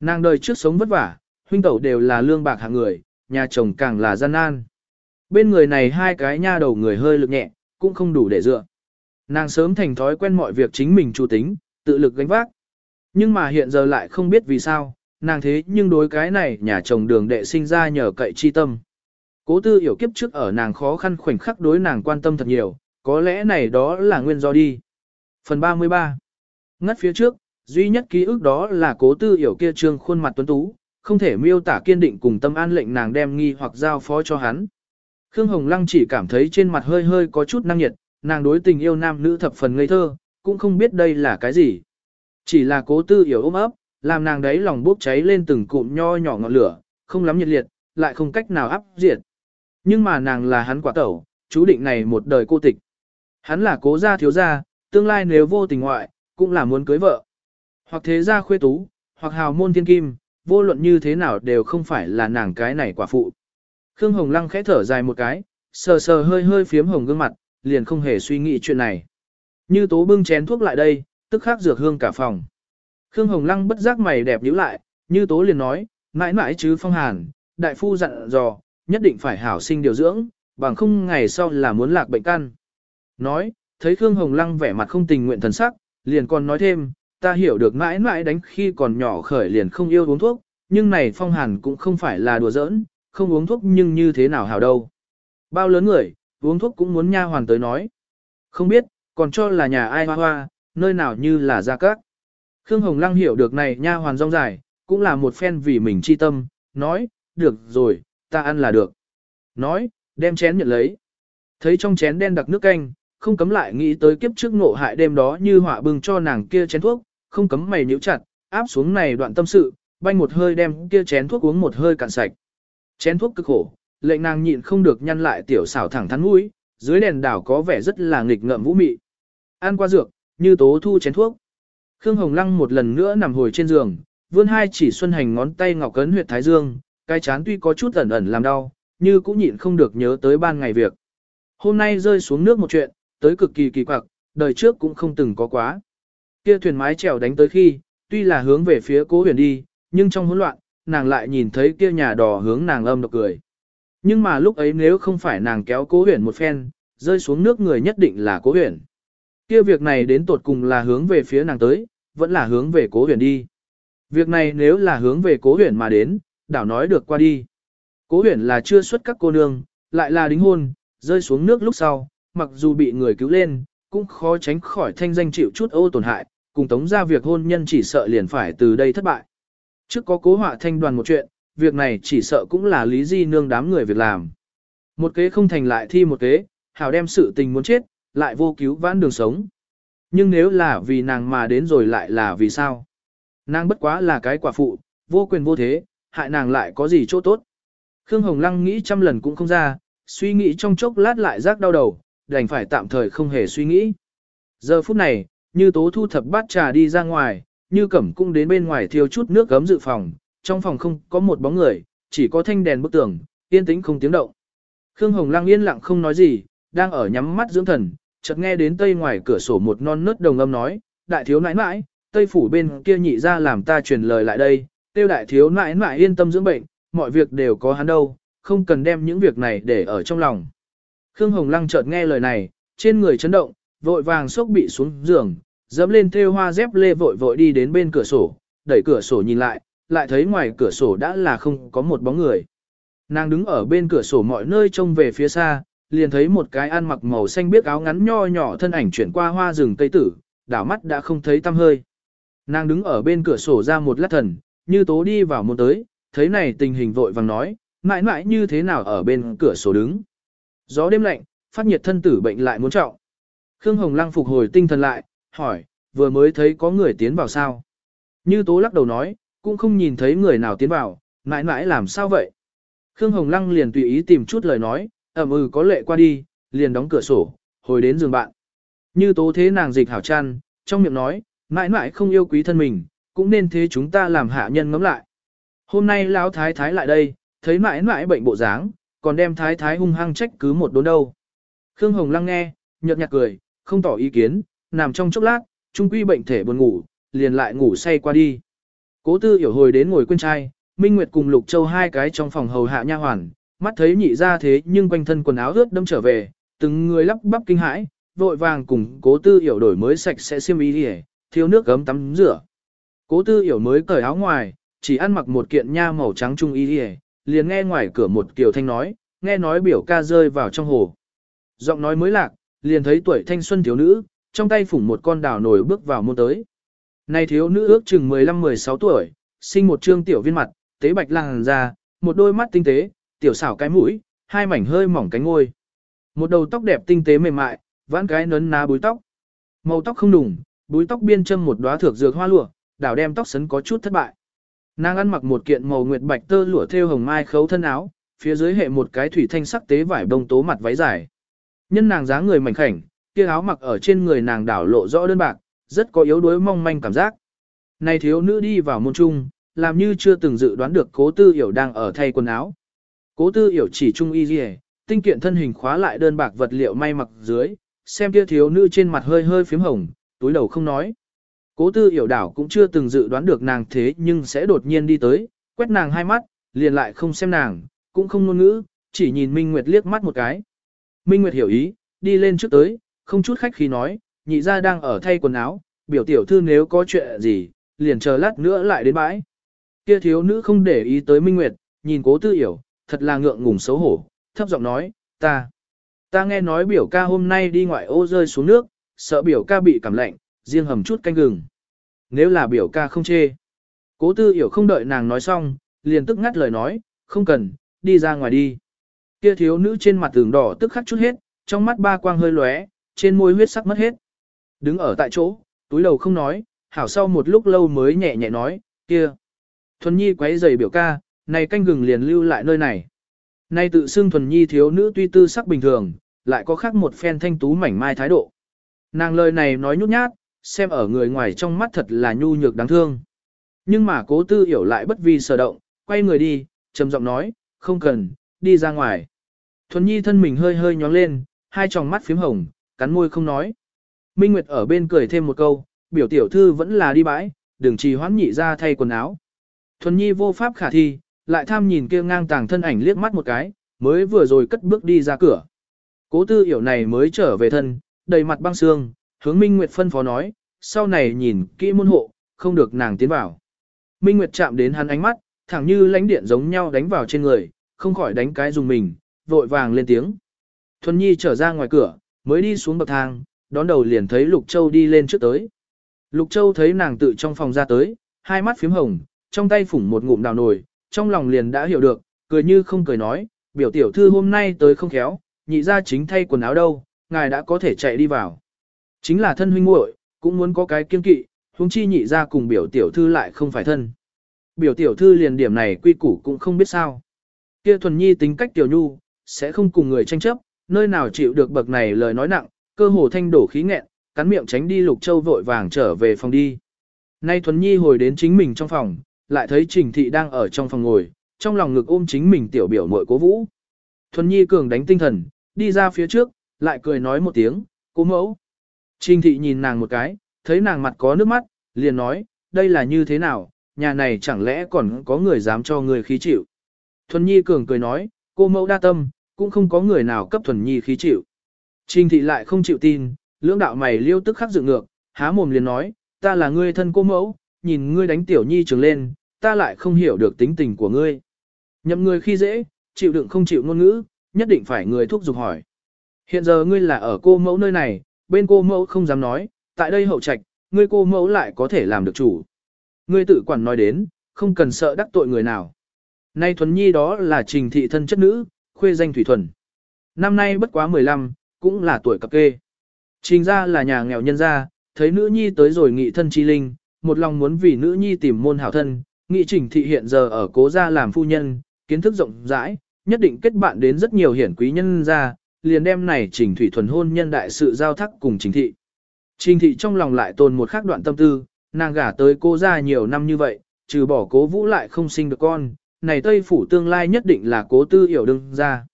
Nàng đời trước sống vất vả, huynh tẩu đều là lương bạc hạng người, nhà chồng càng là gian nan. bên người này hai cái nha đầu người hơi lực nhẹ, cũng không đủ để dựa. Nàng sớm thành thói quen mọi việc chính mình chủ tính, tự lực gánh vác. Nhưng mà hiện giờ lại không biết vì sao, nàng thế nhưng đối cái này nhà chồng đường đệ sinh ra nhờ cậy chi tâm. Cố tư hiểu kiếp trước ở nàng khó khăn khoảnh khắc đối nàng quan tâm thật nhiều, có lẽ này đó là nguyên do đi. Phần 33 ngắt phía trước, duy nhất ký ức đó là cố tư hiểu kia trương khuôn mặt tuấn tú, không thể miêu tả kiên định cùng tâm an lệnh nàng đem nghi hoặc giao phó cho hắn. Khương Hồng Lăng chỉ cảm thấy trên mặt hơi hơi có chút năng nhiệt, nàng đối tình yêu nam nữ thập phần ngây thơ, cũng không biết đây là cái gì. Chỉ là cố tư hiểu ôm ấp, làm nàng đấy lòng bốc cháy lên từng cụm nho nhỏ ngọn lửa, không lắm nhiệt liệt, lại không cách nào áp diệt. Nhưng mà nàng là hắn quả tẩu, chú định này một đời cô tịch. Hắn là cố gia thiếu gia, tương lai nếu vô tình ngoại, cũng là muốn cưới vợ. Hoặc thế gia khuê tú, hoặc hào môn thiên kim, vô luận như thế nào đều không phải là nàng cái này quả phụ. Khương Hồng Lăng khẽ thở dài một cái, sờ sờ hơi hơi phiếm hồng gương mặt, liền không hề suy nghĩ chuyện này. Như tố bưng chén thuốc lại đây, tức khắc dược hương cả phòng. Khương Hồng Lăng bất giác mày đẹp nhíu lại, như tố liền nói, mãi mãi chứ phong hàn, đại phu dặn dò, nhất định phải hảo sinh điều dưỡng, bằng không ngày sau là muốn lạc bệnh căn. Nói, thấy Khương Hồng Lăng vẻ mặt không tình nguyện thần sắc, liền còn nói thêm, ta hiểu được mãi mãi đánh khi còn nhỏ khởi liền không yêu uống thuốc, nhưng này phong hàn cũng không phải là đùa giỡn, không uống thuốc nhưng như thế nào hảo đâu. Bao lớn người, uống thuốc cũng muốn nha hoàn tới nói. Không biết, còn cho là nhà ai hoa hoa, nơi nào như là gia cát. Khương Hồng Lăng hiểu được này nha hoàn rong dài, cũng là một phen vì mình chi tâm, nói, được rồi, ta ăn là được. Nói, đem chén nhận lấy. Thấy trong chén đen đặc nước canh, không cấm lại nghĩ tới kiếp trước ngộ hại đêm đó như họa bưng cho nàng kia chén thuốc, không cấm mày nhíu chặt, áp xuống này đoạn tâm sự, banh một hơi đem kia chén thuốc uống một hơi cạn sạch. Chén thuốc cực khổ, lệnh nàng nhịn không được nhăn lại tiểu xảo thẳng thắn mũi, dưới đèn đảo có vẻ rất là nghịch ngợm vũ mị. Ăn qua dược, như tố thu chén thuốc. Khương Hồng Lăng một lần nữa nằm hồi trên giường, vươn hai chỉ xuân hành ngón tay ngọc cấn huyệt thái dương, cái chán tuy có chút ẩn ẩn làm đau, như cũng nhịn không được nhớ tới ban ngày việc. Hôm nay rơi xuống nước một chuyện, tới cực kỳ kỳ quặc, đời trước cũng không từng có quá. Kia thuyền mái chèo đánh tới khi, tuy là hướng về phía cố huyền đi, nhưng trong hỗn loạn, nàng lại nhìn thấy kia nhà đò hướng nàng âm độc cười. Nhưng mà lúc ấy nếu không phải nàng kéo cố huyền một phen, rơi xuống nước người nhất định là cố huyền. Kia việc này đến tột cùng là hướng về phía nàng tới, vẫn là hướng về cố huyền đi. Việc này nếu là hướng về cố huyền mà đến, đảo nói được qua đi. Cố huyền là chưa xuất các cô nương, lại là đính hôn, rơi xuống nước lúc sau, mặc dù bị người cứu lên, cũng khó tránh khỏi thanh danh chịu chút ô tổn hại, cùng tống ra việc hôn nhân chỉ sợ liền phải từ đây thất bại. Trước có cố họa thanh đoàn một chuyện, việc này chỉ sợ cũng là lý di nương đám người việc làm. Một kế không thành lại thi một kế, hảo đem sự tình muốn chết, lại vô cứu vãn đường sống. Nhưng nếu là vì nàng mà đến rồi lại là vì sao? Nàng bất quá là cái quả phụ, vô quyền vô thế, hại nàng lại có gì chỗ tốt. Khương Hồng Lăng nghĩ trăm lần cũng không ra, suy nghĩ trong chốc lát lại rác đau đầu, đành phải tạm thời không hề suy nghĩ. Giờ phút này, như tố thu thập bát trà đi ra ngoài, như cẩm cũng đến bên ngoài thiêu chút nước gấm dự phòng, trong phòng không có một bóng người, chỉ có thanh đèn bức tường, yên tĩnh không tiếng động. Khương Hồng Lăng yên lặng không nói gì, đang ở nhắm mắt dưỡng thần, chợt nghe đến tây ngoài cửa sổ một non nớt đồng âm nói, đại thiếu nãi nãi, tây phủ bên kia nhị ra làm ta truyền lời lại đây, tiêu đại thiếu nãi nãi yên tâm dưỡng bệnh, mọi việc đều có hắn đâu, không cần đem những việc này để ở trong lòng. Khương Hồng Lăng chợt nghe lời này, trên người chấn động, vội vàng sốc bị xuống giường, dẫm lên thêu hoa dép lê vội vội đi đến bên cửa sổ, đẩy cửa sổ nhìn lại, lại thấy ngoài cửa sổ đã là không có một bóng người. Nàng đứng ở bên cửa sổ mọi nơi trông về phía xa, liền thấy một cái ăn mặc màu xanh biếc áo ngắn nho nhỏ thân ảnh chuyển qua hoa rừng cây tử, đảo mắt đã không thấy tăm hơi. Nàng đứng ở bên cửa sổ ra một lát thần, như tố đi vào một tới, thấy này tình hình vội vàng nói, mãi mãi như thế nào ở bên cửa sổ đứng. Gió đêm lạnh, phát nhiệt thân tử bệnh lại muốn trọng. Khương Hồng Lăng phục hồi tinh thần lại, hỏi, vừa mới thấy có người tiến vào sao? Như tố lắc đầu nói, cũng không nhìn thấy người nào tiến vào, mãi mãi làm sao vậy? Khương Hồng Lăng liền tùy ý tìm chút lời nói, ẩm ừ có lệ qua đi, liền đóng cửa sổ, hồi đến giường bạn. Như tố thế nàng dịch hảo chăn, trong miệng nói, mãi mãi không yêu quý thân mình, cũng nên thế chúng ta làm hạ nhân ngắm lại. Hôm nay lão thái thái lại đây, thấy mãi mãi bệnh bộ dáng, còn đem thái thái hung hăng trách cứ một đốn đâu. Khương Hồng Lăng nghe, nhợt nhạt cười, không tỏ ý kiến, nằm trong chốc lát, trung quy bệnh thể buồn ngủ, liền lại ngủ say qua đi. Cố tư hiểu hồi đến ngồi quên trai, Minh Nguyệt cùng Lục Châu hai cái trong phòng hầu hạ nha hoàn, mắt thấy nhị ra thế nhưng quanh thân quần áo ướt đâm trở về, từng người lắp bắp kinh hãi, vội vàng cùng cố tư hiểu đổi mới sạch sẽ xiêm y đi thiếu nước gấm tắm rửa. Cố tư hiểu mới cởi áo ngoài, chỉ ăn mặc một kiện nha màu trắng trung y đi liền nghe ngoài cửa một kiều thanh nói, nghe nói biểu ca rơi vào trong hồ. Giọng nói mới lạc, liền thấy tuổi thanh xuân thiếu nữ, trong tay phủng một con đào nổi bước vào môn tới. Này thiếu nữ ước chừng 15-16 tuổi, sinh một trương tiểu viên mặt, tế bạch làng ra, một đôi mắt tinh tế, tiểu xảo cái mũi, hai mảnh hơi mỏng cánh ngôi. Một đầu tóc đẹp tinh tế mềm mại, vãn cái nấn ná búi tóc. Màu tóc không đủng, búi tóc biên châm một đóa thược dược hoa lụa, đảo đem tóc sấn có chút thất bại. Nàng ăn mặc một kiện màu nguyệt bạch tơ lụa thêu hồng mai khấu thân áo, phía dưới hệ một cái thủy thanh sắc tế vải bông tố mặt váy dài. Nhân nàng dáng người mảnh khảnh, kia áo mặc ở trên người nàng đảo lộ rõ đơn bạc, rất có yếu đuối mong manh cảm giác. Này thiếu nữ đi vào môn trung, làm như chưa từng dự đoán được cố tư hiểu đang ở thay quần áo. Cố tư hiểu chỉ trung y dì tinh kiện thân hình khóa lại đơn bạc vật liệu may mặc dưới, xem kia thiếu nữ trên mặt hơi hơi phím hồng, túi đầu không nói. Cố tư hiểu đảo cũng chưa từng dự đoán được nàng thế nhưng sẽ đột nhiên đi tới, quét nàng hai mắt, liền lại không xem nàng, cũng không ngôn ngữ, chỉ nhìn Minh Nguyệt liếc mắt một cái. Minh Nguyệt hiểu ý, đi lên trước tới, không chút khách khí nói, nhị ra đang ở thay quần áo, biểu tiểu thư nếu có chuyện gì, liền chờ lát nữa lại đến bãi. Kia thiếu nữ không để ý tới Minh Nguyệt, nhìn cố tư hiểu, thật là ngượng ngùng xấu hổ, thấp giọng nói, ta, ta nghe nói biểu ca hôm nay đi ngoại ô rơi xuống nước, sợ biểu ca bị cảm lạnh, riêng hầm chút canh gừng. Nếu là biểu ca không chê. Cố tư hiểu không đợi nàng nói xong, liền tức ngắt lời nói, không cần, đi ra ngoài đi. Kia thiếu nữ trên mặt tường đỏ tức khắc chút hết, trong mắt ba quang hơi lóe, trên môi huyết sắc mất hết. Đứng ở tại chỗ, túi đầu không nói, hảo sau một lúc lâu mới nhẹ nhẹ nói, kia. Thuần Nhi quấy giày biểu ca, này canh gừng liền lưu lại nơi này. Nay tự xưng Thuần Nhi thiếu nữ tuy tư sắc bình thường, lại có khác một phen thanh tú mảnh mai thái độ. Nàng lời này nói nhút nhát, xem ở người ngoài trong mắt thật là nhu nhược đáng thương. Nhưng mà cố tư hiểu lại bất vi sở động, quay người đi, trầm giọng nói, không cần, đi ra ngoài. Thuần Nhi thân mình hơi hơi nhóng lên, hai tròng mắt phím hồng, cắn môi không nói. Minh Nguyệt ở bên cười thêm một câu, biểu tiểu thư vẫn là đi bãi, đừng trì hoãn nhị ra thay quần áo. Thuần Nhi vô pháp khả thi, lại tham nhìn kia ngang tàng thân ảnh liếc mắt một cái, mới vừa rồi cất bước đi ra cửa. Cố tư hiểu này mới trở về thân, đầy mặt băng xương, hướng Minh Nguyệt phân phó nói, sau này nhìn kỹ môn hộ, không được nàng tiến vào. Minh Nguyệt chạm đến hắn ánh mắt, thẳng như lánh điện giống nhau đánh vào trên người, không khỏi đánh cái dùng mình, vội vàng lên tiếng. Thuần Nhi trở ra ngoài cửa, mới đi xuống bậc thang, đón đầu liền thấy Lục Châu đi lên trước tới. Lục Châu thấy nàng tự trong phòng ra tới, hai mắt phím hồng, trong tay phủng một ngụm đào nồi, trong lòng liền đã hiểu được, cười như không cười nói, biểu tiểu thư hôm nay tới không khéo, nhị ra chính thay quần áo đâu, ngài đã có thể chạy đi vào. Chính là thân huynh muội, cũng muốn có cái kiên kỵ, huống chi nhị ra cùng biểu tiểu thư lại không phải thân. Biểu tiểu thư liền điểm này quy củ cũng không biết sao. Kia thuần nhi tính cách tiểu nhu, sẽ không cùng người tranh chấp, nơi nào chịu được bậc này lời nói nặng, cơ hồ thanh đổ khí nghẹn, cắn miệng tránh đi lục châu vội vàng trở về phòng đi. Nay thuần nhi hồi đến chính mình trong phòng, lại thấy trình thị đang ở trong phòng ngồi, trong lòng ngực ôm chính mình tiểu biểu muội cố vũ. Thuần nhi cường đánh tinh thần, đi ra phía trước, lại cười nói một tiếng, cố mẫu. Trình thị nhìn nàng một cái, thấy nàng mặt có nước mắt, liền nói, đây là như thế nào, nhà này chẳng lẽ còn có người dám cho người khí chịu. Thuần Nhi cường cười nói, cô mẫu đa tâm, cũng không có người nào cấp Thuần Nhi khí chịu. Trình thị lại không chịu tin, lưỡng đạo mày liêu tức khắc dựng ngược, há mồm liền nói, ta là ngươi thân cô mẫu, nhìn ngươi đánh tiểu nhi trường lên, ta lại không hiểu được tính tình của ngươi. Nhậm ngươi khi dễ, chịu đựng không chịu ngôn ngữ, nhất định phải người thúc giục hỏi. Hiện giờ ngươi là ở cô mẫu nơi này, bên cô mẫu không dám nói, tại đây hậu trạch, ngươi cô mẫu lại có thể làm được chủ. Ngươi tự quản nói đến, không cần sợ đắc tội người nào. Nay Thuần Nhi đó là trình thị thân chất nữ, khuê danh Thủy Thuần. Năm nay bất quá 15, cũng là tuổi cập kê. Trình ra là nhà nghèo nhân gia, thấy nữ nhi tới rồi nghị thân chi linh, một lòng muốn vì nữ nhi tìm môn hảo thân, nghị trình thị hiện giờ ở cố gia làm phu nhân, kiến thức rộng rãi, nhất định kết bạn đến rất nhiều hiển quý nhân gia, liền đem này trình thủy thuần hôn nhân đại sự giao thắc cùng trình thị. Trình thị trong lòng lại tồn một khắc đoạn tâm tư, nàng gả tới cô gia nhiều năm như vậy, trừ bỏ cố vũ lại không sinh được con, này Tây Phủ tương lai nhất định là cố tư hiểu đương ra.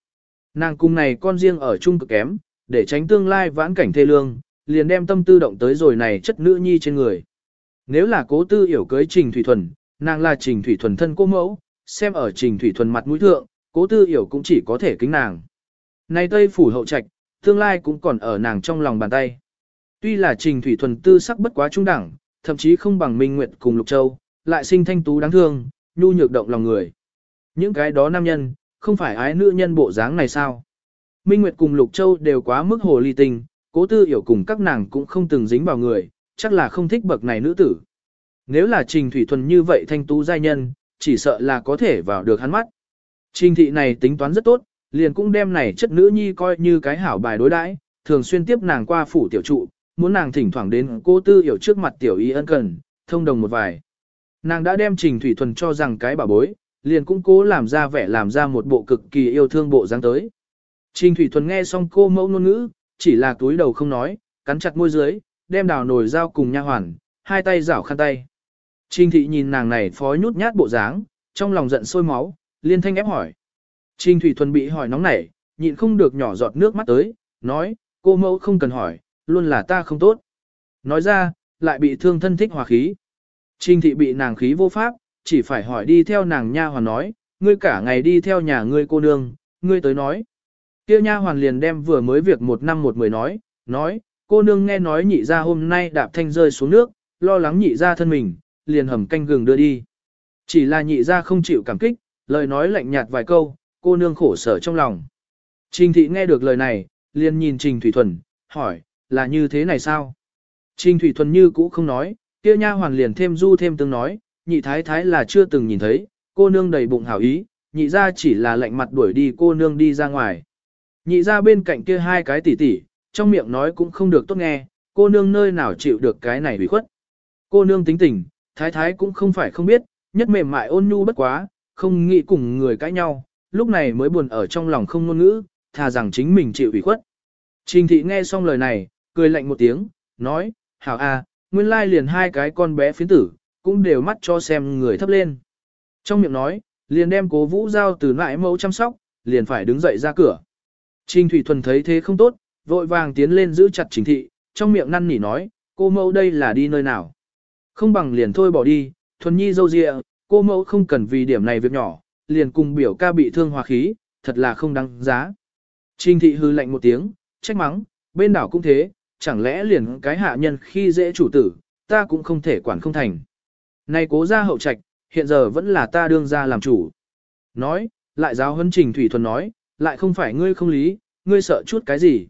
Nàng cùng này con riêng ở chung cực kém, để tránh tương lai vãn cảnh thê lương, liền đem tâm tư động tới rồi này chất nữ nhi trên người. Nếu là cố tư hiểu cưới Trình Thủy Thuần, nàng là Trình Thủy Thuần thân cô mẫu, xem ở Trình Thủy Thuần mặt mũi thượng, Cố tư hiểu cũng chỉ có thể kính nàng. Nay Tây phủ hậu trạch, tương lai cũng còn ở nàng trong lòng bàn tay. Tuy là trình thủy thuần tư sắc bất quá trung đẳng, thậm chí không bằng Minh Nguyệt cùng Lục Châu, lại sinh thanh tú đáng thương, nhu nhược động lòng người. Những cái đó nam nhân, không phải ái nữ nhân bộ dáng này sao? Minh Nguyệt cùng Lục Châu đều quá mức hồ ly tình, cố tư hiểu cùng các nàng cũng không từng dính vào người, chắc là không thích bậc này nữ tử. Nếu là trình thủy thuần như vậy thanh tú giai nhân, chỉ sợ là có thể vào được hắn mắt. Trình thị này tính toán rất tốt, liền cũng đem này chất nữ nhi coi như cái hảo bài đối đãi, thường xuyên tiếp nàng qua phủ tiểu trụ, muốn nàng thỉnh thoảng đến cô tư hiểu trước mặt tiểu y ân cần, thông đồng một vài. Nàng đã đem trình thủy thuần cho rằng cái bà bối, liền cũng cố làm ra vẻ làm ra một bộ cực kỳ yêu thương bộ dáng tới. Trình thủy thuần nghe xong cô mẫu ngôn ngữ, chỉ là túi đầu không nói, cắn chặt môi dưới, đem đào nồi dao cùng nha hoàn, hai tay rảo khăn tay. Trình thị nhìn nàng này phó nhút nhát bộ dáng, trong lòng giận sôi máu, liên thanh ép hỏi. Trình thủy thuần bị hỏi nóng nảy, nhịn không được nhỏ giọt nước mắt tới, nói, cô mẫu không cần hỏi, luôn là ta không tốt. Nói ra, lại bị thương thân thích hòa khí. Trình thị bị nàng khí vô pháp, chỉ phải hỏi đi theo nàng nha hoàn nói, ngươi cả ngày đi theo nhà ngươi cô nương, ngươi tới nói. Kia nha hoàn liền đem vừa mới việc một năm một mười nói, nói, cô nương nghe nói nhị ra hôm nay đạp thanh rơi xuống nước, lo lắng nhị ra thân mình, liền hầm canh gừng đưa đi. Chỉ là nhị ra không chịu cảm kích, lời nói lạnh nhạt vài câu, cô nương khổ sở trong lòng. Trình thị nghe được lời này, liền nhìn Trình Thủy Thuần, hỏi, là như thế này sao? Trình Thủy Thuần như cũ không nói, kia nha hoàn liền thêm du thêm tương nói, nhị thái thái là chưa từng nhìn thấy, cô nương đầy bụng hảo ý, nhị ra chỉ là lạnh mặt đuổi đi cô nương đi ra ngoài. Nhị ra bên cạnh kia hai cái tỉ tỉ, trong miệng nói cũng không được tốt nghe, cô nương nơi nào chịu được cái này bị khuất. Cô nương tính tình, thái thái cũng không phải không biết, nhất mềm mại ôn nhu bất quá, không nghĩ cùng người cãi nhau, lúc này mới buồn ở trong lòng không ngôn ngữ, thà rằng chính mình chịu ủy khuất. Trình thị nghe xong lời này, cười lạnh một tiếng, nói, hảo a, nguyên lai liền hai cái con bé phiến tử, cũng đều mắt cho xem người thấp lên. Trong miệng nói, liền đem cố vũ giao từ nại mẫu chăm sóc, liền phải đứng dậy ra cửa. Trình Thủy Thuần thấy thế không tốt, vội vàng tiến lên giữ chặt Trình Thị, trong miệng năn nỉ nói, cô mẫu đây là đi nơi nào. Không bằng liền thôi bỏ đi, Thuần Nhi dâu dịa, cô mẫu không cần vì điểm này việc nhỏ, liền cùng biểu ca bị thương hòa khí, thật là không đáng giá. Trình Thị hư lạnh một tiếng, trách mắng, bên đảo cũng thế, chẳng lẽ liền cái hạ nhân khi dễ chủ tử, ta cũng không thể quản không thành. Này cố ra hậu trạch, hiện giờ vẫn là ta đương ra làm chủ. Nói, lại giáo huấn Trình Thủy Thuần nói, lại không phải ngươi không lý, ngươi sợ chút cái gì.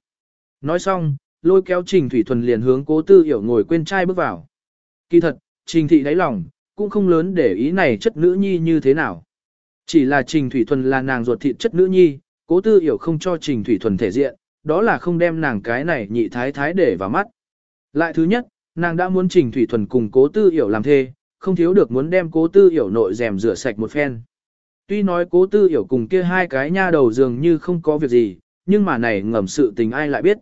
Nói xong, lôi kéo Trình Thủy Thuần liền hướng cố tư hiểu ngồi quên trai bước vào. Kỳ thật, Trình Thị đáy lòng, cũng không lớn để ý này chất nữ nhi như thế nào. Chỉ là Trình Thủy Thuần là nàng ruột thịt chất nữ nhi, cố tư hiểu không cho Trình Thủy Thuần thể diện, đó là không đem nàng cái này nhị thái thái để vào mắt. Lại thứ nhất, nàng đã muốn Trình Thủy Thuần cùng cố tư hiểu làm thê, không thiếu được muốn đem cố tư hiểu nội rèm rửa sạch một phen. Tuy nói cố tư hiểu cùng kia hai cái nha đầu dường như không có việc gì, nhưng mà này ngầm sự tình ai lại biết.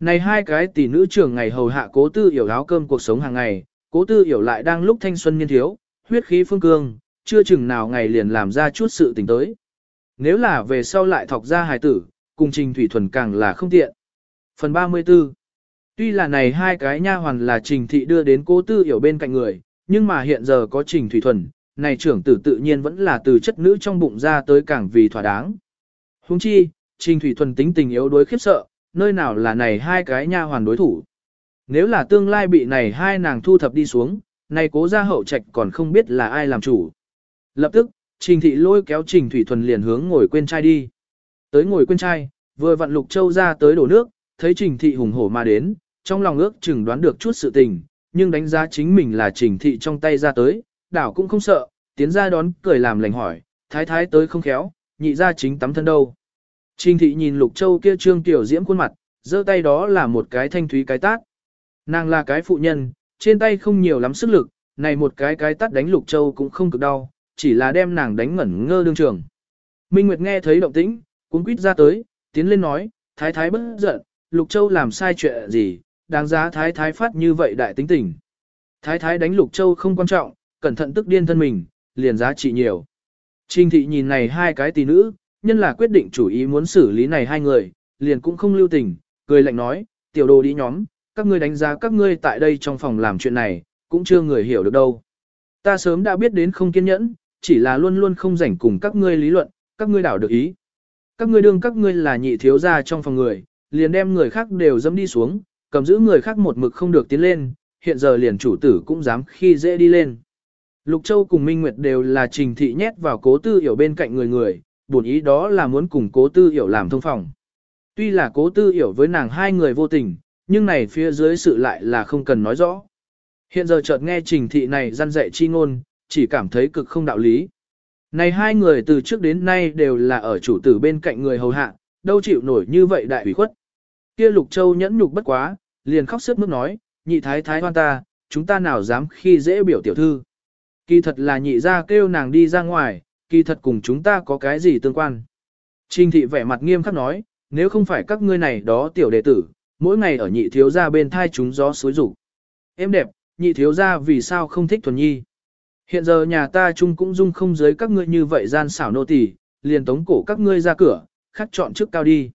Này hai cái tỷ nữ trưởng ngày hầu hạ cố tư hiểu áo cơm cuộc sống hàng ngày, cố tư hiểu lại đang lúc thanh xuân niên thiếu, huyết khí phương cương, chưa chừng nào ngày liền làm ra chút sự tình tới. Nếu là về sau lại thọc ra hài tử, cùng trình thủy thuần càng là không tiện. Phần 34 Tuy là này hai cái nha hoàn là trình thị đưa đến cố tư hiểu bên cạnh người, nhưng mà hiện giờ có trình thủy thuần, này trưởng tử tự nhiên vẫn là từ chất nữ trong bụng ra tới càng vì thỏa đáng. Huống chi, Trình Thủy Thuần tính tình yếu đuối khiếp sợ, nơi nào là này hai cái nha hoàn đối thủ. Nếu là tương lai bị này hai nàng thu thập đi xuống, này cố gia hậu trạch còn không biết là ai làm chủ. Lập tức, Trình Thị lôi kéo Trình Thủy Thuần liền hướng ngồi quên trai đi. Tới ngồi quên trai, vừa vặn Lục Châu ra tới đổ nước, thấy Trình Thị hùng hổ mà đến, trong lòng ước chừng đoán được chút sự tình, nhưng đánh giá chính mình là Trình Thị trong tay ra tới, đảo cũng không sợ, tiến ra đón cười làm lành hỏi, thái thái tới không khéo, nhị ra chính tắm thân đâu. Trình thị nhìn Lục Châu kia trương tiểu diễm khuôn mặt, giơ tay đó là một cái thanh thúy cái tát. Nàng là cái phụ nhân, trên tay không nhiều lắm sức lực, này một cái cái tát đánh Lục Châu cũng không cực đau, chỉ là đem nàng đánh ngẩn ngơ đương trường. Minh Nguyệt nghe thấy động tĩnh, cuốn quýt ra tới, tiến lên nói, thái thái bất giận, Lục Châu làm sai chuyện gì, đáng giá thái thái phát như vậy đại tính tình. Thái thái đánh Lục Châu không quan trọng, cẩn thận tức điên thân mình, liền giá trị nhiều. Trình thị nhìn này hai cái tỷ nữ, nhân là quyết định chủ ý muốn xử lý này hai người, liền cũng không lưu tình, cười lạnh nói, tiểu đồ đi nhóm, các ngươi đánh giá các ngươi tại đây trong phòng làm chuyện này, cũng chưa người hiểu được đâu. Ta sớm đã biết đến không kiên nhẫn, chỉ là luôn luôn không rảnh cùng các ngươi lý luận, các ngươi đảo được ý. Các ngươi đương các ngươi là nhị thiếu gia trong phòng người, liền đem người khác đều dẫm đi xuống, cầm giữ người khác một mực không được tiến lên, hiện giờ liền chủ tử cũng dám khi dễ đi lên. Lục Châu cùng Minh Nguyệt đều là trình thị nhét vào cố tư hiểu bên cạnh người người, buồn ý đó là muốn cùng cố tư hiểu làm thông phòng. Tuy là cố tư hiểu với nàng hai người vô tình, nhưng này phía dưới sự lại là không cần nói rõ. Hiện giờ chợt nghe trình thị này răn dạy chi ngôn, chỉ cảm thấy cực không đạo lý. Này hai người từ trước đến nay đều là ở chủ tử bên cạnh người hầu hạ, đâu chịu nổi như vậy đại ủy khuất. Kia Lục Châu nhẫn nhục bất quá, liền khóc sướt mướt nói, nhị thái thái hoan ta, chúng ta nào dám khi dễ biểu tiểu thư. Kỳ thật là nhị ra kêu nàng đi ra ngoài, kỳ thật cùng chúng ta có cái gì tương quan. Trình thị vẻ mặt nghiêm khắc nói, nếu không phải các ngươi này đó tiểu đệ tử, mỗi ngày ở nhị thiếu gia bên thai chúng gió suối rủ. Em đẹp, nhị thiếu gia vì sao không thích thuần nhi. Hiện giờ nhà ta chung cũng dung không giới các ngươi như vậy gian xảo nô tỳ, liền tống cổ các ngươi ra cửa, khắc chọn trước cao đi.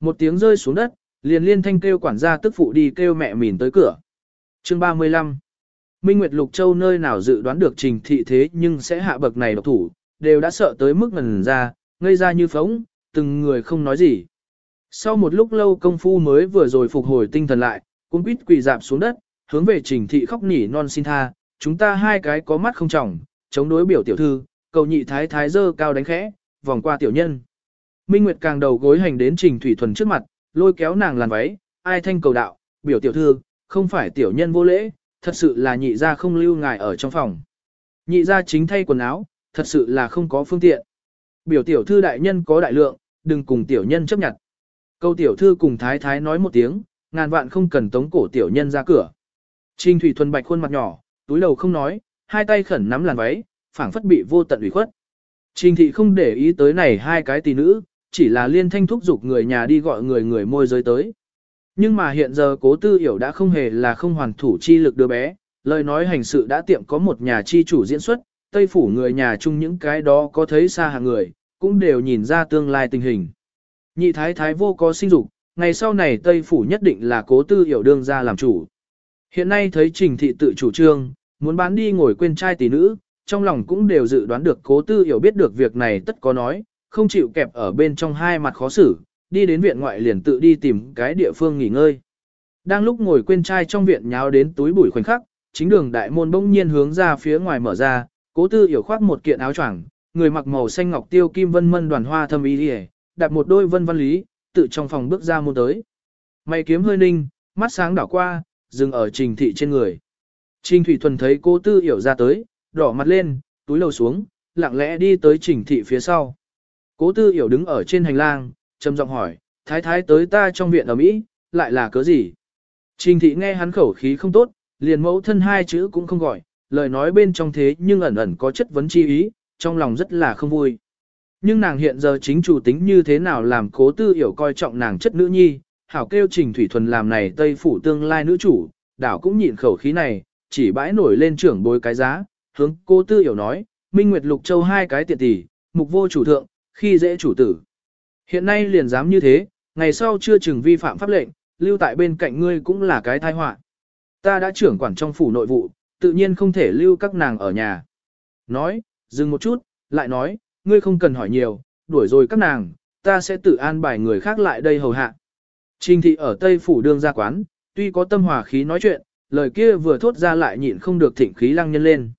Một tiếng rơi xuống đất, liền liên thanh kêu quản gia tức phụ đi kêu mẹ mìn tới cửa. Chương 35 Minh Nguyệt Lục Châu nơi nào dự đoán được trình thị thế nhưng sẽ hạ bậc này độc thủ, đều đã sợ tới mức ngần ra, ngây ra như phóng, từng người không nói gì. Sau một lúc lâu công phu mới vừa rồi phục hồi tinh thần lại, cũng quýt quỳ dạp xuống đất, hướng về trình thị khóc nỉ non xin tha, chúng ta hai cái có mắt không trọng, chống đối biểu tiểu thư, cầu nhị thái thái dơ cao đánh khẽ, vòng qua tiểu nhân. Minh Nguyệt càng đầu gối hành đến trình thủy thuần trước mặt, lôi kéo nàng làn váy, ai thanh cầu đạo, biểu tiểu thư, không phải tiểu nhân vô lễ, thật sự là nhị gia không lưu ngài ở trong phòng. Nhị gia chính thay quần áo, thật sự là không có phương tiện. Biểu tiểu thư đại nhân có đại lượng, đừng cùng tiểu nhân chấp nhận. Câu tiểu thư cùng thái thái nói một tiếng, ngàn vạn không cần tống cổ tiểu nhân ra cửa. Trình Thủy Thuần bạch khuôn mặt nhỏ, túi đầu không nói, hai tay khẩn nắm làn váy, phảng phất bị vô tận ủy khuất. Trình thị không để ý tới này hai cái tỷ nữ, chỉ là liên thanh thúc giục người nhà đi gọi người người môi giới tới. Nhưng mà hiện giờ cố tư hiểu đã không hề là không hoàn thủ chi lực đứa bé, lời nói hành sự đã tiệm có một nhà chi chủ diễn xuất, tây phủ người nhà chung những cái đó có thấy xa hàng người, cũng đều nhìn ra tương lai tình hình. Nhị thái thái vô có sinh dục, ngày sau này tây phủ nhất định là cố tư hiểu đương ra làm chủ. Hiện nay thấy trình thị tự chủ trương, muốn bán đi ngồi quên trai tỷ nữ, trong lòng cũng đều dự đoán được cố tư hiểu biết được việc này tất có nói, không chịu kẹp ở bên trong hai mặt khó xử, đi đến viện ngoại liền tự đi tìm cái địa phương nghỉ ngơi. Đang lúc ngồi quên trai trong viện nháo đến túi bụi khoảnh khắc, chính đường đại môn bỗng nhiên hướng ra phía ngoài mở ra, cố tư hiểu khoác một kiện áo choàng, người mặc màu xanh ngọc tiêu kim vân mân đoàn hoa thâm y đi đặt một đôi vân văn lý, tự trong phòng bước ra môn tới. Mày kiếm hơi ninh, mắt sáng đảo qua, dừng ở trình thị trên người. Trình thủy thuần thấy cố tư hiểu ra tới, đỏ mặt lên, túi lầu xuống, lặng lẽ đi tới trình thị phía sau. Cố tư hiểu đứng ở trên hành lang, trầm giọng hỏi, thái thái tới ta trong viện ở Mỹ, lại là cớ gì? Trình thị nghe hắn khẩu khí không tốt, liền mẫu thân hai chữ cũng không gọi, lời nói bên trong thế nhưng ẩn ẩn có chất vấn chi ý, trong lòng rất là không vui. Nhưng nàng hiện giờ chính chủ tính như thế nào làm cố tư hiểu coi trọng nàng chất nữ nhi, hảo kêu trình thủy thuần làm này tây phủ tương lai nữ chủ, đảo cũng nhịn khẩu khí này, chỉ bãi nổi lên trưởng bối cái giá, hướng cố tư hiểu nói, Minh Nguyệt Lục Châu hai cái tiện tỷ, mục vô chủ thượng, khi dễ chủ tử. Hiện nay liền dám như thế, ngày sau chưa chừng vi phạm pháp lệnh, lưu tại bên cạnh ngươi cũng là cái tai họa. Ta đã trưởng quản trong phủ nội vụ, tự nhiên không thể lưu các nàng ở nhà. Nói, dừng một chút, lại nói, ngươi không cần hỏi nhiều, đuổi rồi các nàng, ta sẽ tự an bài người khác lại đây hầu hạ. Trình thị ở Tây Phủ đương ra quán, tuy có tâm hòa khí nói chuyện, lời kia vừa thốt ra lại nhịn không được thỉnh khí lăng nhân lên.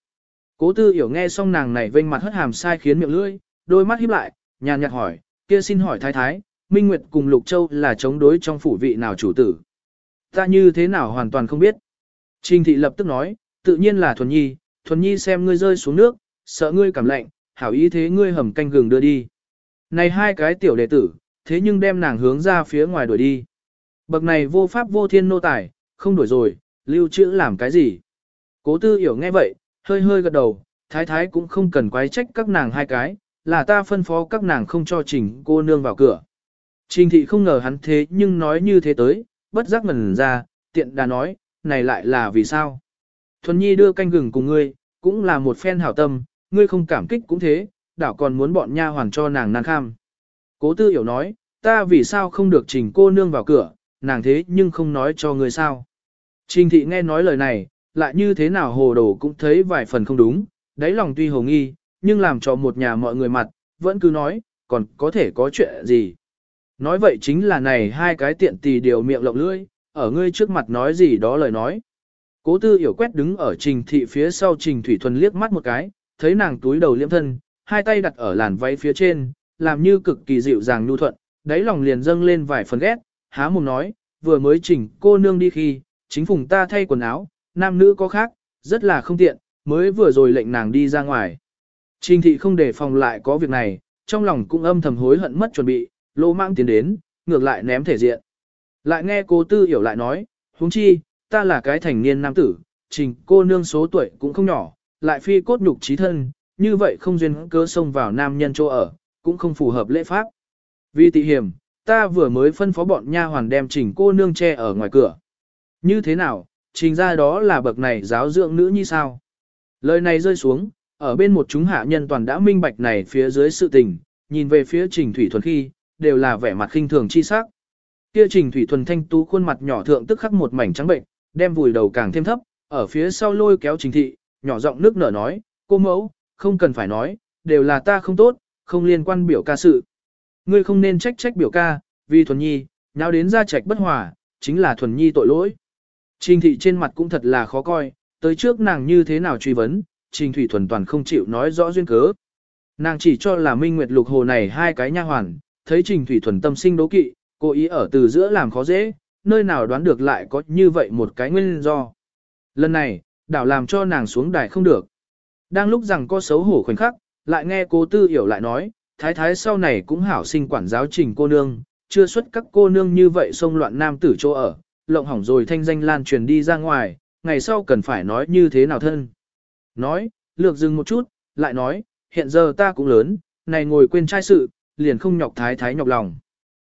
Cố tư hiểu nghe xong nàng này vênh mặt hất hàm sai khiến miệng lưỡi, đôi mắt híp lại, nhàn nhạt hỏi, kia xin hỏi thái thái, Minh Nguyệt cùng Lục Châu là chống đối trong phủ vị nào chủ tử. Ta như thế nào hoàn toàn không biết. Trình thị lập tức nói, tự nhiên là Thuần Nhi, Thuần Nhi xem ngươi rơi xuống nước, sợ ngươi cảm lạnh, hảo ý thế ngươi hầm canh gừng đưa đi. Này hai cái tiểu đệ tử, thế nhưng đem nàng hướng ra phía ngoài đuổi đi. Bậc này vô pháp vô thiên nô tài, không đuổi rồi, lưu trữ làm cái gì. Cố tư hiểu nghe vậy, hơi hơi gật đầu, thái thái cũng không cần quái trách các nàng hai cái, là ta phân phó các nàng không cho trình cô nương vào cửa. Trình thị không ngờ hắn thế nhưng nói như thế tới, bất giác ngần ra, tiện đà nói, này lại là vì sao? Thuần Nhi đưa canh gừng cùng ngươi, cũng là một phen hảo tâm, ngươi không cảm kích cũng thế, đảo còn muốn bọn nha hoàn cho nàng nan kham. Cố tư hiểu nói, ta vì sao không được trình cô nương vào cửa, nàng thế nhưng không nói cho ngươi sao. Trình thị nghe nói lời này, lại như thế nào hồ đồ cũng thấy vài phần không đúng, đáy lòng tuy hồ nghi, nhưng làm cho một nhà mọi người mặt, vẫn cứ nói, còn có thể có chuyện gì. Nói vậy chính là này hai cái tiện tì điều miệng lộng lưỡi, ở ngươi trước mặt nói gì đó lời nói. Cố tư hiểu quét đứng ở trình thị phía sau trình thủy thuần liếc mắt một cái, thấy nàng túi đầu liêm thân, hai tay đặt ở làn váy phía trên, làm như cực kỳ dịu dàng nhu thuận, đáy lòng liền dâng lên vài phần ghét, há mồm nói, vừa mới chỉnh cô nương đi khi, chính phùng ta thay quần áo, nam nữ có khác, rất là không tiện, mới vừa rồi lệnh nàng đi ra ngoài. Trình thị không để phòng lại có việc này, trong lòng cũng âm thầm hối hận mất chuẩn bị, lỗ mang tiến đến, ngược lại ném thể diện. Lại nghe cô tư hiểu lại nói, huống chi, ta là cái thành niên nam tử, trình cô nương số tuổi cũng không nhỏ, lại phi cốt nhục trí thân, như vậy không duyên cớ xông vào nam nhân chỗ ở, cũng không phù hợp lễ pháp. Vì tị hiểm, ta vừa mới phân phó bọn nha hoàn đem trình cô nương che ở ngoài cửa. Như thế nào, trình ra đó là bậc này giáo dưỡng nữ như sao? Lời này rơi xuống, ở bên một chúng hạ nhân toàn đã minh bạch này phía dưới sự tình, nhìn về phía trình thủy thuần khi, đều là vẻ mặt khinh thường chi sắc. Kia trình thủy thuần thanh tú khuôn mặt nhỏ thượng tức khắc một mảnh trắng bệnh, đem vùi đầu càng thêm thấp, ở phía sau lôi kéo trình thị, nhỏ giọng nước nở nói, cô mẫu, không cần phải nói, đều là ta không tốt, không liên quan biểu ca sự. Ngươi không nên trách trách biểu ca, vì thuần nhi, nào đến ra trạch bất hòa, chính là thuần nhi tội lỗi. Trình thị trên mặt cũng thật là khó coi, tới trước nàng như thế nào truy vấn, trình thủy thuần toàn không chịu nói rõ duyên cớ. Nàng chỉ cho là minh nguyệt lục hồ này hai cái nha hoàn, thấy trình thủy thuần tâm sinh đố kỵ, cố ý ở từ giữa làm khó dễ, nơi nào đoán được lại có như vậy một cái nguyên do. Lần này, đảo làm cho nàng xuống đài không được. Đang lúc rằng có xấu hổ khoảnh khắc, lại nghe cô tư hiểu lại nói, thái thái sau này cũng hảo sinh quản giáo trình cô nương, chưa xuất các cô nương như vậy xông loạn nam tử chỗ ở, lộng hỏng rồi thanh danh lan truyền đi ra ngoài, ngày sau cần phải nói như thế nào thân. Nói, lược dừng một chút, lại nói, hiện giờ ta cũng lớn, này ngồi quên trai sự, liền không nhọc thái thái nhọc lòng.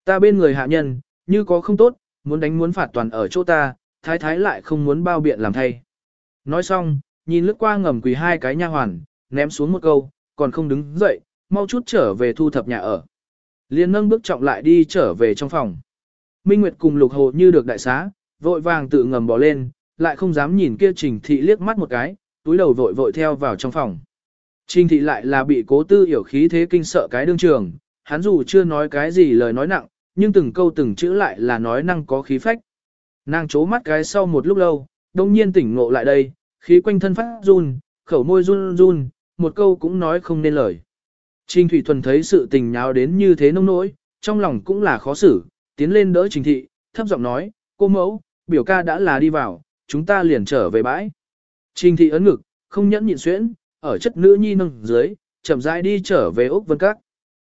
Ta bên người hạ nhân, như có không tốt, muốn đánh muốn phạt toàn ở chỗ ta, thái thái lại không muốn bao biện làm thay. Nói xong, nhìn lướt qua ngầm quỳ hai cái nha hoàn, ném xuống một câu, còn không đứng dậy, mau chút trở về thu thập nhà ở. Liên nâng bước trọng lại đi trở về trong phòng. Minh Nguyệt cùng Lục Hồ như được đại xá, vội vàng tự ngầm bỏ lên, lại không dám nhìn kia Trình Thị liếc mắt một cái, túi đầu vội vội theo vào trong phòng. Trình Thị lại là bị cố tư hiểu khí thế kinh sợ cái đương trường, hắn dù chưa nói cái gì lời nói nặng, nhưng từng câu từng chữ lại là nói năng có khí phách. Nàng chố mắt cái sau một lúc lâu, đông nhiên tỉnh ngộ lại đây, khí quanh thân phát run, khẩu môi run run, một câu cũng nói không nên lời. Trình Thủy Thuần thấy sự tình nháo đến như thế nông nỗi, trong lòng cũng là khó xử, tiến lên đỡ Trình Thị, thấp giọng nói, cô mẫu, biểu ca đã là đi vào, chúng ta liền trở về bãi. Trình Thị ấn ngực, không nhẫn nhịn xuyễn, ở chất nữ nhi nâng dưới, chậm rãi đi trở về Úc Vân Các.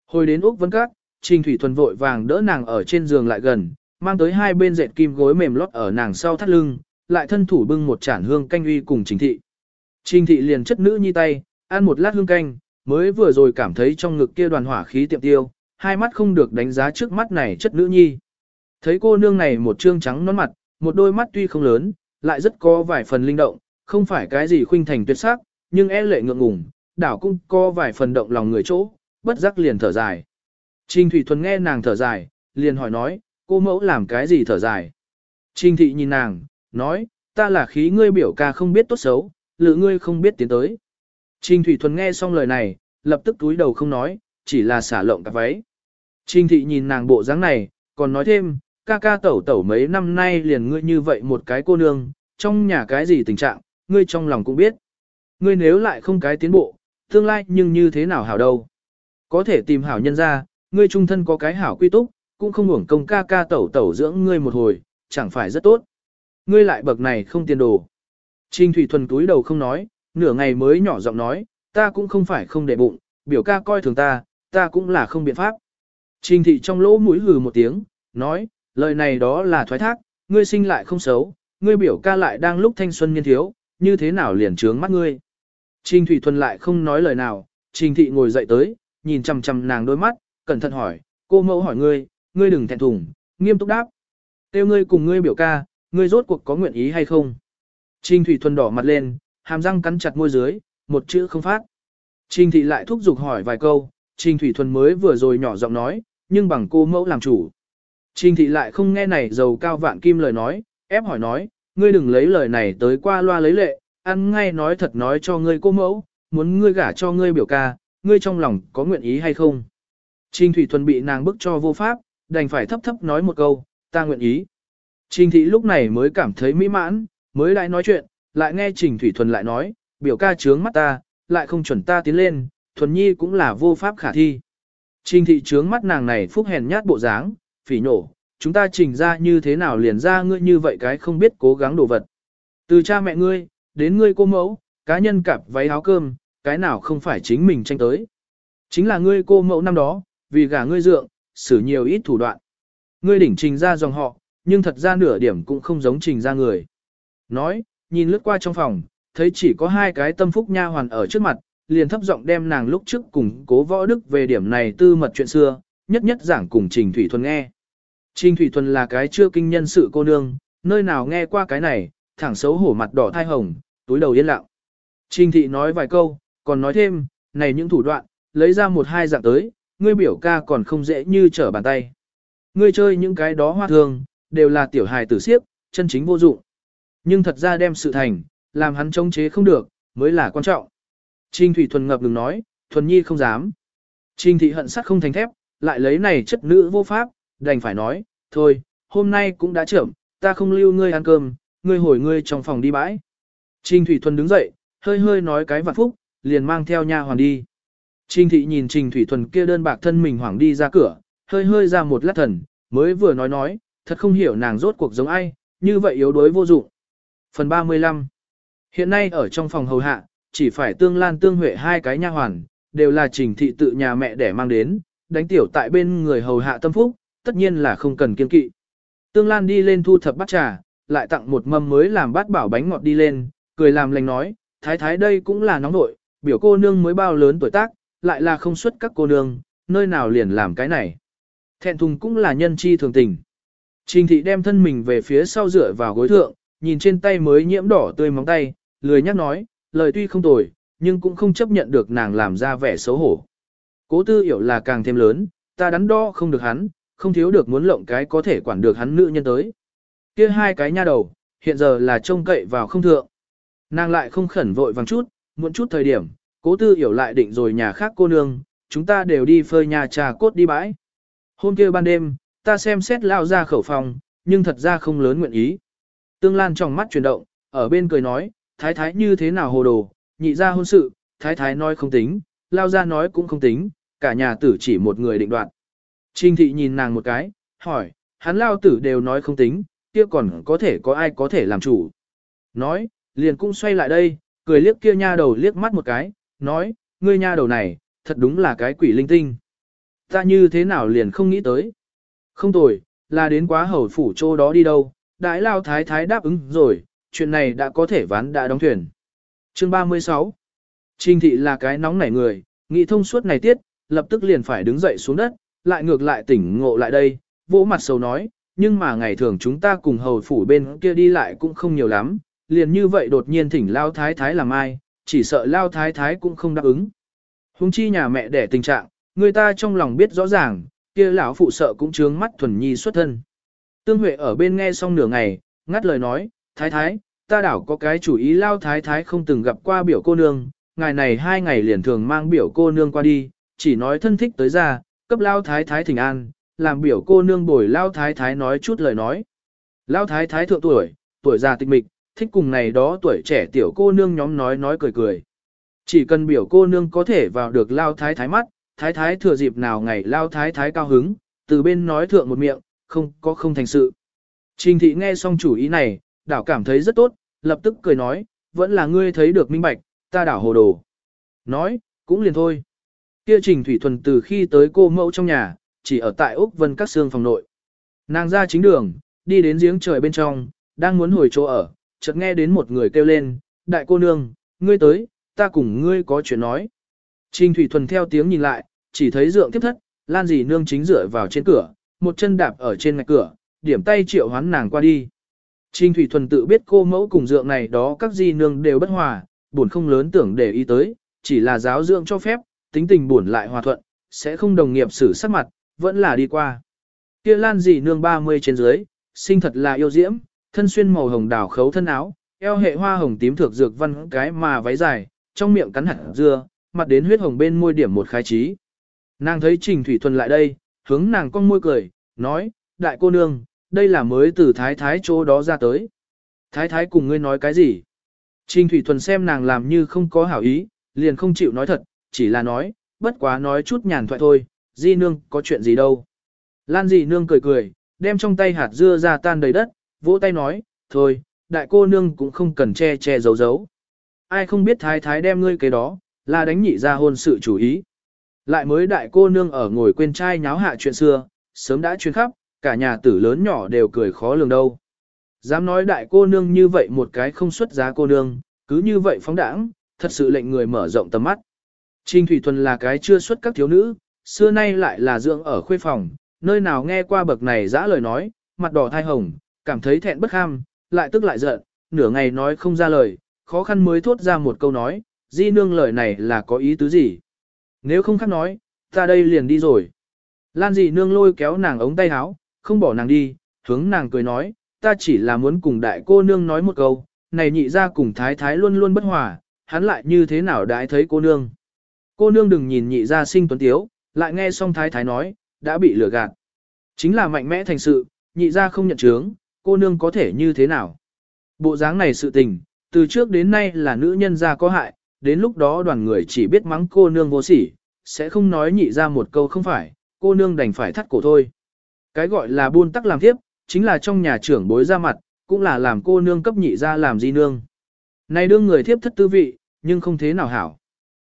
Hồi đến Úc Vân Các, Trình Thủy Thuần vội vàng đỡ nàng ở trên giường lại gần, mang tới hai bên dệt kim gối mềm lót ở nàng sau thắt lưng, lại thân thủ bưng một chản hương canh uy cùng Trình Thị. Trình Thị liền chất nữ nhi tay, ăn một lát hương canh, mới vừa rồi cảm thấy trong ngực kia đoàn hỏa khí tiệm tiêu, hai mắt không được đánh giá trước mắt này chất nữ nhi. Thấy cô nương này một trương trắng nón mặt, một đôi mắt tuy không lớn, lại rất có vài phần linh động, không phải cái gì khuynh thành tuyệt sắc, nhưng e lệ ngượng ngùng, đảo cũng có vài phần động lòng người chỗ, bất giác liền thở dài. Trình Thủy Thuần nghe nàng thở dài, liền hỏi nói, cô mẫu làm cái gì thở dài. Trình Thị nhìn nàng, nói, ta là khí ngươi biểu ca không biết tốt xấu, lự ngươi không biết tiến tới. Trình Thủy Thuần nghe xong lời này, lập tức túi đầu không nói, chỉ là xả lộng cả váy. Trình Thị nhìn nàng bộ dáng này, còn nói thêm, ca ca tẩu tẩu mấy năm nay liền ngươi như vậy một cái cô nương, trong nhà cái gì tình trạng, ngươi trong lòng cũng biết. Ngươi nếu lại không cái tiến bộ, tương lai nhưng như thế nào hảo đâu. Có thể tìm hảo nhân ra, ngươi trung thân có cái hảo quy túc, cũng không hưởng công ca ca tẩu tẩu dưỡng ngươi một hồi, chẳng phải rất tốt. Ngươi lại bậc này không tiền đồ. Trình Thủy Thuần túi đầu không nói, nửa ngày mới nhỏ giọng nói, ta cũng không phải không để bụng, biểu ca coi thường ta, ta cũng là không biện pháp. Trình thị trong lỗ mũi hừ một tiếng, nói, lời này đó là thoái thác, ngươi sinh lại không xấu, ngươi biểu ca lại đang lúc thanh xuân niên thiếu, như thế nào liền trướng mắt ngươi. Trình Thủy Thuần lại không nói lời nào, Trình thị ngồi dậy tới, nhìn chằm chằm nàng đôi mắt, cẩn thận hỏi, cô mẫu hỏi ngươi, ngươi đừng thẹn thùng, nghiêm túc đáp. Tiêu ngươi cùng ngươi biểu ca, ngươi rốt cuộc có nguyện ý hay không? Trình Thủy Thuần đỏ mặt lên, hàm răng cắn chặt môi dưới, một chữ không phát. Trình thị lại thúc giục hỏi vài câu, Trình Thủy Thuần mới vừa rồi nhỏ giọng nói, nhưng bằng cô mẫu làm chủ. Trình thị lại không nghe này giàu cao vạn kim lời nói, ép hỏi nói, ngươi đừng lấy lời này tới qua loa lấy lệ, ăn ngay nói thật nói cho ngươi cô mẫu, muốn ngươi gả cho ngươi biểu ca, ngươi trong lòng có nguyện ý hay không. Trình Thủy Thuần bị nàng bức cho vô pháp, đành phải thấp thấp nói một câu, ta nguyện ý. Trình Thị lúc này mới cảm thấy mỹ mãn, mới lại nói chuyện, lại nghe Trình Thủy Thuần lại nói, biểu ca trướng mắt ta, lại không chuẩn ta tiến lên, Thuần Nhi cũng là vô pháp khả thi. Trình Thị trướng mắt nàng này phúc hèn nhát bộ dáng, phỉ nhổ chúng ta trình ra như thế nào liền ra ngươi như vậy cái không biết cố gắng đồ vật. Từ cha mẹ ngươi, đến ngươi cô mẫu, cá nhân cặp váy áo cơm, cái nào không phải chính mình tranh tới. Chính là ngươi cô mẫu năm đó, vì gả ngươi dượng, xử nhiều ít thủ đoạn. Ngươi đỉnh trình ra dòng họ, nhưng thật ra nửa điểm cũng không giống trình ra người. Nói, nhìn lướt qua trong phòng, thấy chỉ có hai cái tâm phúc nha hoàn ở trước mặt, liền thấp giọng đem nàng lúc trước cùng cố võ đức về điểm này tư mật chuyện xưa, nhất nhất giảng cùng Trình Thủy Thuần nghe. Trình Thủy Thuần là cái chưa kinh nhân sự cô nương, nơi nào nghe qua cái này, thẳng xấu hổ mặt đỏ thai hồng, túi đầu yên lặng. Trình Thị nói vài câu, còn nói thêm, này những thủ đoạn, lấy ra một hai dạng tới, ngươi biểu ca còn không dễ như trở bàn tay. Ngươi chơi những cái đó hoa thường, đều là tiểu hài tử siếp, chân chính vô dụng. Nhưng thật ra đem sự thành, làm hắn chống chế không được, mới là quan trọng. Trình Thủy Thuần ngập ngừng nói, Thuần Nhi không dám. Trình Thị hận sắt không thành thép, lại lấy này chất nữ vô pháp, đành phải nói, thôi, hôm nay cũng đã trưởng, ta không lưu ngươi ăn cơm, ngươi hồi ngươi trong phòng đi bãi. Trình Thủy Thuần đứng dậy, hơi hơi nói cái vạn phúc, liền mang theo nha hoàn đi. Trình Thị nhìn Trình Thủy Thuần kia đơn bạc thân mình hoảng đi ra cửa, hơi hơi ra một lát thần, mới vừa nói nói, thật không hiểu nàng rốt cuộc giống ai, như vậy yếu đuối vô dụng. Phần 35 Hiện nay ở trong phòng hầu hạ, chỉ phải tương lan tương huệ hai cái nha hoàn, đều là trình thị tự nhà mẹ để mang đến, đánh tiểu tại bên người hầu hạ tâm phúc, tất nhiên là không cần kiên kỵ. Tương lan đi lên thu thập bát trà, lại tặng một mâm mới làm bát bảo bánh ngọt đi lên, cười làm lành nói, thái thái đây cũng là nóng nội, biểu cô nương mới bao lớn tuổi tác, lại là không xuất các cô nương, nơi nào liền làm cái này. Thẹn thùng cũng là nhân chi thường tình. Trình thị đem thân mình về phía sau dựa vào gối thượng, nhìn trên tay mới nhiễm đỏ tươi móng tay, lười nhắc nói, lời tuy không tồi, nhưng cũng không chấp nhận được nàng làm ra vẻ xấu hổ. Cố tư hiểu là càng thêm lớn, ta đắn đo không được hắn, không thiếu được muốn lộng cái có thể quản được hắn nữ nhân tới. Kia hai cái nha đầu, hiện giờ là trông cậy vào không thượng. Nàng lại không khẩn vội vàng chút, muộn chút thời điểm, cố tư hiểu lại định rồi nhà khác cô nương, chúng ta đều đi phơi nhà trà cốt đi bãi. Hôm kia ban đêm, ta xem xét lao ra khẩu phòng, nhưng thật ra không lớn nguyện ý. Tương Lan trong mắt chuyển động, ở bên cười nói, thái thái như thế nào hồ đồ, nhị ra hôn sự, thái thái nói không tính, lao ra nói cũng không tính, cả nhà tử chỉ một người định đoạt. Trình thị nhìn nàng một cái, hỏi, hắn lao tử đều nói không tính, kia còn có thể có ai có thể làm chủ. Nói, liền cũng xoay lại đây, cười liếc kia nha đầu liếc mắt một cái, nói, ngươi nha đầu này, thật đúng là cái quỷ linh tinh. Ta như thế nào liền không nghĩ tới. Không tồi, là đến quá hầu phủ chỗ đó đi đâu, đại lao thái thái đáp ứng rồi, chuyện này đã có thể ván đã đóng thuyền. Chương 36 Trình thị là cái nóng nảy người, nghĩ thông suốt này tiết, lập tức liền phải đứng dậy xuống đất, lại ngược lại tỉnh ngộ lại đây, vỗ mặt sầu nói, nhưng mà ngày thường chúng ta cùng hầu phủ bên kia đi lại cũng không nhiều lắm, liền như vậy đột nhiên thỉnh lao thái thái làm ai, chỉ sợ lao thái thái cũng không đáp ứng. Hùng chi nhà mẹ để tình trạng, người ta trong lòng biết rõ ràng, kia lão phụ sợ cũng trướng mắt thuần nhi xuất thân. Tương Huệ ở bên nghe xong nửa ngày, ngắt lời nói, thái thái, ta đảo có cái chủ ý lao thái thái không từng gặp qua biểu cô nương, ngày này hai ngày liền thường mang biểu cô nương qua đi, chỉ nói thân thích tới ra, cấp lao thái thái thỉnh an, làm biểu cô nương bồi lao thái thái nói chút lời nói. Lao thái thái thượng tuổi, tuổi già tịch mịch, thích cùng này đó tuổi trẻ tiểu cô nương nhóm nói nói cười cười. Chỉ cần biểu cô nương có thể vào được lao thái thái mắt, thái thái thừa dịp nào ngày lao thái thái cao hứng, từ bên nói thượng một miệng, không có không thành sự. Trình thị nghe xong chủ ý này, đảo cảm thấy rất tốt, lập tức cười nói, vẫn là ngươi thấy được minh bạch, ta đảo hồ đồ. Nói, cũng liền thôi. Kia trình thủy thuần từ khi tới cô mẫu trong nhà, chỉ ở tại Úc Vân các xương phòng nội. Nàng ra chính đường, đi đến giếng trời bên trong, đang muốn hồi chỗ ở, chợt nghe đến một người kêu lên, đại cô nương, ngươi tới, ta cùng ngươi có chuyện nói. Trình Thủy Thuần theo tiếng nhìn lại, chỉ thấy dượng tiếp thất, Lan dì nương chính dựa vào trên cửa, một chân đạp ở trên ngạch cửa, điểm tay triệu hoán nàng qua đi. Trình Thủy Thuần tự biết cô mẫu cùng dượng này đó các di nương đều bất hòa, buồn không lớn tưởng để ý tới, chỉ là giáo dưỡng cho phép, tính tình buồn lại hòa thuận, sẽ không đồng nghiệp xử sắc mặt, vẫn là đi qua. Kia Lan dì nương 30 trên dưới, sinh thật là yêu diễm, thân xuyên màu hồng đào khấu thân áo, eo hệ hoa hồng tím thược dược văn cái mà váy dài, trong miệng cắn hạt dưa, mặt đến huyết hồng bên môi điểm một khai trí. Nàng thấy Trình Thủy Thuần lại đây, hướng nàng con môi cười, nói, đại cô nương, đây là mới từ thái thái chỗ đó ra tới. Thái thái cùng ngươi nói cái gì? Trình Thủy Thuần xem nàng làm như không có hảo ý, liền không chịu nói thật, chỉ là nói, bất quá nói chút nhàn thoại thôi, di nương có chuyện gì đâu. Lan di nương cười cười, đem trong tay hạt dưa ra tan đầy đất, vỗ tay nói, thôi, đại cô nương cũng không cần che che giấu giấu. Ai không biết thái thái đem ngươi cái đó, là đánh nhị ra hôn sự chủ ý. Lại mới đại cô nương ở ngồi quên trai nháo hạ chuyện xưa, sớm đã chuyên khắp, cả nhà tử lớn nhỏ đều cười khó lường đâu. Dám nói đại cô nương như vậy một cái không xuất giá cô nương, cứ như vậy phóng đãng, thật sự lệnh người mở rộng tầm mắt. Trình Thủy Thuần là cái chưa xuất các thiếu nữ, xưa nay lại là dưỡng ở khuê phòng, nơi nào nghe qua bậc này dã lời nói, mặt đỏ thai hồng, cảm thấy thẹn bất kham, lại tức lại giận, nửa ngày nói không ra lời, khó khăn mới thốt ra một câu nói, di nương lời này là có ý tứ gì. Nếu không khác nói, ta đây liền đi rồi. Lan dị nương lôi kéo nàng ống tay áo, không bỏ nàng đi, hướng nàng cười nói, ta chỉ là muốn cùng đại cô nương nói một câu, này nhị ra cùng thái thái luôn luôn bất hòa, hắn lại như thế nào đãi thấy cô nương. Cô nương đừng nhìn nhị gia sinh tuấn tiếu, lại nghe xong thái thái nói, đã bị lừa gạt. Chính là mạnh mẽ thành sự, nhị gia không nhận chướng, cô nương có thể như thế nào. Bộ dáng này sự tình, từ trước đến nay là nữ nhân gia có hại, đến lúc đó đoàn người chỉ biết mắng cô nương vô sỉ, sẽ không nói nhị ra một câu không phải, cô nương đành phải thắt cổ thôi. Cái gọi là buôn tắc làm tiếp, chính là trong nhà trưởng bối ra mặt, cũng là làm cô nương cấp nhị ra làm di nương. Này đương người thiếp thất tư vị, nhưng không thế nào hảo.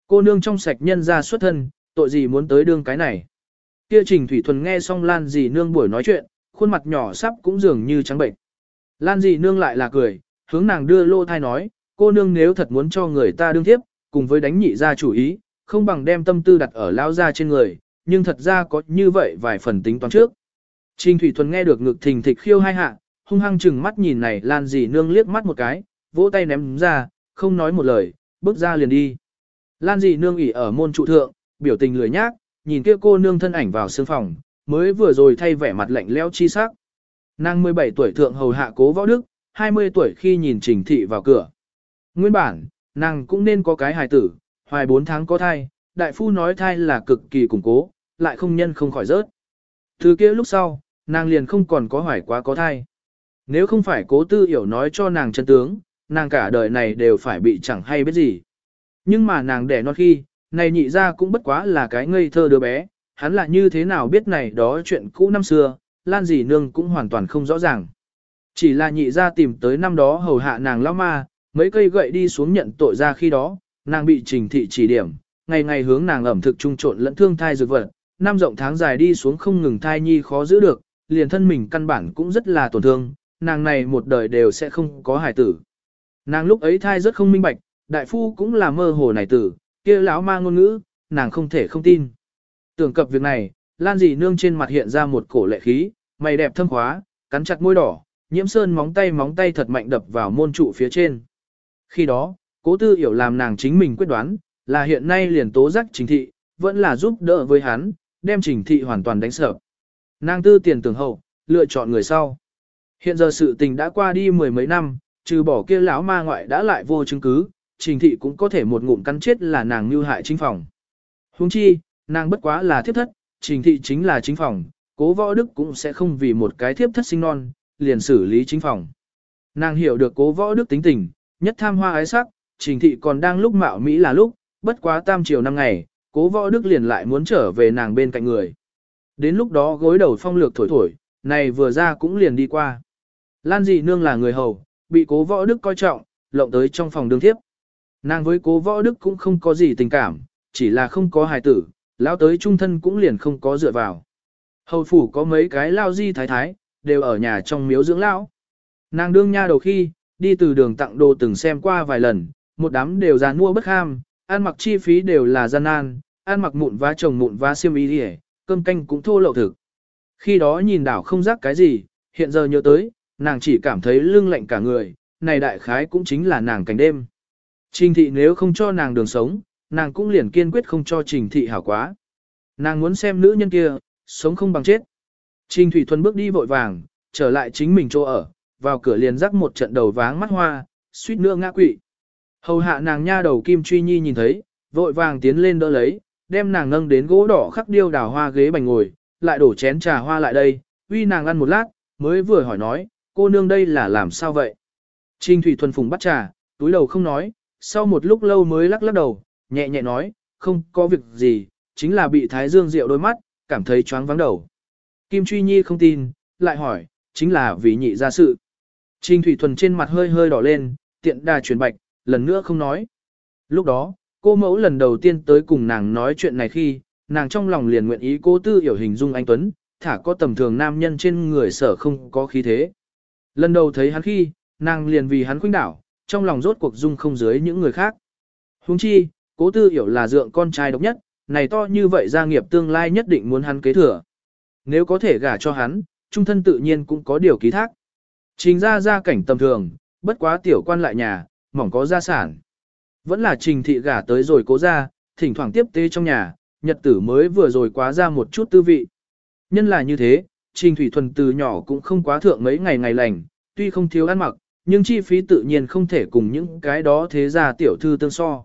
Cô nương trong sạch nhân ra xuất thân, tội gì muốn tới đương cái này. Kia trình thủy thuần nghe xong lan dì nương buổi nói chuyện, khuôn mặt nhỏ sắp cũng dường như trắng bệnh. Lan dì nương lại là cười, hướng nàng đưa lô thai nói, cô nương nếu thật muốn cho người ta đương tiếp, cùng với đánh nhị ra chủ ý, không bằng đem tâm tư đặt ở lao ra trên người, nhưng thật ra có như vậy vài phần tính toán trước. Trình Thủy Thuần nghe được ngực thình thịch khiêu hai hạ, hung hăng chừng mắt nhìn này Lan dì nương liếc mắt một cái, vỗ tay ném ra, không nói một lời, bước ra liền đi. Lan dì nương ỉ ở môn trụ thượng, biểu tình lười nhác, nhìn kia cô nương thân ảnh vào sương phòng, mới vừa rồi thay vẻ mặt lạnh lẽo chi sắc. Nàng 17 tuổi thượng hầu hạ cố võ đức, 20 tuổi khi nhìn trình thị vào cửa. Nguyên bản, nàng cũng nên có cái hài tử, hoài 4 tháng có thai, đại phu nói thai là cực kỳ củng cố, lại không nhân không khỏi rớt. Từ kia lúc sau, nàng liền không còn có hoài quá có thai. Nếu không phải cố tư hiểu nói cho nàng chân tướng, nàng cả đời này đều phải bị chẳng hay biết gì. Nhưng mà nàng đẻ non khi, này nhị ra cũng bất quá là cái ngây thơ đứa bé, hắn là như thế nào biết này đó chuyện cũ năm xưa, lan dì nương cũng hoàn toàn không rõ ràng. Chỉ là nhị ra tìm tới năm đó hầu hạ nàng lão ma, mấy cây gậy đi xuống nhận tội ra khi đó, nàng bị trình thị chỉ điểm, ngày ngày hướng nàng ẩm thực trung trộn lẫn thương thai dược vật, năm rộng tháng dài đi xuống không ngừng thai nhi khó giữ được, liền thân mình căn bản cũng rất là tổn thương, nàng này một đời đều sẽ không có hài tử. Nàng lúc ấy thai rất không minh bạch, đại phu cũng là mơ hồ này tử, kia lão ma ngôn ngữ, nàng không thể không tin. Tưởng cập việc này, Lan dì nương trên mặt hiện ra một cổ lệ khí, mày đẹp thâm khóa, cắn chặt môi đỏ, nhiễm sơn móng tay móng tay thật mạnh đập vào môn trụ phía trên. Khi đó, cố tư hiểu làm nàng chính mình quyết đoán, là hiện nay liền tố giác trình thị, vẫn là giúp đỡ với hắn, đem trình thị hoàn toàn đánh sợ. Nàng tư tiền tưởng hậu, lựa chọn người sau. Hiện giờ sự tình đã qua đi mười mấy năm, trừ bỏ kia lão ma ngoại đã lại vô chứng cứ, trình thị cũng có thể một ngụm cắn chết là nàng mưu hại chính phòng. Huống chi, nàng bất quá là thiếp thất, trình thị chính là chính phòng, cố võ đức cũng sẽ không vì một cái thiếp thất sinh non, liền xử lý chính phòng. Nàng hiểu được cố võ đức tính tình, nhất tham hoa ái sắc, trình thị còn đang lúc mạo Mỹ là lúc, bất quá tam chiều năm ngày, cố võ đức liền lại muốn trở về nàng bên cạnh người. Đến lúc đó gối đầu phong lược thổi thổi, này vừa ra cũng liền đi qua. Lan dị nương là người hầu, bị cố võ đức coi trọng, lộng tới trong phòng đương thiếp. Nàng với cố võ đức cũng không có gì tình cảm, chỉ là không có hài tử, lão tới trung thân cũng liền không có dựa vào. Hầu phủ có mấy cái lao di thái thái, đều ở nhà trong miếu dưỡng lão. Nàng đương nha đầu khi, đi từ đường tặng đồ từng xem qua vài lần, một đám đều già mua bất ham, ăn mặc chi phí đều là gian nan, ăn mặc mụn vá chồng mụn vá xiêm y đi cơm canh cũng thô lậu thực. Khi đó nhìn đảo không rắc cái gì, hiện giờ nhớ tới, nàng chỉ cảm thấy lưng lạnh cả người, này đại khái cũng chính là nàng cảnh đêm. Trình thị nếu không cho nàng đường sống, nàng cũng liền kiên quyết không cho trình thị hảo quá. Nàng muốn xem nữ nhân kia, sống không bằng chết. Trình Thủy Thuần bước đi vội vàng, trở lại chính mình chỗ ở, vào cửa liền rắc một trận đầu váng mắt hoa, suýt nữa ngã quỵ. Hầu hạ nàng nha đầu Kim Truy Nhi nhìn thấy, vội vàng tiến lên đỡ lấy, đem nàng nâng đến gỗ đỏ khắc điêu đào hoa ghế bành ngồi, lại đổ chén trà hoa lại đây, uy nàng ăn một lát, mới vừa hỏi nói, cô nương đây là làm sao vậy? Trình Thủy Thuần Phùng bắt trà, túi đầu không nói, sau một lúc lâu mới lắc lắc đầu, nhẹ nhẹ nói, không có việc gì, chính là bị Thái Dương rượu đôi mắt, cảm thấy choáng vắng đầu. Kim Truy Nhi không tin, lại hỏi, chính là vì nhị ra sự. Trình Thủy Thuần trên mặt hơi hơi đỏ lên, tiện đà chuyển bạch, lần nữa không nói. Lúc đó, cô mẫu lần đầu tiên tới cùng nàng nói chuyện này khi, nàng trong lòng liền nguyện ý cố tư hiểu hình dung anh Tuấn, thả có tầm thường nam nhân trên người sở không có khí thế. Lần đầu thấy hắn khi, nàng liền vì hắn khuynh đảo, trong lòng rốt cuộc dung không dưới những người khác. Huống chi, cố tư hiểu là dượng con trai độc nhất, này to như vậy gia nghiệp tương lai nhất định muốn hắn kế thừa. Nếu có thể gả cho hắn, trung thân tự nhiên cũng có điều ký thác. Trình ra gia cảnh tầm thường, bất quá tiểu quan lại nhà, mỏng có gia sản. Vẫn là trình thị gả tới rồi cố ra, thỉnh thoảng tiếp tế trong nhà, nhật tử mới vừa rồi quá ra một chút tư vị. Nhân là như thế, trình thủy thuần từ nhỏ cũng không quá thượng mấy ngày ngày lành, tuy không thiếu ăn mặc, nhưng chi phí tự nhiên không thể cùng những cái đó thế ra tiểu thư tương so.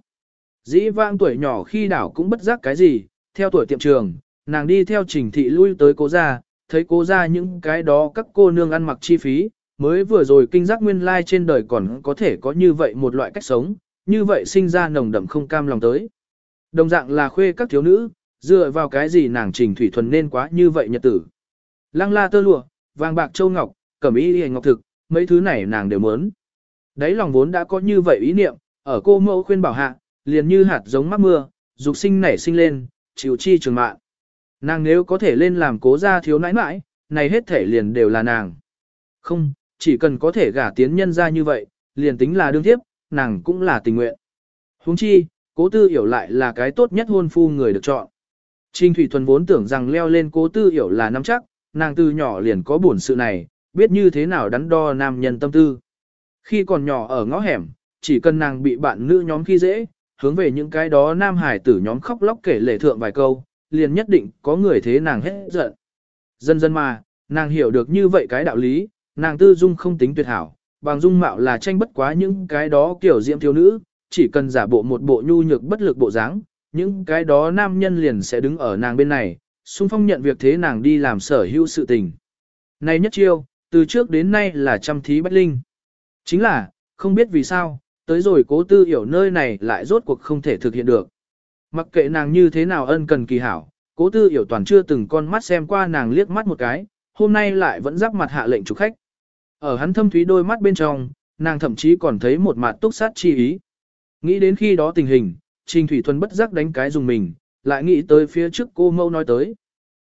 Dĩ vãng tuổi nhỏ khi đảo cũng bất giác cái gì, theo tuổi tiệm trường, nàng đi theo trình thị lui tới cố gia, thấy cố gia những cái đó các cô nương ăn mặc chi phí, mới vừa rồi kinh giác nguyên lai trên đời còn có thể có như vậy một loại cách sống, như vậy sinh ra nồng đậm không cam lòng tới. Đồng dạng là khuê các thiếu nữ, dựa vào cái gì nàng trình thủy thuần nên quá như vậy nhật tử. Lăng la tơ lụa, vàng bạc châu ngọc, cẩm y hề ngọc thực, mấy thứ này nàng đều muốn. Đấy lòng vốn đã có như vậy ý niệm, ở cô mẫu khuyên bảo hạ, liền như hạt giống mắc mưa, dục sinh nảy sinh lên, chịu chi trường mạng. Nàng nếu có thể lên làm cố gia thiếu nãi nãi, này hết thể liền đều là nàng. Không, chỉ cần có thể gả tiến nhân ra như vậy, liền tính là đương tiếp, nàng cũng là tình nguyện. huống chi, cố tư hiểu lại là cái tốt nhất hôn phu người được chọn. Trình Thủy Thuần vốn tưởng rằng leo lên cố tư hiểu là nắm chắc, nàng từ nhỏ liền có buồn sự này, biết như thế nào đắn đo nam nhân tâm tư. Khi còn nhỏ ở ngõ hẻm, chỉ cần nàng bị bạn nữ nhóm khi dễ, hướng về những cái đó nam hải tử nhóm khóc lóc kể lể thượng vài câu, liền nhất định có người thế nàng hết giận. Dần dần mà, nàng hiểu được như vậy cái đạo lý, nàng tư dung không tính tuyệt hảo, bằng dung mạo là tranh bất quá những cái đó kiểu diễm thiếu nữ, chỉ cần giả bộ một bộ nhu nhược bất lực bộ dáng, những cái đó nam nhân liền sẽ đứng ở nàng bên này, xung phong nhận việc thế nàng đi làm sở hữu sự tình. Này nhất chiêu, từ trước đến nay là trăm thí bách linh. Chính là, không biết vì sao, tới rồi cố tư hiểu nơi này lại rốt cuộc không thể thực hiện được. Mặc kệ nàng như thế nào ân cần kỳ hảo, cố tư hiểu toàn chưa từng con mắt xem qua nàng liếc mắt một cái, hôm nay lại vẫn giáp mặt hạ lệnh chủ khách. Ở hắn thâm thúy đôi mắt bên trong, nàng thậm chí còn thấy một mặt túc sát chi ý. Nghĩ đến khi đó tình hình, Trình Thủy Thuần bất giác đánh cái dùng mình, lại nghĩ tới phía trước cô mâu nói tới.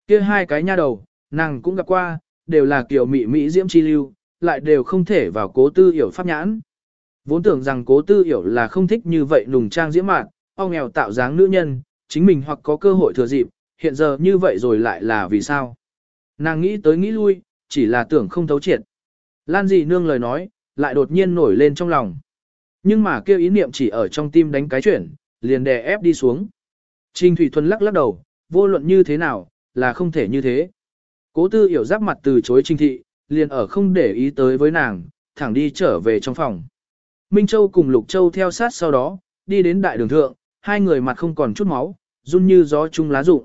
kia hai cái nha đầu, nàng cũng gặp qua, đều là kiểu mị mỹ diễm chi lưu, lại đều không thể vào cố tư hiểu pháp nhãn. Vốn tưởng rằng cố tư hiểu là không thích như vậy nùng trang diễm mạn, ông nghèo tạo dáng nữ nhân, chính mình hoặc có cơ hội thừa dịp, hiện giờ như vậy rồi lại là vì sao. Nàng nghĩ tới nghĩ lui, chỉ là tưởng không thấu triệt. Lan dì nương lời nói, lại đột nhiên nổi lên trong lòng. Nhưng mà kêu ý niệm chỉ ở trong tim đánh cái chuyển, liền đè ép đi xuống. Trình Thủy Thuần lắc lắc đầu, vô luận như thế nào, là không thể như thế. Cố tư hiểu giáp mặt từ chối Trình Thị, liền ở không để ý tới với nàng, thẳng đi trở về trong phòng. Minh Châu cùng Lục Châu theo sát sau đó, đi đến đại đường thượng, hai người mặt không còn chút máu, run như gió chung lá rụng.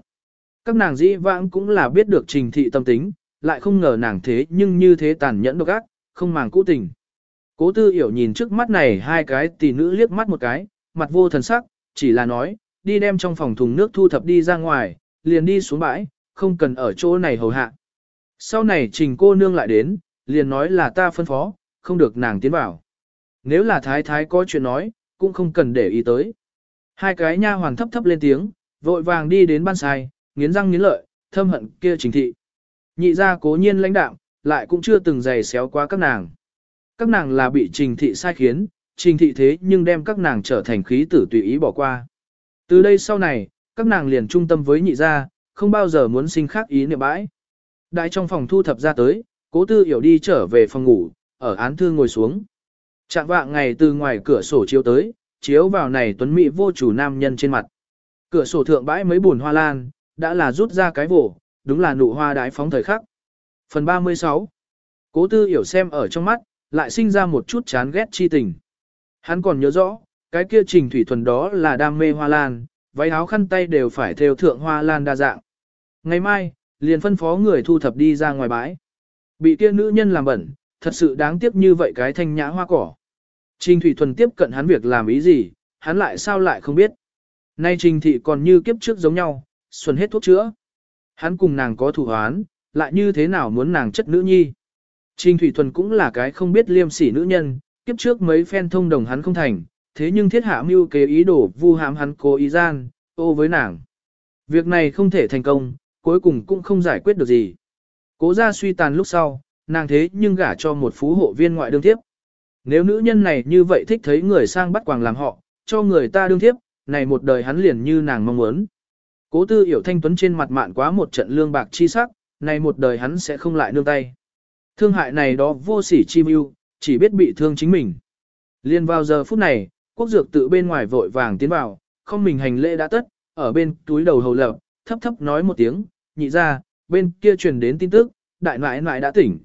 Các nàng dĩ vãng cũng là biết được Trình Thị tâm tính, lại không ngờ nàng thế nhưng như thế tàn nhẫn độc ác, không màng cũ tình. Cố tư hiểu nhìn trước mắt này hai cái tỷ nữ liếc mắt một cái, mặt vô thần sắc, chỉ là nói, đi đem trong phòng thùng nước thu thập đi ra ngoài, liền đi xuống bãi, không cần ở chỗ này hầu hạ. Sau này trình cô nương lại đến, liền nói là ta phân phó, không được nàng tiến vào. Nếu là thái thái có chuyện nói, cũng không cần để ý tới. Hai cái nha hoàn thấp thấp lên tiếng, vội vàng đi đến ban sai, nghiến răng nghiến lợi, thâm hận kia trình thị. Nhị ra cố nhiên lãnh đạo, lại cũng chưa từng giày xéo qua các nàng. Các nàng là bị trình thị sai khiến, trình thị thế nhưng đem các nàng trở thành khí tử tùy ý bỏ qua. Từ đây sau này, các nàng liền trung tâm với nhị gia, không bao giờ muốn sinh khác ý niệm bãi. Đại trong phòng thu thập ra tới, cố tư hiểu đi trở về phòng ngủ, ở án thư ngồi xuống. Chạm vạng ngày từ ngoài cửa sổ chiếu tới, chiếu vào này tuấn mỹ vô chủ nam nhân trên mặt. Cửa sổ thượng bãi mấy buồn hoa lan, đã là rút ra cái vổ, đúng là nụ hoa đái phóng thời khắc. Phần 36 Cố tư hiểu xem ở trong mắt, lại sinh ra một chút chán ghét chi tình. Hắn còn nhớ rõ, cái kia trình thủy thuần đó là đam mê hoa lan, váy áo khăn tay đều phải theo thượng hoa lan đa dạng. Ngày mai, liền phân phó người thu thập đi ra ngoài bãi. Bị kia nữ nhân làm bẩn, thật sự đáng tiếc như vậy cái thanh nhã hoa cỏ. Trình Thủy Thuần tiếp cận hắn việc làm ý gì, hắn lại sao lại không biết. Nay Trình Thị còn như kiếp trước giống nhau, xuân hết thuốc chữa. Hắn cùng nàng có thủ hoán, lại như thế nào muốn nàng chất nữ nhi. Trình Thủy Thuần cũng là cái không biết liêm sỉ nữ nhân, kiếp trước mấy phen thông đồng hắn không thành, thế nhưng thiết hạ mưu kế ý đồ vu hãm hắn cố ý gian, ô với nàng. Việc này không thể thành công, cuối cùng cũng không giải quyết được gì. Cố gia suy tàn lúc sau, nàng thế nhưng gả cho một phú hộ viên ngoại đương tiếp. Nếu nữ nhân này như vậy thích thấy người sang bắt quàng làm họ, cho người ta đương tiếp, này một đời hắn liền như nàng mong muốn. Cố tư hiểu thanh tuấn trên mặt mạn quá một trận lương bạc chi sắc, này một đời hắn sẽ không lại nương tay. Thương hại này đó vô sỉ chi mưu, chỉ biết bị thương chính mình. Liên vào giờ phút này, quốc dược tự bên ngoài vội vàng tiến vào, không mình hành lễ đã tất, ở bên túi đầu hầu lập, thấp thấp nói một tiếng, nhị ra, bên kia truyền đến tin tức, đại nại nại đã tỉnh.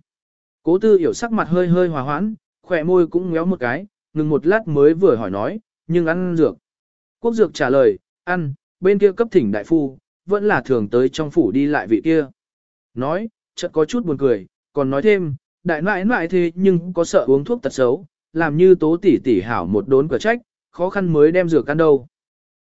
Cố tư hiểu sắc mặt hơi hơi hòa hoãn, khỏe môi cũng ngéo một cái, ngừng một lát mới vừa hỏi nói, nhưng ăn dược. Quốc dược trả lời, ăn, bên kia cấp thỉnh đại phu, vẫn là thường tới trong phủ đi lại vị kia. Nói, chợt có chút buồn cười, còn nói thêm, đại nại nại thế nhưng có sợ uống thuốc tật xấu, làm như tố tỷ tỷ hảo một đốn cửa trách, khó khăn mới đem dược ăn đâu.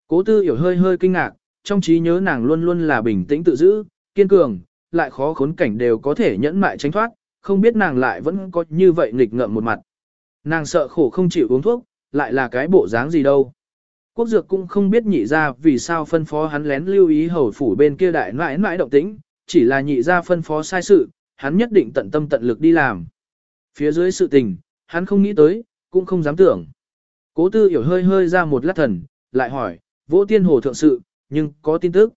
Cố tư hiểu hơi hơi kinh ngạc, trong trí nhớ nàng luôn luôn là bình tĩnh tự giữ, kiên cường, lại khó khốn cảnh đều có thể nhẫn mại tránh thoát, không biết nàng lại vẫn có như vậy nghịch ngợm một mặt. Nàng sợ khổ không chịu uống thuốc, lại là cái bộ dáng gì đâu. Quốc dược cũng không biết nhị ra vì sao phân phó hắn lén lưu ý hầu phủ bên kia đại mãi mãi động tĩnh, chỉ là nhị ra phân phó sai sự, hắn nhất định tận tâm tận lực đi làm. Phía dưới sự tình, hắn không nghĩ tới, cũng không dám tưởng. Cố tư hiểu hơi hơi ra một lát thần, lại hỏi, vỗ tiên hồ thượng sự, nhưng có tin tức.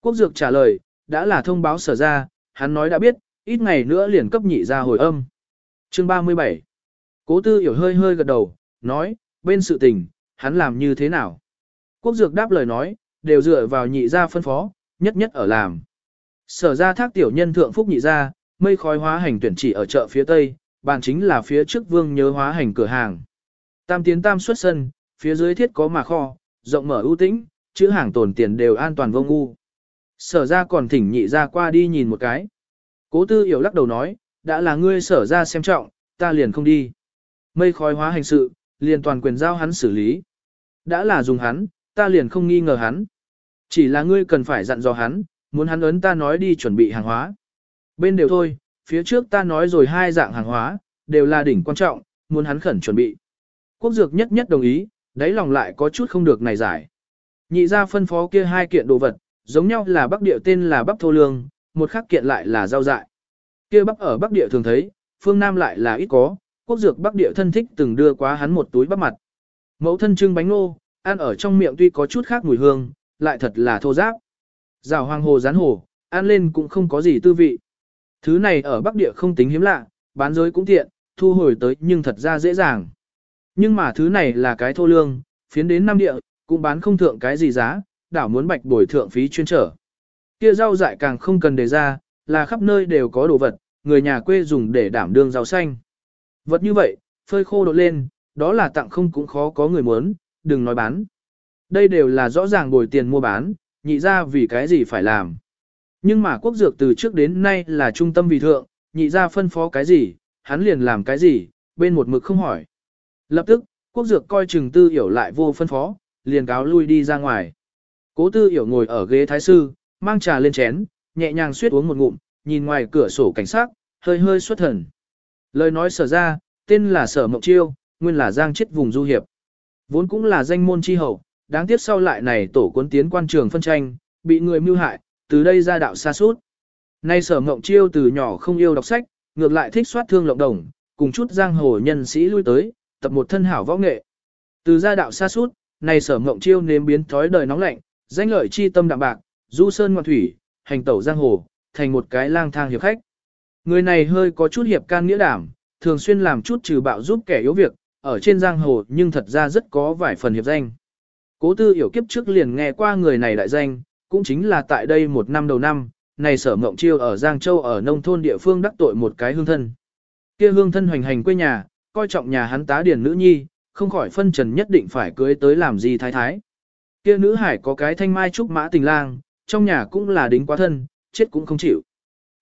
Quốc dược trả lời, đã là thông báo sở ra, hắn nói đã biết, ít ngày nữa liền cấp nhị ra hồi âm. Chương 37 Cố tư hiểu hơi hơi gật đầu, nói, bên sự tình, hắn làm như thế nào? Quốc dược đáp lời nói, đều dựa vào nhị ra phân phó, nhất nhất ở làm. Sở ra thác tiểu nhân thượng phúc nhị ra, mây khói hóa hành tuyển chỉ ở chợ phía tây, bàn chính là phía trước vương nhớ hóa hành cửa hàng. Tam tiến tam xuất sân, phía dưới thiết có mà kho, rộng mở ưu tĩnh, chữ hàng tồn tiền đều an toàn vô ngu. Sở ra còn thỉnh nhị ra qua đi nhìn một cái. Cố tư hiểu lắc đầu nói, đã là ngươi sở ra xem trọng, ta liền không đi. Mây khói hóa hành sự, liền toàn quyền giao hắn xử lý. Đã là dùng hắn, ta liền không nghi ngờ hắn. Chỉ là ngươi cần phải dặn dò hắn, muốn hắn ấn ta nói đi chuẩn bị hàng hóa. Bên đều thôi, phía trước ta nói rồi hai dạng hàng hóa, đều là đỉnh quan trọng, muốn hắn khẩn chuẩn bị. Quốc dược nhất nhất đồng ý, đáy lòng lại có chút không được này giải. Nhị ra phân phó kia hai kiện đồ vật, giống nhau là bắc địa tên là bắp thô lương, một khác kiện lại là rau dại. Kia bắp ở bắc địa thường thấy, phương Nam lại là ít có, quốc dược bắc địa thân thích từng đưa quá hắn một túi bắp mặt. Mẫu thân trưng bánh nô, ăn ở trong miệng tuy có chút khác mùi hương, lại thật là thô giáp. Rào hoàng hồ rán hồ, ăn lên cũng không có gì tư vị. Thứ này ở bắc địa không tính hiếm lạ, bán giới cũng tiện, thu hồi tới nhưng thật ra dễ dàng. Nhưng mà thứ này là cái thô lương, phiến đến nam địa, cũng bán không thượng cái gì giá, đảo muốn bạch bồi thượng phí chuyên trở. Kia rau dại càng không cần đề ra, là khắp nơi đều có đồ vật, người nhà quê dùng để đảm đương rau xanh. Vật như vậy, phơi khô đột lên, đó là tặng không cũng khó có người muốn, đừng nói bán. Đây đều là rõ ràng bồi tiền mua bán, nhị ra vì cái gì phải làm. Nhưng mà quốc dược từ trước đến nay là trung tâm vì thượng, nhị ra phân phó cái gì, hắn liền làm cái gì, bên một mực không hỏi. Lập tức, quốc dược coi chừng tư hiểu lại vô phân phó, liền cáo lui đi ra ngoài. Cố tư hiểu ngồi ở ghế thái sư, mang trà lên chén, nhẹ nhàng suýt uống một ngụm, nhìn ngoài cửa sổ cảnh sát, hơi hơi xuất thần. Lời nói sở ra, tên là sở mộng chiêu, nguyên là giang chết vùng du hiệp. Vốn cũng là danh môn chi hậu, đáng tiếc sau lại này tổ cuốn tiến quan trường phân tranh, bị người mưu hại, từ đây ra đạo xa suốt. Nay sở mộng chiêu từ nhỏ không yêu đọc sách, ngược lại thích soát thương lộng đồng, cùng chút giang hồ nhân sĩ lui tới, tập một thân hảo võ nghệ. Từ gia đạo xa suốt, này sở mộng chiêu nếm biến thói đời nóng lạnh, danh lợi chi tâm đạm bạc, du sơn ngoạn thủy, hành tẩu giang hồ, thành một cái lang thang hiệp khách. Người này hơi có chút hiệp can nghĩa đảm, thường xuyên làm chút trừ bạo giúp kẻ yếu việc, ở trên giang hồ nhưng thật ra rất có vài phần hiệp danh. Cố tư hiểu kiếp trước liền nghe qua người này đại danh, cũng chính là tại đây một năm đầu năm, này sở mộng chiêu ở Giang Châu ở nông thôn địa phương đắc tội một cái hương thân. Kia hương thân hoành hành quê nhà, coi trọng nhà hắn tá điển nữ nhi, không khỏi phân trần nhất định phải cưới tới làm gì thái thái. Kia nữ hải có cái thanh mai trúc mã tình lang, trong nhà cũng là đính quá thân, chết cũng không chịu.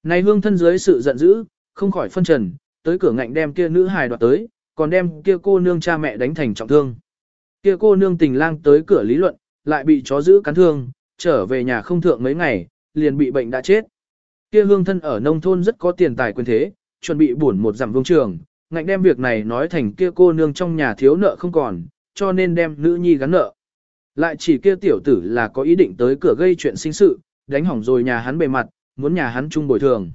Này hương thân dưới sự giận dữ, không khỏi phân trần, tới cửa ngạnh đem kia nữ hải đoạt tới, còn đem kia cô nương cha mẹ đánh thành trọng thương. Kia cô nương tình lang tới cửa lý luận, lại bị chó giữ cắn thương, trở về nhà không thượng mấy ngày, liền bị bệnh đã chết. Kia hương thân ở nông thôn rất có tiền tài quyền thế, chuẩn bị buồn một giảm vương trường, ngạnh đem việc này nói thành kia cô nương trong nhà thiếu nợ không còn, cho nên đem nữ nhi gắn nợ. Lại chỉ kia tiểu tử là có ý định tới cửa gây chuyện sinh sự, đánh hỏng rồi nhà hắn bề mặt, muốn nhà hắn chung bồi thường.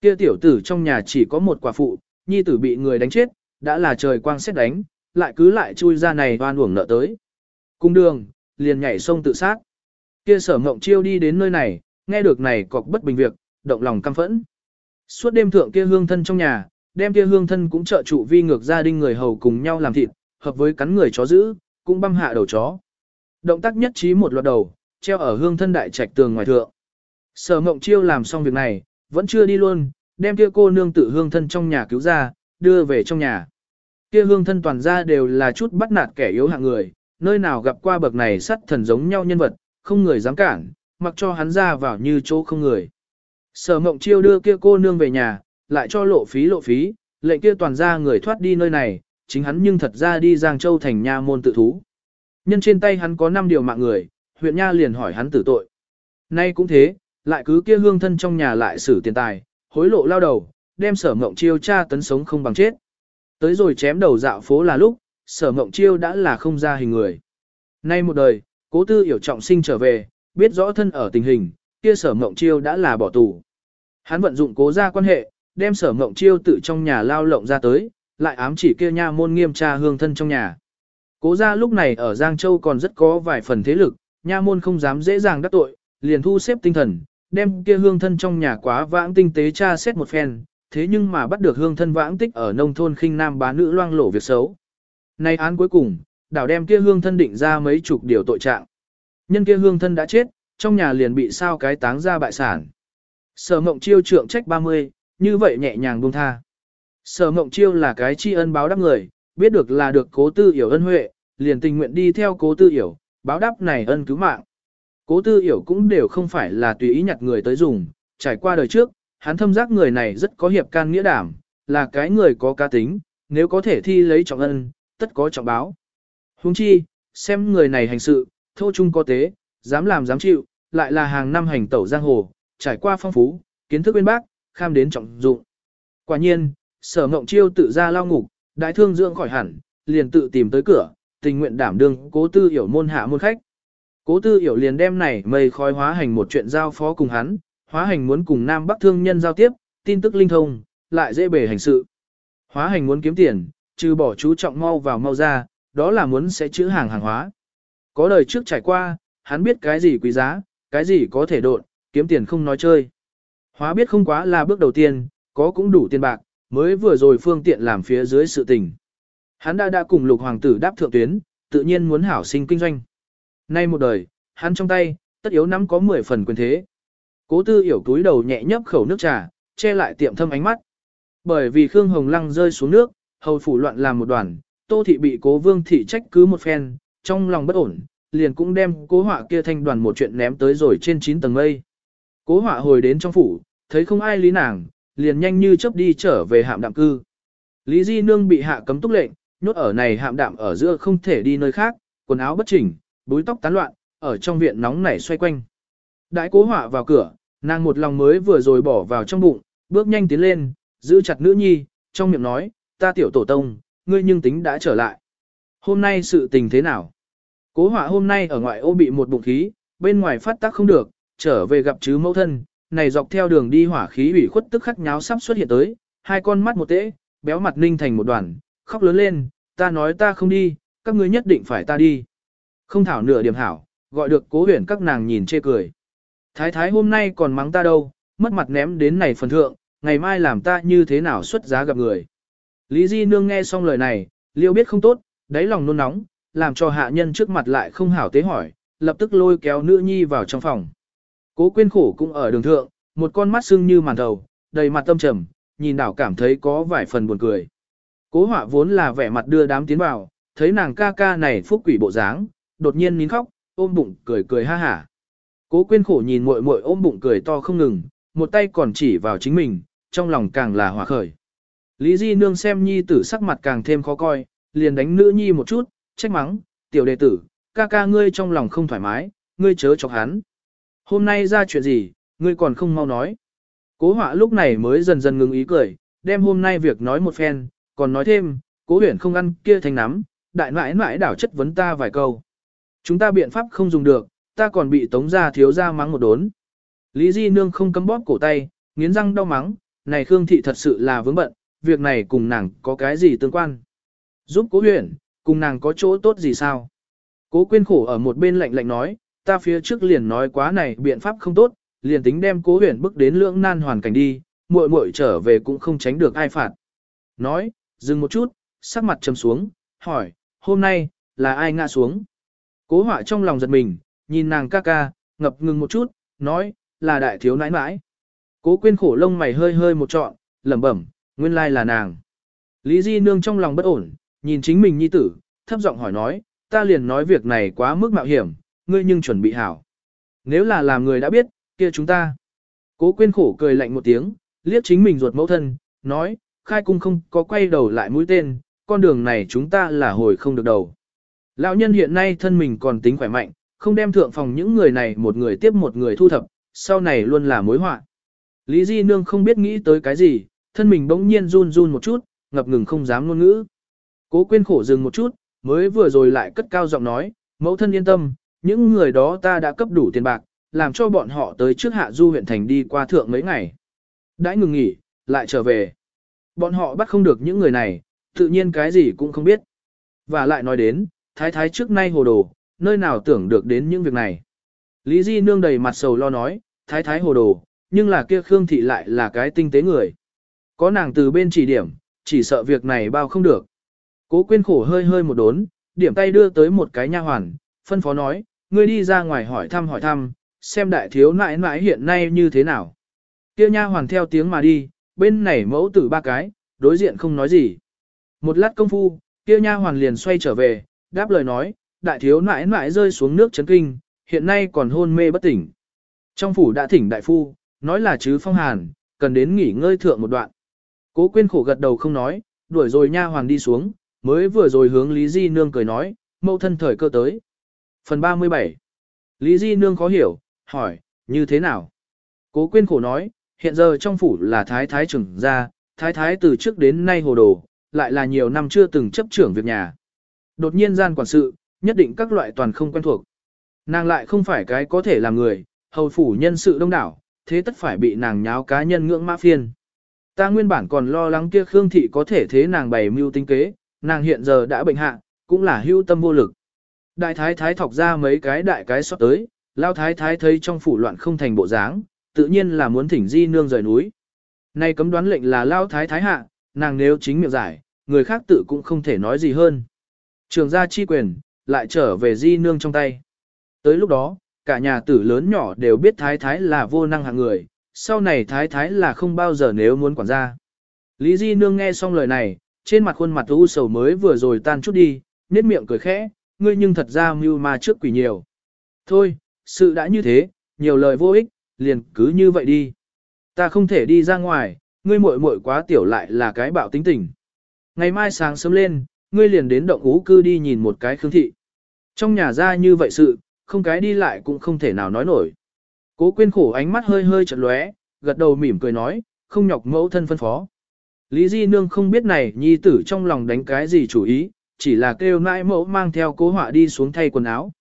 Kia tiểu tử trong nhà chỉ có một quả phụ, nhi tử bị người đánh chết, đã là trời quang xét đánh, lại cứ lại chui ra này oan uổng nợ tới. Cung đường, liền nhảy sông tự sát. Kia sở mộng chiêu đi đến nơi này, nghe được này cọc bất bình việc, động lòng căm phẫn. Suốt đêm thượng kia hương thân trong nhà, đem kia hương thân cũng trợ trụ vi ngược gia đình người hầu cùng nhau làm thịt, hợp với cắn người chó giữ, cũng băm hạ đầu chó. Động tác nhất trí một loạt đầu, treo ở hương thân đại trạch tường ngoài thượng. Sở mộng chiêu làm xong việc này, vẫn chưa đi luôn, đem kia cô nương tự hương thân trong nhà cứu ra, đưa về trong nhà. Kia hương thân toàn ra đều là chút bắt nạt kẻ yếu hạng người, nơi nào gặp qua bậc này sắt thần giống nhau nhân vật, không người dám cản, mặc cho hắn ra vào như chỗ không người. Sở mộng chiêu đưa kia cô nương về nhà, lại cho lộ phí lộ phí, lệnh kia toàn ra người thoát đi nơi này, chính hắn nhưng thật ra đi Giang Châu thành nha môn tự thú. Nhân trên tay hắn có 5 điều mạng người, huyện nha liền hỏi hắn tử tội. Nay cũng thế, lại cứ kia hương thân trong nhà lại xử tiền tài, hối lộ lao đầu, đem sở mộng chiêu cha tấn sống không bằng chết. Tới rồi chém đầu dạo phố là lúc, sở mộng chiêu đã là không ra hình người. Nay một đời, cố tư hiểu trọng sinh trở về, biết rõ thân ở tình hình, kia sở mộng chiêu đã là bỏ tù. Hắn vận dụng cố ra quan hệ, đem sở mộng chiêu tự trong nhà lao lộng ra tới, lại ám chỉ kia nha môn nghiêm tra hương thân trong nhà. Cố gia lúc này ở Giang Châu còn rất có vài phần thế lực, nha môn không dám dễ dàng đắc tội, liền thu xếp tinh thần, đem kia hương thân trong nhà quá vãng tinh tế tra xét một phen, thế nhưng mà bắt được hương thân vãng tích ở nông thôn khinh nam bá nữ loang lổ việc xấu. Nay án cuối cùng, đảo đem kia hương thân định ra mấy chục điều tội trạng. Nhân kia hương thân đã chết, trong nhà liền bị sao cái táng ra bại sản. Sở mộng chiêu trượng trách 30, như vậy nhẹ nhàng buông tha. Sở mộng chiêu là cái tri ân báo đáp người, biết được là được cố tư hiểu ân huệ, liền tình nguyện đi theo cố tư hiểu, báo đáp này ân cứu mạng. Cố tư hiểu cũng đều không phải là tùy ý nhặt người tới dùng, trải qua đời trước, hắn thâm giác người này rất có hiệp can nghĩa đảm, là cái người có cá tính, nếu có thể thi lấy trọng ân, tất có trọng báo. Huống chi, xem người này hành sự, thô trung có tế, dám làm dám chịu, lại là hàng năm hành tẩu giang hồ, trải qua phong phú, kiến thức bên bác, kham đến trọng dụng. Quả nhiên, sở mộng chiêu tự ra lao ngục, đại thương dưỡng khỏi hẳn, liền tự tìm tới cửa, tình nguyện đảm đương cố tư hiểu môn hạ môn khách. Cố tư hiểu liền đem này mây khói hóa hành một chuyện giao phó cùng hắn, hóa hành muốn cùng Nam Bắc thương nhân giao tiếp, tin tức linh thông, lại dễ bề hành sự. Hóa hành muốn kiếm tiền, trừ bỏ chú trọng mau vào mau ra, đó là muốn sẽ chữ hàng hàng hóa. Có đời trước trải qua, hắn biết cái gì quý giá, cái gì có thể độn, kiếm tiền không nói chơi. Hóa biết không quá là bước đầu tiên, có cũng đủ tiền bạc, mới vừa rồi phương tiện làm phía dưới sự tình. Hắn đã đã cùng lục hoàng tử đáp thượng tuyến, tự nhiên muốn hảo sinh kinh doanh. Nay một đời, hắn trong tay, tất yếu nắm có 10 phần quyền thế. Cố tư hiểu túi đầu nhẹ nhấp khẩu nước trà, che lại tiệm thâm ánh mắt. Bởi vì Khương Hồng Lăng rơi xuống nước, hầu phủ loạn làm một đoàn, tô thị bị cố vương thị trách cứ một phen, trong lòng bất ổn, liền cũng đem cố họa kia thanh đoàn một chuyện ném tới rồi trên 9 tầng mây. Cố họa hồi đến trong phủ, thấy không ai lý nàng, liền nhanh như chớp đi trở về hạm đạm cư. Lý Di Nương bị hạ cấm túc lệnh, nhốt ở này hạm đạm ở giữa không thể đi nơi khác, quần áo bất chỉnh, búi tóc tán loạn, ở trong viện nóng nảy xoay quanh. Đại cố họa vào cửa, nàng một lòng mới vừa rồi bỏ vào trong bụng, bước nhanh tiến lên, giữ chặt nữ nhi, trong miệng nói, ta tiểu tổ tông, ngươi nhưng tính đã trở lại. Hôm nay sự tình thế nào? Cố họa hôm nay ở ngoại ô bị một bụng khí, bên ngoài phát tác không được, trở về gặp chứ mẫu thân, này dọc theo đường đi hỏa khí ủy khuất tức khắc nháo sắp xuất hiện tới, hai con mắt một tễ, béo mặt ninh thành một đoàn, khóc lớn lên, ta nói ta không đi, các ngươi nhất định phải ta đi. Không thảo nửa điểm hảo, gọi được cố huyền các nàng nhìn chê cười. Thái thái hôm nay còn mắng ta đâu, mất mặt ném đến này phần thượng, ngày mai làm ta như thế nào xuất giá gặp người. Lý Di Nương nghe xong lời này, liêu biết không tốt, đáy lòng nôn nóng, làm cho hạ nhân trước mặt lại không hảo tế hỏi, lập tức lôi kéo nữ nhi vào trong phòng. Cố quyên khổ cũng ở đường thượng, một con mắt sưng như màn đầu, đầy mặt tâm trầm, nhìn đảo cảm thấy có vài phần buồn cười. Cố họa vốn là vẻ mặt đưa đám tiến vào, thấy nàng ca ca này phúc quỷ bộ dáng, đột nhiên nín khóc, ôm bụng cười cười ha hả. Cố quyên khổ nhìn muội muội ôm bụng cười to không ngừng, một tay còn chỉ vào chính mình, trong lòng càng là hỏa khởi. Lý Di Nương xem nhi tử sắc mặt càng thêm khó coi, liền đánh nữ nhi một chút, trách mắng, tiểu đệ tử, ca ca ngươi trong lòng không thoải mái, ngươi chớ chọc hắn. Hôm nay ra chuyện gì, ngươi còn không mau nói. Cố họa lúc này mới dần dần ngừng ý cười, đem hôm nay việc nói một phen, còn nói thêm, cố huyền không ăn kia thành nắm, đại nãi nãi đảo chất vấn ta vài câu. Chúng ta biện pháp không dùng được, ta còn bị tống ra thiếu ra mắng một đốn. Lý Di Nương không cấm bóp cổ tay, nghiến răng đau mắng, này Khương Thị thật sự là vướng bận, việc này cùng nàng có cái gì tương quan. Giúp cố huyền, cùng nàng có chỗ tốt gì sao? Cố quyên khổ ở một bên lạnh lạnh nói, ta phía trước liền nói quá này biện pháp không tốt, liền tính đem cố huyền bước đến lưỡng nan hoàn cảnh đi, muội muội trở về cũng không tránh được ai phạt. Nói, dừng một chút, sắc mặt trầm xuống, hỏi, hôm nay, là ai ngã xuống? Cố họa trong lòng giật mình, nhìn nàng ca ca, ngập ngừng một chút, nói, là đại thiếu nãi nãi. Cố quyên khổ lông mày hơi hơi một trọn, lẩm bẩm, nguyên lai là nàng. Lý Di Nương trong lòng bất ổn, nhìn chính mình nhi tử, thấp giọng hỏi nói, ta liền nói việc này quá mức mạo hiểm, ngươi nhưng chuẩn bị hảo. Nếu là làm người đã biết, kia chúng ta. Cố quyên khổ cười lạnh một tiếng, liếc chính mình ruột mẫu thân, nói, khai cung không có quay đầu lại mũi tên, con đường này chúng ta là hồi không được đầu. Lão nhân hiện nay thân mình còn tính khỏe mạnh, không đem thượng phòng những người này một người tiếp một người thu thập, sau này luôn là mối họa. Lý Di Nương không biết nghĩ tới cái gì, thân mình bỗng nhiên run run một chút, ngập ngừng không dám ngôn ngữ. Cố quyên khổ dừng một chút, mới vừa rồi lại cất cao giọng nói, mẫu thân yên tâm, những người đó ta đã cấp đủ tiền bạc, làm cho bọn họ tới trước hạ du huyện thành đi qua thượng mấy ngày. Đãi ngừng nghỉ, lại trở về. Bọn họ bắt không được những người này, tự nhiên cái gì cũng không biết. Và lại nói đến, thái thái trước nay hồ đồ, nơi nào tưởng được đến những việc này. Lý Di nương đầy mặt sầu lo nói, thái thái hồ đồ, nhưng là kia Khương Thị lại là cái tinh tế người. Có nàng từ bên chỉ điểm, chỉ sợ việc này bao không được. Cố quyên khổ hơi hơi một đốn, điểm tay đưa tới một cái nha hoàn, phân phó nói, ngươi đi ra ngoài hỏi thăm hỏi thăm, xem đại thiếu nãi nãi hiện nay như thế nào. Kia nha hoàn theo tiếng mà đi, bên này mẫu tử ba cái, đối diện không nói gì. Một lát công phu, kia nha hoàn liền xoay trở về, đáp lời nói, đại thiếu nãi nãi rơi xuống nước chấn kinh, hiện nay còn hôn mê bất tỉnh. Trong phủ đã thỉnh đại phu, nói là chứ phong hàn, cần đến nghỉ ngơi thượng một đoạn. Cố quyên khổ gật đầu không nói, đuổi rồi nha hoàng đi xuống, mới vừa rồi hướng Lý Di Nương cười nói, mẫu thân thời cơ tới. Phần 37 Lý Di Nương khó hiểu, hỏi, như thế nào? Cố quyên khổ nói, hiện giờ trong phủ là thái thái trưởng gia, thái thái từ trước đến nay hồ đồ, lại là nhiều năm chưa từng chấp trưởng việc nhà. Đột nhiên gian quản sự, nhất định các loại toàn không quen thuộc. Nàng lại không phải cái có thể làm người, hầu phủ nhân sự đông đảo, thế tất phải bị nàng nháo cá nhân ngưỡng mã phiên. Ta nguyên bản còn lo lắng kia Khương Thị có thể thế nàng bày mưu tinh kế, nàng hiện giờ đã bệnh hạ, cũng là hưu tâm vô lực. Đại thái thái thọc ra mấy cái đại cái sót tới, lao thái thái thấy trong phủ loạn không thành bộ dáng, tự nhiên là muốn thỉnh di nương rời núi. Nay cấm đoán lệnh là lao thái thái hạ, nàng nếu chính miệng giải, người khác tự cũng không thể nói gì hơn. Trường gia chi quyền, lại trở về di nương trong tay. Tới lúc đó, cả nhà tử lớn nhỏ đều biết thái thái là vô năng hạng người, sau này thái thái là không bao giờ nếu muốn quản gia. Lý di nương nghe xong lời này, trên mặt khuôn mặt u sầu mới vừa rồi tan chút đi, nét miệng cười khẽ, ngươi nhưng thật ra mưu ma trước quỷ nhiều. Thôi, sự đã như thế, nhiều lời vô ích, liền cứ như vậy đi. Ta không thể đi ra ngoài, ngươi muội muội quá tiểu lại là cái bạo tính tình. Ngày mai sáng sớm lên, ngươi liền đến động ú cư đi nhìn một cái khương thị. Trong nhà ra như vậy sự, không cái đi lại cũng không thể nào nói nổi. Cố quyên khổ ánh mắt hơi hơi chật lóe, gật đầu mỉm cười nói, không nhọc mẫu thân phân phó. Lý Di Nương không biết này nhi tử trong lòng đánh cái gì chủ ý, chỉ là kêu nãi mẫu mang theo cố họa đi xuống thay quần áo.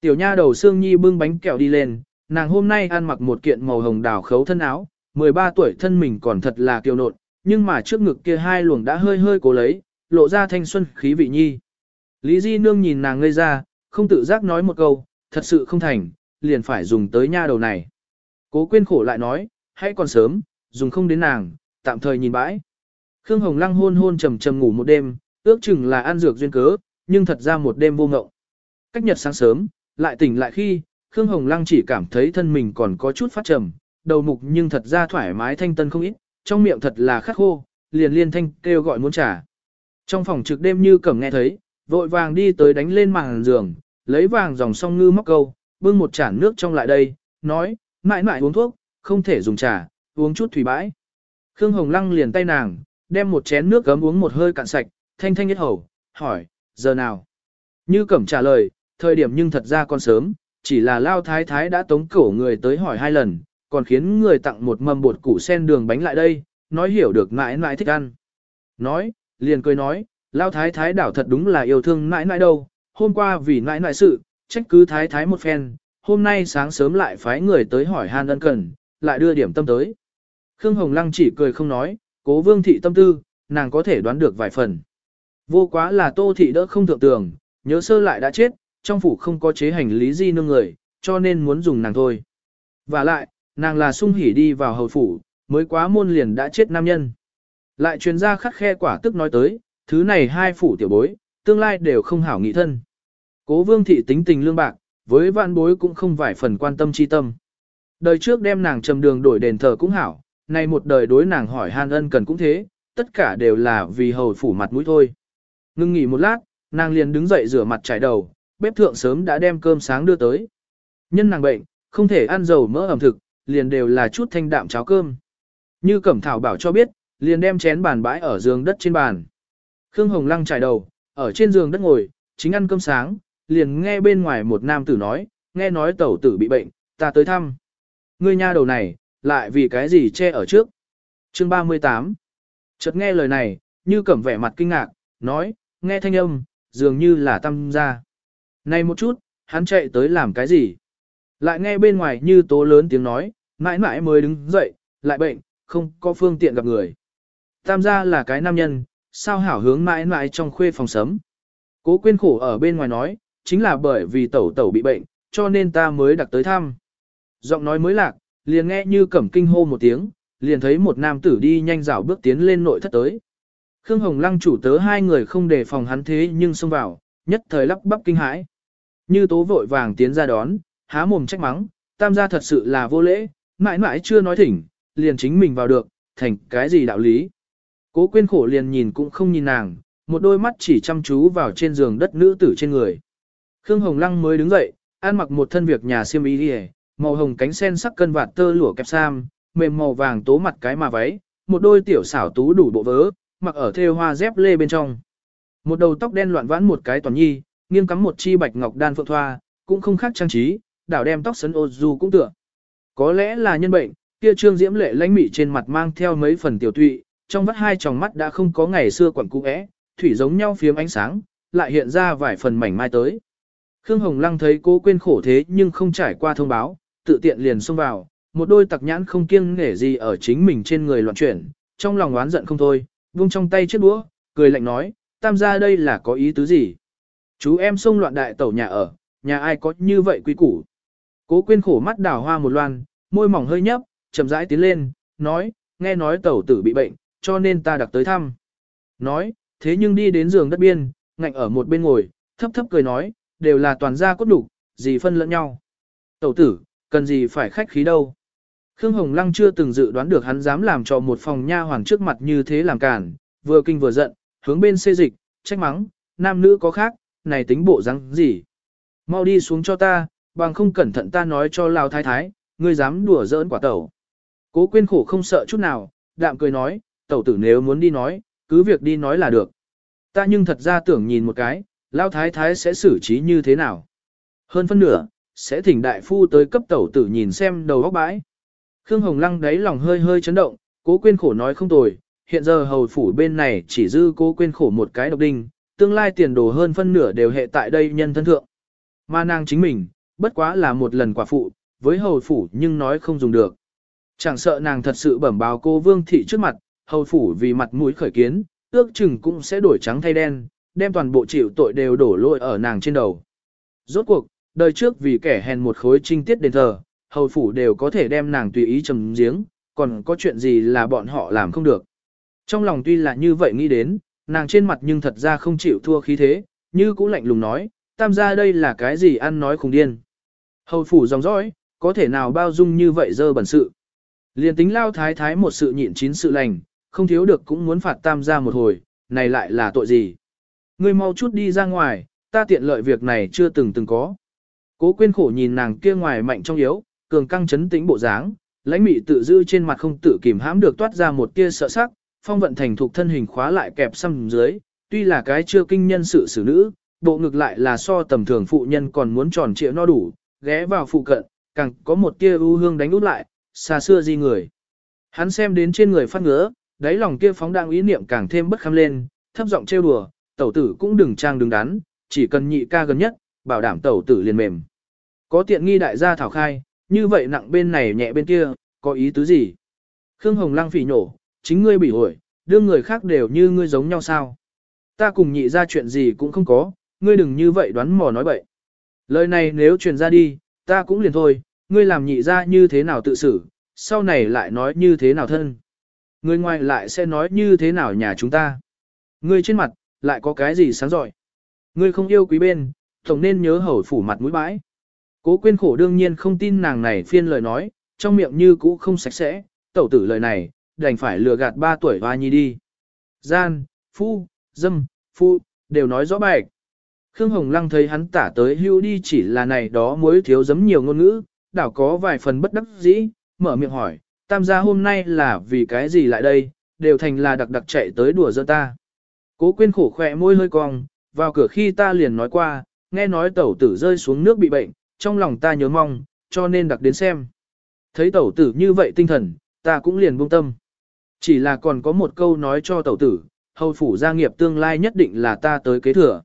Tiểu nha đầu xương Nhi bưng bánh kẹo đi lên, nàng hôm nay ăn mặc một kiện màu hồng đào khấu thân áo, 13 tuổi thân mình còn thật là kiêu nộn, nhưng mà trước ngực kia hai luồng đã hơi hơi cố lấy, lộ ra thanh xuân khí vị nhi. Lý Di Nương nhìn nàng ngây ra, không tự giác nói một câu, thật sự không thành, liền phải dùng tới nha đầu này. Cố quyên khổ lại nói, hãy còn sớm, dùng không đến nàng, tạm thời nhìn bãi. Khương Hồng Lăng hôn hôn trầm trầm ngủ một đêm, ước chừng là ăn dược duyên cớ, nhưng thật ra một đêm vô ngộng. Cách nhật sáng sớm, lại tỉnh lại khi, Khương Hồng Lăng chỉ cảm thấy thân mình còn có chút phát trầm, đầu mục nhưng thật ra thoải mái thanh tân không ít, trong miệng thật là khát khô, liền liên thanh kêu gọi muốn trả. Trong phòng trực đêm như cẩm nghe thấy, vội vàng đi tới đánh lên màn giường, lấy vàng dòng song ngư móc câu, bưng một chản nước trong lại đây, nói, mãi mãi uống thuốc, không thể dùng trà, uống chút thủy bãi. Khương Hồng Lăng liền tay nàng, đem một chén nước gấm uống một hơi cạn sạch, thanh thanh nhất hầu, hỏi, giờ nào? Như Cẩm trả lời, thời điểm nhưng thật ra còn sớm, chỉ là Lao Thái Thái đã tống cổ người tới hỏi hai lần, còn khiến người tặng một mâm bột củ sen đường bánh lại đây, nói hiểu được mãi mãi thích ăn. Nói, liền cười nói, Lao Thái Thái đảo thật đúng là yêu thương mãi mãi đâu, hôm qua vì mãi mãi sự, trách cứ Thái Thái một phen, hôm nay sáng sớm lại phái người tới hỏi han ân cần, lại đưa điểm tâm tới. Khương Hồng Lăng chỉ cười không nói, cố vương thị tâm tư, nàng có thể đoán được vài phần. Vô quá là tô thị đỡ không thượng tưởng, nhớ sơ lại đã chết, trong phủ không có chế hành lý di nương người, cho nên muốn dùng nàng thôi. Và lại, nàng là sung hỉ đi vào hầu phủ, mới quá môn liền đã chết nam nhân. Lại chuyên gia khắc khe quả tức nói tới, thứ này hai phủ tiểu bối, tương lai đều không hảo nghị thân. Cố vương thị tính tình lương bạc, với vạn bối cũng không vài phần quan tâm chi tâm. Đời trước đem nàng trầm đường đổi đền thờ cũng hảo, nay một đời đối nàng hỏi han ân cần cũng thế, tất cả đều là vì hầu phủ mặt mũi thôi. Ngưng nghỉ một lát, nàng liền đứng dậy rửa mặt trải đầu, bếp thượng sớm đã đem cơm sáng đưa tới. Nhân nàng bệnh, không thể ăn dầu mỡ ẩm thực, liền đều là chút thanh đạm cháo cơm. Như Cẩm Thảo bảo cho biết, liền đem chén bàn bãi ở giường đất trên bàn. Khương Hồng Lăng trải đầu, ở trên giường đất ngồi, chính ăn cơm sáng, liền nghe bên ngoài một nam tử nói, nghe nói tẩu tử bị bệnh, ta tới thăm. Ngươi nha đầu này, lại vì cái gì che ở trước. Chương 38 Chợt nghe lời này, như cẩm vẻ mặt kinh ngạc, nói, nghe thanh âm, dường như là tâm ra. Này một chút, hắn chạy tới làm cái gì? Lại nghe bên ngoài như tố lớn tiếng nói, mãi mãi mới đứng dậy, lại bệnh, không có phương tiện gặp người. Tam gia là cái nam nhân, sao hảo hướng mãi mãi trong khuê phòng sấm. Cố quyên khổ ở bên ngoài nói, chính là bởi vì tẩu tẩu bị bệnh, cho nên ta mới đặt tới thăm. Giọng nói mới lạc, liền nghe như cẩm kinh hô một tiếng, liền thấy một nam tử đi nhanh dạo bước tiến lên nội thất tới. Khương Hồng Lăng chủ tớ hai người không đề phòng hắn thế nhưng xông vào, nhất thời lắp bắp kinh hãi. Như tố vội vàng tiến ra đón, há mồm trách mắng, tam gia thật sự là vô lễ, mãi mãi chưa nói thỉnh, liền chính mình vào được, thành cái gì đạo lý. Cố quyên khổ liền nhìn cũng không nhìn nàng, một đôi mắt chỉ chăm chú vào trên giường đất nữ tử trên người. Khương Hồng Lăng mới đứng dậy, ăn mặc một thân việc nhà xiêm y đi màu hồng cánh sen sắc cân vạt tơ lụa kẹp sam, mềm màu vàng tố mặt cái mà váy, một đôi tiểu xảo tú đủ bộ vớ, mặc ở thêu hoa dép lê bên trong. Một đầu tóc đen loạn vãn một cái toàn nhi, nghiêng cắm một chi bạch ngọc đan phượng thoa, cũng không khác trang trí, đảo đem tóc sấn ô dù cũng tựa. Có lẽ là nhân bệnh, kia trương diễm lệ lãnh mị trên mặt mang theo mấy phần tiểu tụy, trong vắt hai tròng mắt đã không có ngày xưa quẩn cũ é, thủy giống nhau phiếm ánh sáng, lại hiện ra vài phần mảnh mai tới. Khương Hồng Lăng thấy cô quên khổ thế nhưng không trải qua thông báo, tự tiện liền xông vào, một đôi tặc nhãn không kiêng nể gì ở chính mình trên người loạn chuyển, trong lòng oán giận không thôi, vung trong tay chiếc đũa, cười lạnh nói, tam gia đây là có ý tứ gì? Chú em xông loạn đại tẩu nhà ở, nhà ai có như vậy quý củ? Cố quyên khổ mắt đào hoa một loan, môi mỏng hơi nhấp, chậm rãi tiến lên, nói, nghe nói tẩu tử bị bệnh, cho nên ta đặc tới thăm. Nói, thế nhưng đi đến giường đất biên, ngạnh ở một bên ngồi, thấp thấp cười nói, đều là toàn gia cốt đủ, gì phân lẫn nhau. Tẩu tử, cần gì phải khách khí đâu. Khương Hồng Lăng chưa từng dự đoán được hắn dám làm cho một phòng nha hoàng trước mặt như thế làm cản, vừa kinh vừa giận, hướng bên xê dịch, trách mắng, nam nữ có khác, này tính bộ răng gì. Mau đi xuống cho ta, bằng không cẩn thận ta nói cho Lào Thái Thái, ngươi dám đùa giỡn quả tẩu. Cố quyên khổ không sợ chút nào, đạm cười nói, tẩu tử nếu muốn đi nói, cứ việc đi nói là được. Ta nhưng thật ra tưởng nhìn một cái, Lao Thái Thái sẽ xử trí như thế nào. Hơn phân nửa, sẽ thỉnh đại phu tới cấp tẩu tử nhìn xem đầu góc bãi. Khương Hồng Lăng đáy lòng hơi hơi chấn động, cố quên khổ nói không tồi, hiện giờ hầu phủ bên này chỉ dư cố quên khổ một cái độc đinh, tương lai tiền đồ hơn phân nửa đều hệ tại đây nhân thân thượng. Mà nàng chính mình, bất quá là một lần quả phụ, với hầu phủ nhưng nói không dùng được. Chẳng sợ nàng thật sự bẩm báo cô Vương Thị trước mặt, hầu phủ vì mặt mũi khởi kiến, ước chừng cũng sẽ đổi trắng thay đen, đem toàn bộ chịu tội đều đổ lỗi ở nàng trên đầu. Rốt cuộc, đời trước vì kẻ hèn một khối trinh tiết đền thờ, hầu phủ đều có thể đem nàng tùy ý trầm giếng, còn có chuyện gì là bọn họ làm không được. Trong lòng tuy là như vậy nghĩ đến, nàng trên mặt nhưng thật ra không chịu thua khí thế, như cũ lạnh lùng nói, tam gia đây là cái gì ăn nói khùng điên. Hầu phủ dòng dõi, có thể nào bao dung như vậy dơ bẩn sự. Liên tính lao thái thái một sự nhịn chín sự lành, không thiếu được cũng muốn phạt tam gia một hồi, này lại là tội gì. Ngươi mau chút đi ra ngoài, ta tiện lợi việc này chưa từng từng có. Cố quyên khổ nhìn nàng kia ngoài mạnh trong yếu, cường căng chấn tĩnh bộ dáng, lãnh mị tự dư trên mặt không tự kìm hãm được toát ra một tia sợ sắc, phong vận thành thục thân hình khóa lại kẹp xăm dưới, tuy là cái chưa kinh nhân sự xử nữ, bộ ngực lại là so tầm thường phụ nhân còn muốn tròn trịa no đủ, ghé vào phụ cận, càng có một tia ưu hương đánh út lại, xa xưa di người. Hắn xem đến trên người phát ngứa, đáy lòng kia phóng đang ý niệm càng thêm bất kham lên, thấp giọng trêu đùa, tẩu tử cũng đừng trang đứng đắn, chỉ cần nhị ca gần nhất, bảo đảm tẩu tử liền mềm. Có tiện nghi đại gia thảo khai, như vậy nặng bên này nhẹ bên kia, có ý tứ gì? Khương Hồng Lăng phỉ nhổ, chính ngươi bị hội, đương người khác đều như ngươi giống nhau sao? Ta cùng nhị ra chuyện gì cũng không có, ngươi đừng như vậy đoán mò nói bậy. Lời này nếu truyền ra đi, ta cũng liền thôi, ngươi làm nhị ra như thế nào tự xử, sau này lại nói như thế nào thân. Ngươi ngoài lại sẽ nói như thế nào nhà chúng ta. Ngươi trên mặt, lại có cái gì sáng giỏi. Ngươi không yêu quý bên, tổng nên nhớ hầu phủ mặt mũi bãi. Cố quyên khổ đương nhiên không tin nàng này phiên lời nói, trong miệng như cũ không sạch sẽ, tẩu tử lời này, đành phải lừa gạt ba tuổi hoa nhi đi. Gian, phu, dâm, phu, đều nói rõ bạch. Khương Hồng Lăng thấy hắn tả tới hưu đi chỉ là này đó mới thiếu giấm nhiều ngôn ngữ, đảo có vài phần bất đắc dĩ, mở miệng hỏi, tam gia hôm nay là vì cái gì lại đây, đều thành là đặc đặc chạy tới đùa giỡn ta. Cố quyên khổ khỏe môi hơi cong, vào cửa khi ta liền nói qua, nghe nói tẩu tử rơi xuống nước bị bệnh, trong lòng ta nhớ mong, cho nên đặc đến xem. Thấy tẩu tử như vậy tinh thần, ta cũng liền buông tâm. Chỉ là còn có một câu nói cho tẩu tử, hầu phủ gia nghiệp tương lai nhất định là ta tới kế thừa.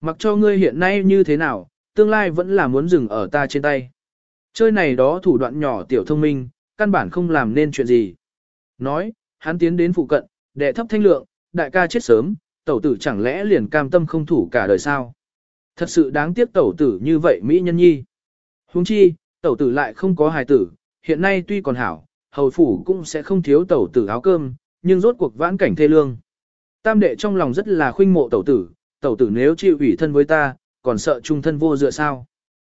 Mặc cho ngươi hiện nay như thế nào, tương lai vẫn là muốn dừng ở ta trên tay. Chơi này đó thủ đoạn nhỏ tiểu thông minh, căn bản không làm nên chuyện gì. Nói, hắn tiến đến phụ cận, đệ thấp thanh lượng, đại ca chết sớm, tẩu tử chẳng lẽ liền cam tâm không thủ cả đời sao? Thật sự đáng tiếc tẩu tử như vậy Mỹ nhân nhi. Huống chi, tẩu tử lại không có hài tử, hiện nay tuy còn hảo, hầu phủ cũng sẽ không thiếu tẩu tử áo cơm, nhưng rốt cuộc vãn cảnh thê lương. Tam đệ trong lòng rất là khuynh mộ tẩu tử, tẩu tử nếu chịu ủy thân với ta, còn sợ trung thân vô dựa sao.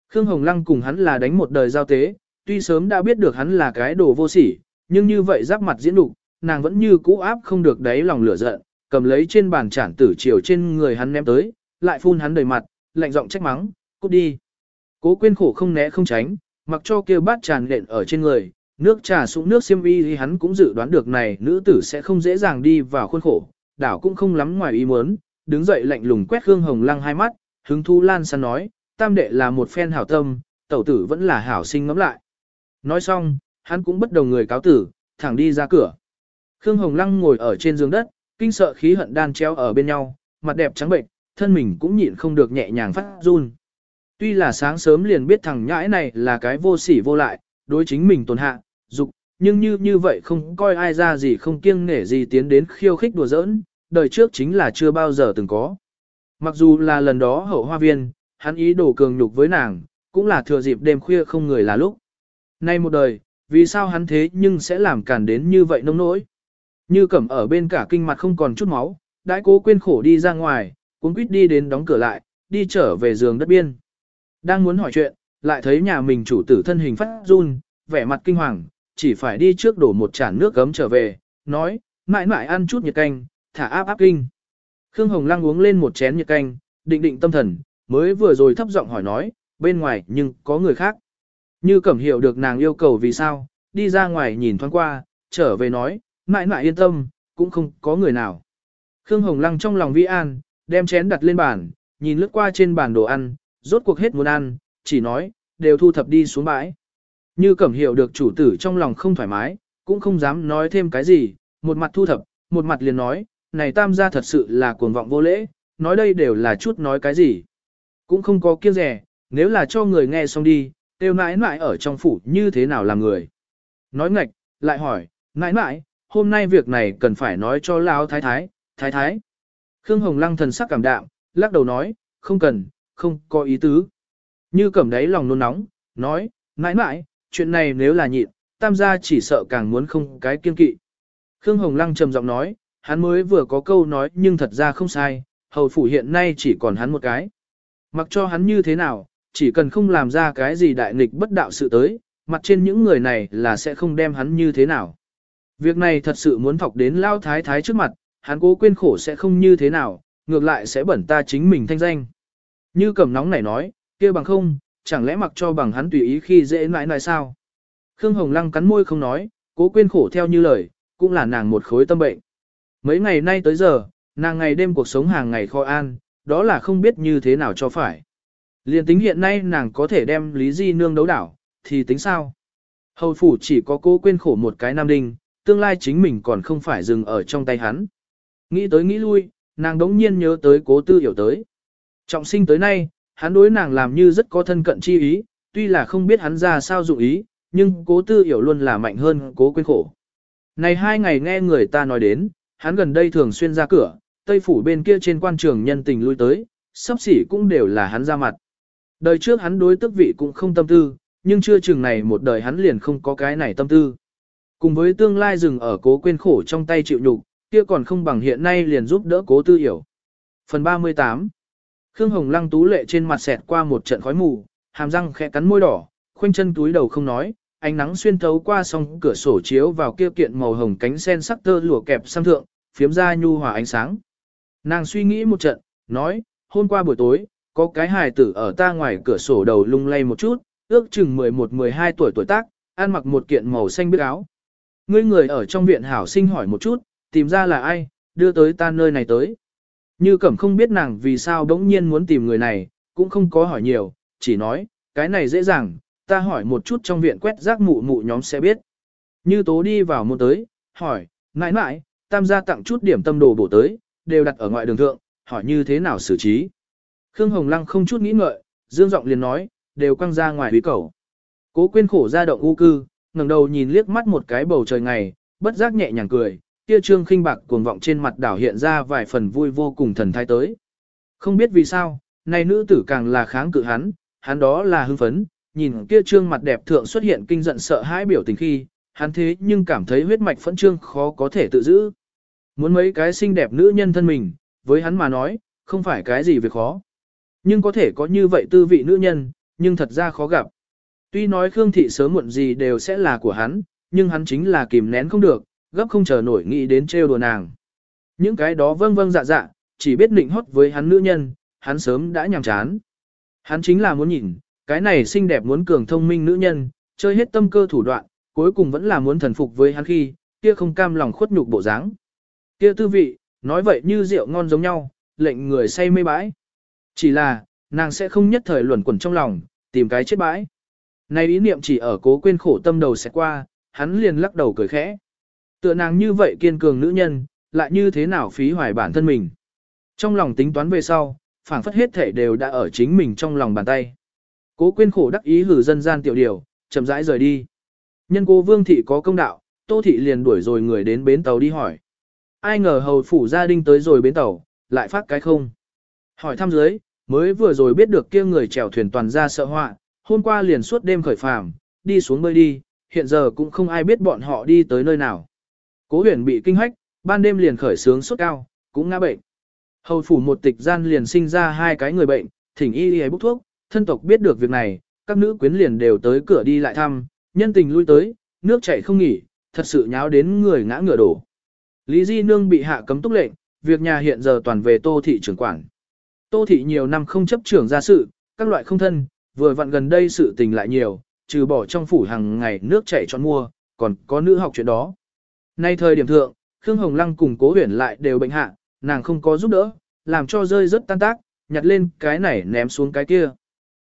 Khương Hồng Lăng cùng hắn là đánh một đời giao tế, tuy sớm đã biết được hắn là cái đồ vô sỉ, nhưng như vậy giáp mặt diễn đục, nàng vẫn như cũ áp không được đáy lòng lửa giận, cầm lấy trên bàn chản tử chiều trên người hắn ném tới, lại phun hắn đầy mặt, lạnh giọng trách mắng, cút đi. Cố quyên khổ không né không tránh, mặc cho kêu bát tràn lện ở trên người, nước trà sũng nước xiêm y thì hắn cũng dự đoán được này nữ tử sẽ không dễ dàng đi vào khuôn khổ, đảo cũng không lắm ngoài ý muốn, đứng dậy lạnh lùng quét Khương Hồng Lăng hai mắt, hứng thu lan săn nói, tam đệ là một phen hảo tâm, tẩu tử vẫn là hảo sinh ngắm lại. Nói xong, hắn cũng bất đồng người cáo tử, thẳng đi ra cửa. Khương Hồng Lăng ngồi ở trên giường đất, kinh sợ khí hận đan treo ở bên nhau, mặt đẹp trắng bệnh, thân mình cũng nhịn không được nhẹ nhàng phát run. Tuy là sáng sớm liền biết thằng nhãi này là cái vô sỉ vô lại, đối chính mình tồn hạ, dục, nhưng như như vậy không coi ai ra gì không kiêng nể gì tiến đến khiêu khích đùa giỡn, đời trước chính là chưa bao giờ từng có. Mặc dù là lần đó hậu hoa viên, hắn ý đồ cường nhục với nàng, cũng là thừa dịp đêm khuya không người là lúc. Nay một đời, vì sao hắn thế nhưng sẽ làm cản đến như vậy nông nỗi? Như cẩm ở bên cả kinh mặt không còn chút máu, đãi cố quên khổ đi ra ngoài, cuốn quýt đi đến đóng cửa lại, đi trở về giường đất biên. Đang muốn hỏi chuyện, lại thấy nhà mình chủ tử thân hình phát run, vẻ mặt kinh hoàng, chỉ phải đi trước đổ một chản nước gấm trở về, nói, mãi mãi ăn chút nhiệt canh, thả áp áp kinh. Khương Hồng Lăng uống lên một chén nhiệt canh, định định tâm thần, mới vừa rồi thấp giọng hỏi nói, bên ngoài nhưng có người khác. Như cẩm hiểu được nàng yêu cầu vì sao, đi ra ngoài nhìn thoáng qua, trở về nói, mãi mãi yên tâm, cũng không có người nào. Khương Hồng Lăng trong lòng vi an, đem chén đặt lên bàn, nhìn lướt qua trên bàn đồ ăn, rốt cuộc hết muốn ăn, chỉ nói, đều thu thập đi xuống bãi. Như cẩm hiểu được chủ tử trong lòng không thoải mái, cũng không dám nói thêm cái gì, một mặt thu thập, một mặt liền nói, này tam gia thật sự là cuồng vọng vô lễ, nói đây đều là chút nói cái gì. Cũng không có kiêng rẻ, nếu là cho người nghe xong đi, tiêu nãi nãi ở trong phủ như thế nào làm người. Nói ngạch, lại hỏi, nãi nãi, hôm nay việc này cần phải nói cho lão thái thái, thái thái. Khương Hồng Lăng thần sắc cảm đạm, lắc đầu nói, không cần, không có ý tứ. Như cẩm đáy lòng nôn nóng, nói, nãi nãi, chuyện này nếu là nhịn, tam gia chỉ sợ càng muốn không cái kiên kỵ. Khương Hồng Lăng trầm giọng nói, hắn mới vừa có câu nói nhưng thật ra không sai, hầu phủ hiện nay chỉ còn hắn một cái. Mặc cho hắn như thế nào, chỉ cần không làm ra cái gì đại nghịch bất đạo sự tới, mặt trên những người này là sẽ không đem hắn như thế nào. Việc này thật sự muốn thọc đến lao thái thái trước mặt, hắn cố quên khổ sẽ không như thế nào, ngược lại sẽ bẩn ta chính mình thanh danh. Như cầm nóng này nói, kia bằng không, chẳng lẽ mặc cho bằng hắn tùy ý khi dễ nãi nãi sao? Khương Hồng Lăng cắn môi không nói, cố quên khổ theo như lời, cũng là nàng một khối tâm bệnh. Mấy ngày nay tới giờ, nàng ngày đêm cuộc sống hàng ngày khó an, đó là không biết như thế nào cho phải. Liên tính hiện nay nàng có thể đem Lý Di Nương đấu đảo, thì tính sao? Hầu phủ chỉ có cố quên khổ một cái nam đinh, tương lai chính mình còn không phải dừng ở trong tay hắn. Nghĩ tới nghĩ lui, nàng đống nhiên nhớ tới cố tư hiểu tới. Trọng sinh tới nay, hắn đối nàng làm như rất có thân cận chi ý, tuy là không biết hắn ra sao dụng ý, nhưng cố tư hiểu luôn là mạnh hơn cố quên khổ. Này hai ngày nghe người ta nói đến, hắn gần đây thường xuyên ra cửa, tây phủ bên kia trên quan trường nhân tình lui tới, sắp xỉ cũng đều là hắn ra mặt. Đời trước hắn đối tức vị cũng không tâm tư, nhưng chưa chừng này một đời hắn liền không có cái này tâm tư. Cùng với tương lai dừng ở cố quên khổ trong tay chịu nhục, kia còn không bằng hiện nay liền giúp đỡ cố tư hiểu. Phần 38 Khương Hồng Lăng tú lệ trên mặt xẹt qua một trận khói mù, hàm răng khẽ cắn môi đỏ, khoanh chân túi đầu không nói, ánh nắng xuyên thấu qua song cửa sổ chiếu vào kia kiện màu hồng cánh sen sắc tơ lụa kẹp sang thượng, phiếm ra nhu hòa ánh sáng. Nàng suy nghĩ một trận, nói, hôm qua buổi tối, có cái hài tử ở ta ngoài cửa sổ đầu lung lay một chút, ước chừng 11-12 tuổi tuổi tác, ăn mặc một kiện màu xanh biết áo. Ngươi người ở trong viện hảo sinh hỏi một chút, tìm ra là ai, đưa tới ta nơi này tới. Như cẩm không biết nàng vì sao đống nhiên muốn tìm người này, cũng không có hỏi nhiều, chỉ nói, cái này dễ dàng, ta hỏi một chút trong viện quét rác mụ mụ nhóm sẽ biết. Như tố đi vào một tới, hỏi, mãi mãi, tam gia tặng chút điểm tâm đồ bổ tới, đều đặt ở ngoại đường thượng, hỏi như thế nào xử trí. Khương Hồng Lăng không chút nghĩ ngợi, dương giọng liền nói, đều quăng ra ngoài hủy cầu. Cố quên khổ ra động u cư, ngẩng đầu nhìn liếc mắt một cái bầu trời ngày, bất giác nhẹ nhàng cười, kia trương khinh bạc cuồng vọng trên mặt đảo hiện ra vài phần vui vô cùng thần thái tới. Không biết vì sao, này nữ tử càng là kháng cự hắn, hắn đó là hưng phấn, nhìn kia trương mặt đẹp thượng xuất hiện kinh giận sợ hãi biểu tình khi, hắn thế nhưng cảm thấy huyết mạch phẫn trương khó có thể tự giữ. Muốn mấy cái xinh đẹp nữ nhân thân mình, với hắn mà nói, không phải cái gì việc khó. Nhưng có thể có như vậy tư vị nữ nhân, nhưng thật ra khó gặp. Tuy nói Khương Thị sớm muộn gì đều sẽ là của hắn, nhưng hắn chính là kìm nén không được, gấp không chờ nổi nghĩ đến trêu đùa nàng. Những cái đó vâng vâng dạ dạ, chỉ biết định hót với hắn nữ nhân, hắn sớm đã nhàm chán. Hắn chính là muốn nhìn, cái này xinh đẹp muốn cường thông minh nữ nhân, chơi hết tâm cơ thủ đoạn, cuối cùng vẫn là muốn thần phục với hắn khi, kia không cam lòng khuất nhục bộ dáng. Kia tư vị, nói vậy như rượu ngon giống nhau, lệnh người say mê bãi. Chỉ là, nàng sẽ không nhất thời luẩn quẩn trong lòng, tìm cái chết bãi. Này ý niệm chỉ ở cố quên khổ tâm đầu sẽ qua, hắn liền lắc đầu cười khẽ. Tựa nàng như vậy kiên cường nữ nhân, lại như thế nào phí hoài bản thân mình. Trong lòng tính toán về sau, phảng phất hết thể đều đã ở chính mình trong lòng bàn tay. Cố quên khổ đắc ý hử dân gian tiểu điều, chậm rãi rời đi. Nhân cô vương thị có công đạo, tô thị liền đuổi rồi người đến bến tàu đi hỏi. Ai ngờ hầu phủ gia đình tới rồi bến tàu, lại phát cái không. Hỏi thăm dưới, mới vừa rồi biết được kia người chèo thuyền toàn ra sợ họa, hôm qua liền suốt đêm khởi phàm, đi xuống bơi đi, hiện giờ cũng không ai biết bọn họ đi tới nơi nào. Cố huyền bị kinh hách, ban đêm liền khởi sướng sốt cao, cũng ngã bệnh. Hầu phủ một tịch gian liền sinh ra hai cái người bệnh, thỉnh y y bốc thuốc, thân tộc biết được việc này, các nữ quyến liền đều tới cửa đi lại thăm, nhân tình lui tới, nước chảy không nghỉ, thật sự nháo đến người ngã ngựa đổ. Lý Di Nương bị hạ cấm túc lệnh, việc nhà hiện giờ toàn về Tô thị trưởng quản. Tô thị nhiều năm không chấp trưởng ra sự, các loại không thân, vừa vặn gần đây sự tình lại nhiều, trừ bỏ trong phủ hàng ngày nước chảy tròn mua, còn có nữ học chuyện đó. Nay thời điểm thượng, Khương Hồng Lăng cùng Cố Huyền lại đều bệnh hạ, nàng không có giúp đỡ, làm cho rơi rất tan tác, nhặt lên cái này ném xuống cái kia.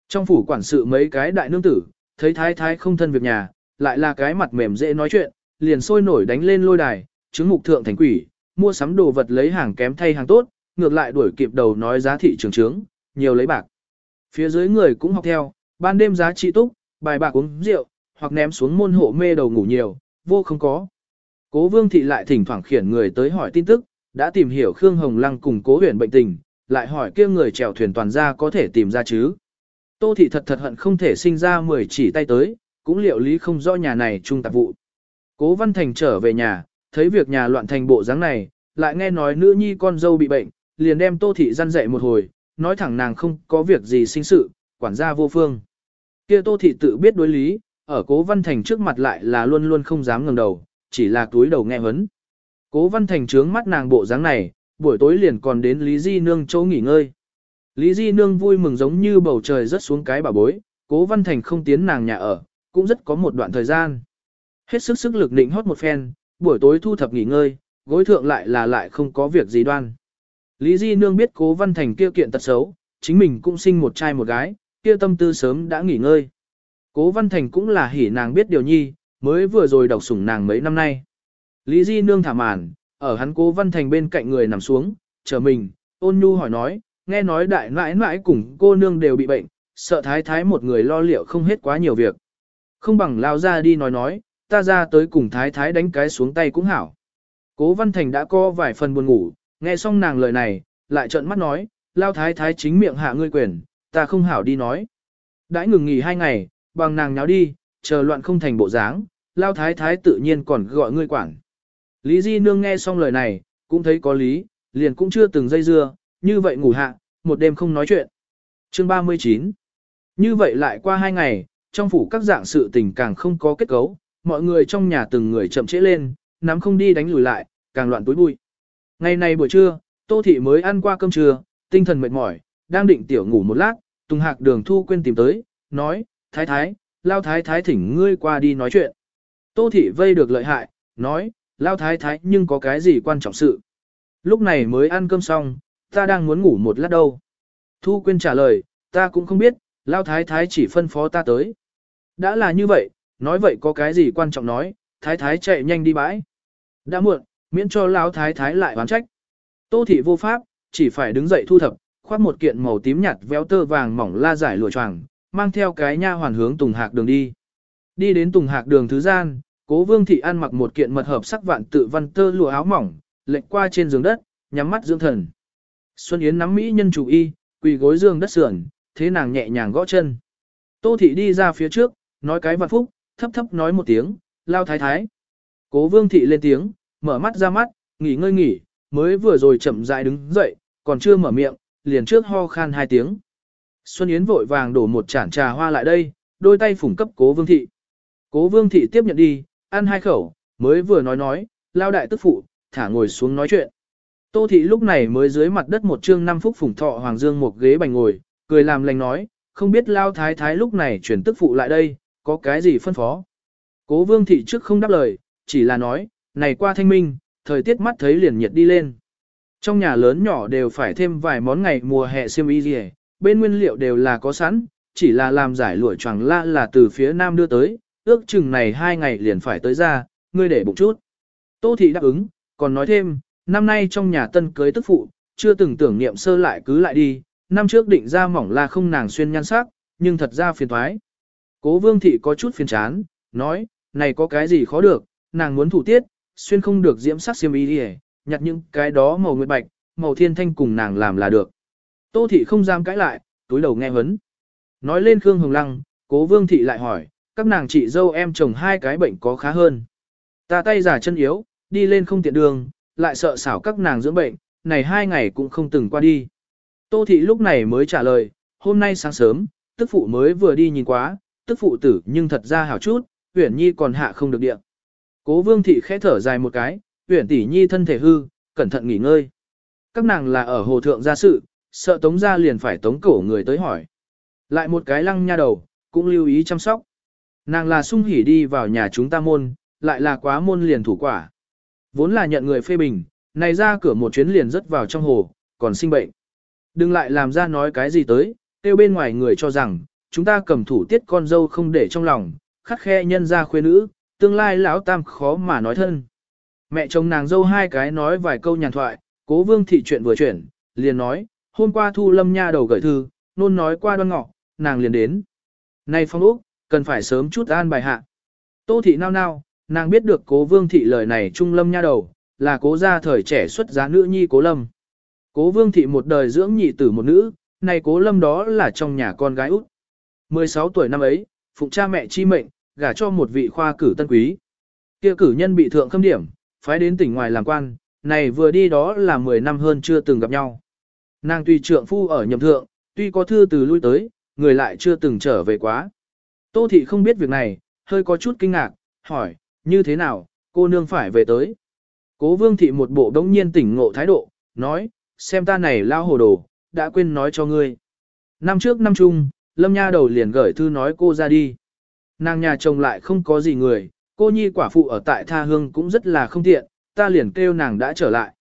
Trong phủ quản sự mấy cái đại nương tử, thấy thái thái không thân việc nhà, lại là cái mặt mềm dễ nói chuyện, liền sôi nổi đánh lên lôi đài, chứng mục thượng thành quỷ, mua sắm đồ vật lấy hàng kém thay hàng tốt, ngược lại đuổi kịp đầu nói giá thị trường trướng, nhiều lấy bạc. Phía dưới người cũng học theo, ban đêm giá trị túc, bài bạc uống rượu, hoặc ném xuống môn hộ mê đầu ngủ nhiều, vô không có. Cố vương thị lại thỉnh thoảng khiển người tới hỏi tin tức, đã tìm hiểu Khương Hồng Lăng cùng cố huyền bệnh tình, lại hỏi kia người chèo thuyền toàn ra có thể tìm ra chứ. Tô thị thật thật hận không thể sinh ra mười chỉ tay tới, cũng liệu lý không rõ nhà này trung tạp vụ. Cố Văn Thành trở về nhà, thấy việc nhà loạn thành bộ dáng này, lại nghe nói nữ nhi con dâu bị bệnh, liền đem Tô thị răn dạy một hồi, nói thẳng nàng không có việc gì sinh sự, quản gia vô phương. Kia Tô thị tự biết đối lý, ở Cố Văn Thành trước mặt lại là luôn luôn không dám ngẩng đầu, chỉ là túi đầu nghe hấn. Cố Văn Thành trướng mắt nàng bộ dáng này, buổi tối liền còn đến Lý Di Nương chỗ nghỉ ngơi. Lý Di Nương vui mừng giống như bầu trời rớt xuống cái bà bối, cố văn thành không tiến nàng nhà ở, cũng rất có một đoạn thời gian. Hết sức sức lực định hót một phen, buổi tối thu thập nghỉ ngơi, gối thượng lại là lại không có việc gì đoan. Lý Di Nương biết cố văn thành kia kiện tật xấu, chính mình cũng sinh một trai một gái, kia tâm tư sớm đã nghỉ ngơi. Cố văn thành cũng là hỉ nàng biết điều nhi, mới vừa rồi đọc sủng nàng mấy năm nay. Lý Di Nương thả màn, ở hắn cố văn thành bên cạnh người nằm xuống, chờ mình, ôn nhu hỏi nói, nghe nói đại nãi nãi cùng cô nương đều bị bệnh, sợ thái thái một người lo liệu không hết quá nhiều việc. Không bằng lao ra đi nói nói, ta ra tới cùng thái thái đánh cái xuống tay cũng hảo. Cố Văn Thành đã co vài phần buồn ngủ, nghe xong nàng lời này, lại trợn mắt nói, lao thái thái chính miệng hạ ngươi quyền, ta không hảo đi nói. Đãi ngừng nghỉ hai ngày, bằng nàng nháo đi, chờ loạn không thành bộ dáng, lao thái thái tự nhiên còn gọi ngươi quản. Lý Di Nương nghe xong lời này, cũng thấy có lý, liền cũng chưa từng dây dưa, như vậy ngủ hạ, một đêm không nói chuyện. Chương 39 Như vậy lại qua hai ngày, trong phủ các dạng sự tình càng không có kết cấu, mọi người trong nhà từng người chậm trễ lên, nắm không đi đánh lùi lại, càng loạn túi bụi. Ngày này buổi trưa, Tô Thị mới ăn qua cơm trưa, tinh thần mệt mỏi, đang định tiểu ngủ một lát, Tùng Hạc đường thu quên tìm tới, nói, thái thái, lao thái thái thỉnh ngươi qua đi nói chuyện. Tô Thị vây được lợi hại, nói, lao thái thái nhưng có cái gì quan trọng sự. Lúc này mới ăn cơm xong, ta đang muốn ngủ một lát đâu. Thu Quyên trả lời, ta cũng không biết, lao thái thái chỉ phân phó ta tới. Đã là như vậy, nói vậy có cái gì quan trọng nói, thái thái chạy nhanh đi bãi. Đã muộn, miễn cho lao thái thái lại oán trách. Tô thị vô pháp, chỉ phải đứng dậy thu thập, khoác một kiện màu tím nhạt véo tơ vàng mỏng la giải lụa choàng, mang theo cái nha hoàn hướng Tùng Hạc đường đi. Đi đến Tùng Hạc đường thứ gian, Cố Vương thị ăn mặc một kiện mật hợp sắc vạn tự văn tơ lụa áo mỏng, lệnh qua trên giường đất, nhắm mắt dưỡng thần. Xuân Yến nắm mỹ nhân chủ y, quỳ gối giường đất sườn, thế nàng nhẹ nhàng gõ chân. Tô thị đi ra phía trước, nói cái vạn phúc, thấp thấp nói một tiếng, lao thái thái. Cố Vương thị lên tiếng, mở mắt ra mắt, nghỉ ngơi nghỉ, mới vừa rồi chậm rãi đứng dậy, còn chưa mở miệng, liền trước ho khan hai tiếng. Xuân Yến vội vàng đổ một chản trà hoa lại đây, đôi tay phủng cấp Cố Vương thị. Cố Vương thị tiếp nhận đi, ăn hai khẩu, mới vừa nói nói, lao đại tức phụ, thả ngồi xuống nói chuyện. Tô thị lúc này mới dưới mặt đất một chương năm phúc phủng thọ hoàng dương một ghế bành ngồi, cười làm lành nói, không biết lao thái thái lúc này chuyển tức phụ lại đây, có cái gì phân phó. Cố vương thị trước không đáp lời, chỉ là nói, này qua thanh minh, thời tiết mắt thấy liền nhiệt đi lên. Trong nhà lớn nhỏ đều phải thêm vài món ngày mùa hè xiêm y gì, bên nguyên liệu đều là có sẵn, chỉ là làm giải lụa choàng la là từ phía nam đưa tới, ước chừng này hai ngày liền phải tới ra, ngươi để bụng chút. Tô thị đáp ứng, còn nói thêm, năm nay trong nhà tân cưới tức phụ, chưa từng tưởng niệm sơ lại cứ lại đi, năm trước định ra mỏng là không nàng xuyên nhan sắc, nhưng thật ra phiền thoái. Cố vương thị có chút phiền chán, nói, này có cái gì khó được, nàng muốn thủ tiết, xuyên không được diễm sắc xiêm y đi nhặt những cái đó màu nguyệt bạch, màu thiên thanh cùng nàng làm là được. Tô thị không dám cãi lại, túi đầu nghe hấn. Nói lên Khương Hồng Lăng, cố vương thị lại hỏi, các nàng chị dâu em chồng hai cái bệnh có khá hơn. Ta tay giả chân yếu, đi lên không tiện đường, lại sợ xảo các nàng dưỡng bệnh, này hai ngày cũng không từng qua đi. Tô thị lúc này mới trả lời, hôm nay sáng sớm, tức phụ mới vừa đi nhìn quá, tức phụ tử nhưng thật ra hảo chút, huyển nhi còn hạ không được điện. Cố vương thị khẽ thở dài một cái, huyển tỷ nhi thân thể hư, cẩn thận nghỉ ngơi. Các nàng là ở hồ thượng gia sự, sợ tống gia liền phải tống cổ người tới hỏi. Lại một cái lăng nha đầu, cũng lưu ý chăm sóc. Nàng là sung hỉ đi vào nhà chúng ta môn, lại là quá môn liền thủ quả. Vốn là nhận người phê bình, này ra cửa một chuyến liền rớt vào trong hồ, còn sinh bệnh. Đừng lại làm ra nói cái gì tới, tiêu bên ngoài người cho rằng, chúng ta cầm thủ tiết con dâu không để trong lòng, khắc khe nhân ra khuê nữ, tương lai lão tam khó mà nói thân. Mẹ chồng nàng dâu hai cái nói vài câu nhàn thoại, cố vương thị chuyện vừa chuyển, liền nói, hôm qua thu lâm nha đầu gửi thư, nôn nói qua đoan ngọ, nàng liền đến. Này phong úc, cần phải sớm chút an bài hạ. Tô thị nao nao, nàng biết được cố vương thị lời này trung lâm nha đầu, là cố gia thời trẻ xuất giá nữ nhi cố lâm. Cố vương thị một đời dưỡng nhị tử một nữ, này cố lâm đó là trong nhà con gái út. 16 tuổi năm ấy, phụng cha mẹ chi mệnh, gả cho một vị khoa cử tân quý. kia cử nhân bị thượng khâm điểm, phái đến tỉnh ngoài làm quan, này vừa đi đó là 10 năm hơn chưa từng gặp nhau. Nàng tuy trượng phu ở nhậm thượng, tuy có thư từ lui tới, người lại chưa từng trở về quá. Tô thị không biết việc này, hơi có chút kinh ngạc, hỏi, như thế nào, cô nương phải về tới. Cố vương thị một bộ đống nhiên tỉnh ngộ thái độ, nói, xem ta này lao hồ đồ, đã quên nói cho ngươi. Năm trước năm chung, Lâm Nha đầu liền gửi thư nói cô ra đi. Nàng nhà chồng lại không có gì người, cô nhi quả phụ ở tại tha hương cũng rất là không tiện, ta liền kêu nàng đã trở lại.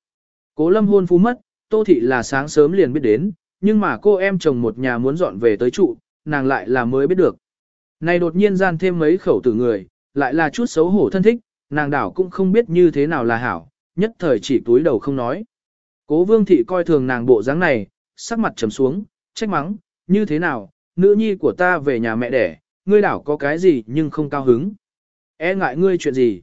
Cố Lâm hôn phu mất, Tô Thị là sáng sớm liền biết đến, nhưng mà cô em chồng một nhà muốn dọn về tới trụ, nàng lại là mới biết được. Này đột nhiên gian thêm mấy khẩu tử người, lại là chút xấu hổ thân thích, nàng đảo cũng không biết như thế nào là hảo, nhất thời chỉ túi đầu không nói. Cố vương thị coi thường nàng bộ dáng này, sắc mặt trầm xuống, trách mắng, như thế nào, nữ nhi của ta về nhà mẹ đẻ, ngươi đảo có cái gì nhưng không cao hứng. E ngại ngươi chuyện gì?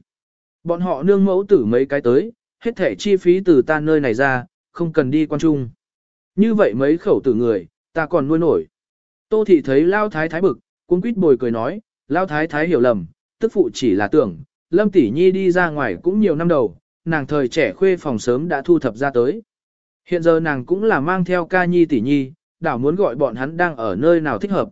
Bọn họ nương mẫu tử mấy cái tới, hết thể chi phí từ ta nơi này ra, không cần đi quan trung. Như vậy mấy khẩu tử người, ta còn nuôi nổi. Tô thị thấy Lao Thái Thái bực, cuốn quýt bồi cười nói, Lao Thái Thái hiểu lầm, tức phụ chỉ là tưởng, Lâm Tỷ Nhi đi ra ngoài cũng nhiều năm đầu, nàng thời trẻ khuê phòng sớm đã thu thập ra tới. Hiện giờ nàng cũng là mang theo ca nhi tỷ nhi, đảo muốn gọi bọn hắn đang ở nơi nào thích hợp.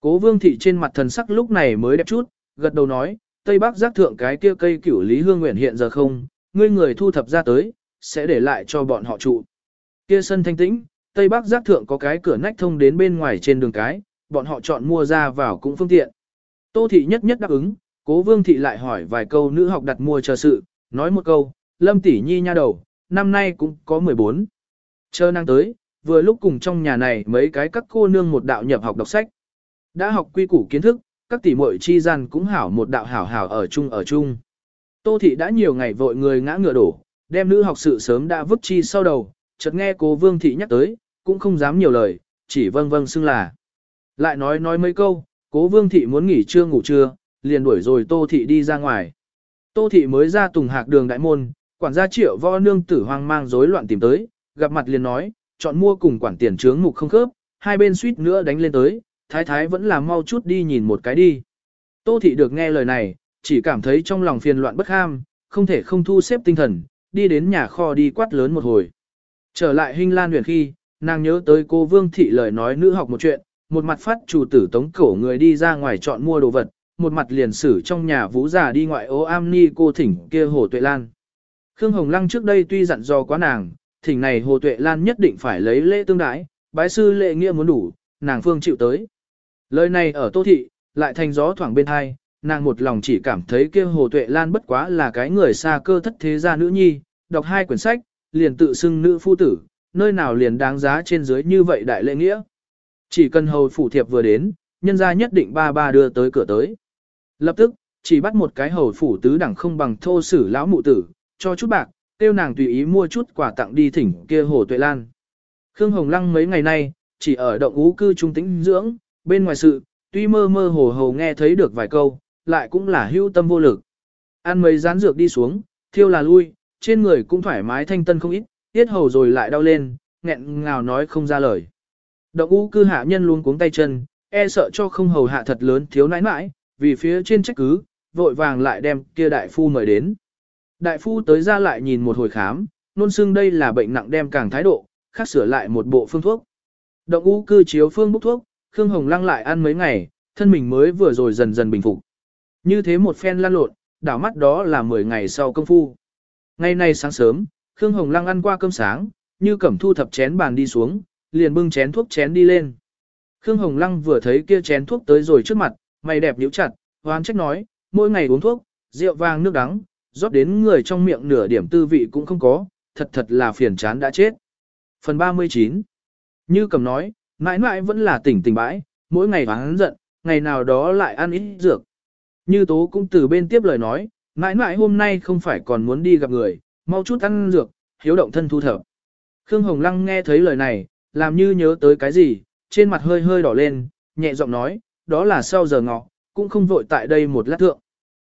Cố vương thị trên mặt thần sắc lúc này mới đẹp chút, gật đầu nói, Tây Bắc giác thượng cái kia cây cửu Lý Hương Nguyện hiện giờ không, ngươi người thu thập ra tới, sẽ để lại cho bọn họ trụ. Kia sân thanh tĩnh, Tây Bắc giác thượng có cái cửa nách thông đến bên ngoài trên đường cái, bọn họ chọn mua ra vào cũng phương tiện. Tô thị nhất nhất đáp ứng, cố vương thị lại hỏi vài câu nữ học đặt mua chờ sự, nói một câu, lâm tỷ nhi nha đầu, năm nay cũng có 14. Chờ năng tới, vừa lúc cùng trong nhà này mấy cái các cô nương một đạo nhập học đọc sách. Đã học quy củ kiến thức, các tỷ muội chi gian cũng hảo một đạo hảo hảo ở chung ở chung. Tô thị đã nhiều ngày vội người ngã ngựa đổ, đem nữ học sự sớm đã vứt chi sau đầu, chợt nghe cố Vương thị nhắc tới, cũng không dám nhiều lời, chỉ vâng vâng xưng là. Lại nói nói mấy câu, cố Vương thị muốn nghỉ trưa ngủ trưa, liền đuổi rồi Tô thị đi ra ngoài. Tô thị mới ra tùng hạc đường đại môn, quản gia triệu võ nương tử hoang mang rối loạn tìm tới, gặp mặt liền nói, chọn mua cùng quản tiền trướng mục không khớp, hai bên suýt nữa đánh lên tới, thái thái vẫn là mau chút đi nhìn một cái đi. Tô thị được nghe lời này, chỉ cảm thấy trong lòng phiền loạn bất ham, không thể không thu xếp tinh thần, đi đến nhà kho đi quát lớn một hồi. Trở lại hình lan huyền khi, nàng nhớ tới cô Vương Thị lời nói nữ học một chuyện, một mặt phát chủ tử tống cổ người đi ra ngoài chọn mua đồ vật, một mặt liền xử trong nhà vũ già đi ngoại ô am ni cô thỉnh kia hồ tuệ lan. Khương Hồng Lăng trước đây tuy dặn dò quá nàng, thỉnh này Hồ Tuệ Lan nhất định phải lấy lễ tương đái, bái sư lễ nghĩa muốn đủ, nàng phương chịu tới. Lời này ở Tô Thị, lại thành gió thoảng bên hai, nàng một lòng chỉ cảm thấy kia Hồ Tuệ Lan bất quá là cái người xa cơ thất thế gia nữ nhi, đọc hai quyển sách, liền tự xưng nữ phu tử, nơi nào liền đáng giá trên dưới như vậy đại lễ nghĩa. Chỉ cần hầu phủ thiệp vừa đến, nhân gia nhất định ba ba đưa tới cửa tới. Lập tức, chỉ bắt một cái hầu phủ tứ đẳng không bằng thô sử lão mụ tử, cho chút bạc, tiêu nàng tùy ý mua chút quà tặng đi thỉnh kia Hồ Tuệ Lan. Khương Hồng Lăng mấy ngày nay, chỉ ở động ú cư trung tĩnh dưỡng, bên ngoài sự, tuy mơ mơ hồ hồ nghe thấy được vài câu, lại cũng là hưu tâm vô lực. Ăn mấy rán dược đi xuống, thiêu là lui, trên người cũng thoải mái thanh tân không ít, tiết hầu rồi lại đau lên, nghẹn ngào nói không ra lời. Động U cư hạ nhân luôn cuống tay chân, e sợ cho không hầu hạ thật lớn thiếu nãi nãi, vì phía trên trách cứ, vội vàng lại đem kia đại phu mời đến. Đại phu tới ra lại nhìn một hồi khám, nôn xưng đây là bệnh nặng đem càng thái độ, khác sửa lại một bộ phương thuốc. Động u cư chiếu phương bốc thuốc, Khương Hồng lăng lại ăn mấy ngày, thân mình mới vừa rồi dần dần bình phục. Như thế một phen lăn lộn, đảo mắt đó là 10 ngày sau công phu. Ngày nay sáng sớm, Khương Hồng lăng ăn qua cơm sáng, như cẩm thu thập chén bàn đi xuống, liền bưng chén thuốc chén đi lên. Khương Hồng lăng vừa thấy kia chén thuốc tới rồi trước mặt, mày đẹp nhíu chặt, hoán trách nói, mỗi ngày uống thuốc, rượu vang nước đắng, rót đến người trong miệng nửa điểm tư vị cũng không có, thật thật là phiền chán đã chết. Phần 39 Như cầm nói, mãi mãi vẫn là tỉnh tỉnh bãi, mỗi ngày hắn giận, ngày nào đó lại ăn ít dược. Như tố cũng từ bên tiếp lời nói, mãi mãi hôm nay không phải còn muốn đi gặp người, mau chút ăn dược, hiếu động thân thu thập. Khương Hồng Lăng nghe thấy lời này, làm như nhớ tới cái gì, trên mặt hơi hơi đỏ lên, nhẹ giọng nói, đó là sau giờ ngọ, cũng không vội tại đây một lát thượng.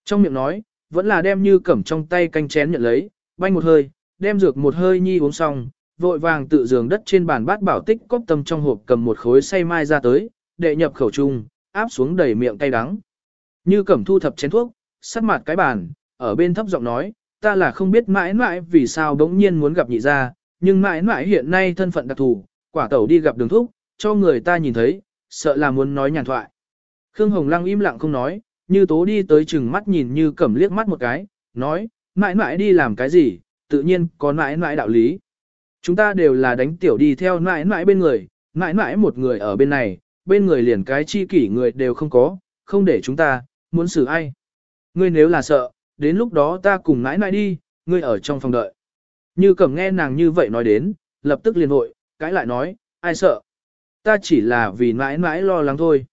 Trong miệng nói, vẫn là đem như cẩm trong tay canh chén nhận lấy, banh một hơi, đem dược một hơi nhi uống xong, vội vàng tự giường đất trên bàn bát bảo tích cốc tâm trong hộp cầm một khối say mai ra tới, đệ nhập khẩu trung, áp xuống đầy miệng cay đắng. Như cẩm thu thập chén thuốc, sắt mặt cái bàn, ở bên thấp giọng nói, ta là không biết mãi mãi vì sao bỗng nhiên muốn gặp nhị gia, nhưng mãi mãi hiện nay thân phận đặc thù, quả tẩu đi gặp đường thúc, cho người ta nhìn thấy, sợ là muốn nói nhàn thoại. Khương Hồng Lăng im lặng không nói, như tố đi tới chừng mắt nhìn như cẩm liếc mắt một cái, nói, mãi mãi đi làm cái gì, tự nhiên có mãi mãi đạo lý. Chúng ta đều là đánh tiểu đi theo mãi mãi bên người, mãi mãi một người ở bên này, bên người liền cái chi kỷ người đều không có, không để chúng ta, muốn xử ai. Ngươi nếu là sợ, đến lúc đó ta cùng mãi mãi đi, ngươi ở trong phòng đợi. Như cẩm nghe nàng như vậy nói đến, lập tức liền hội, cãi lại nói, ai sợ. Ta chỉ là vì mãi mãi lo lắng thôi.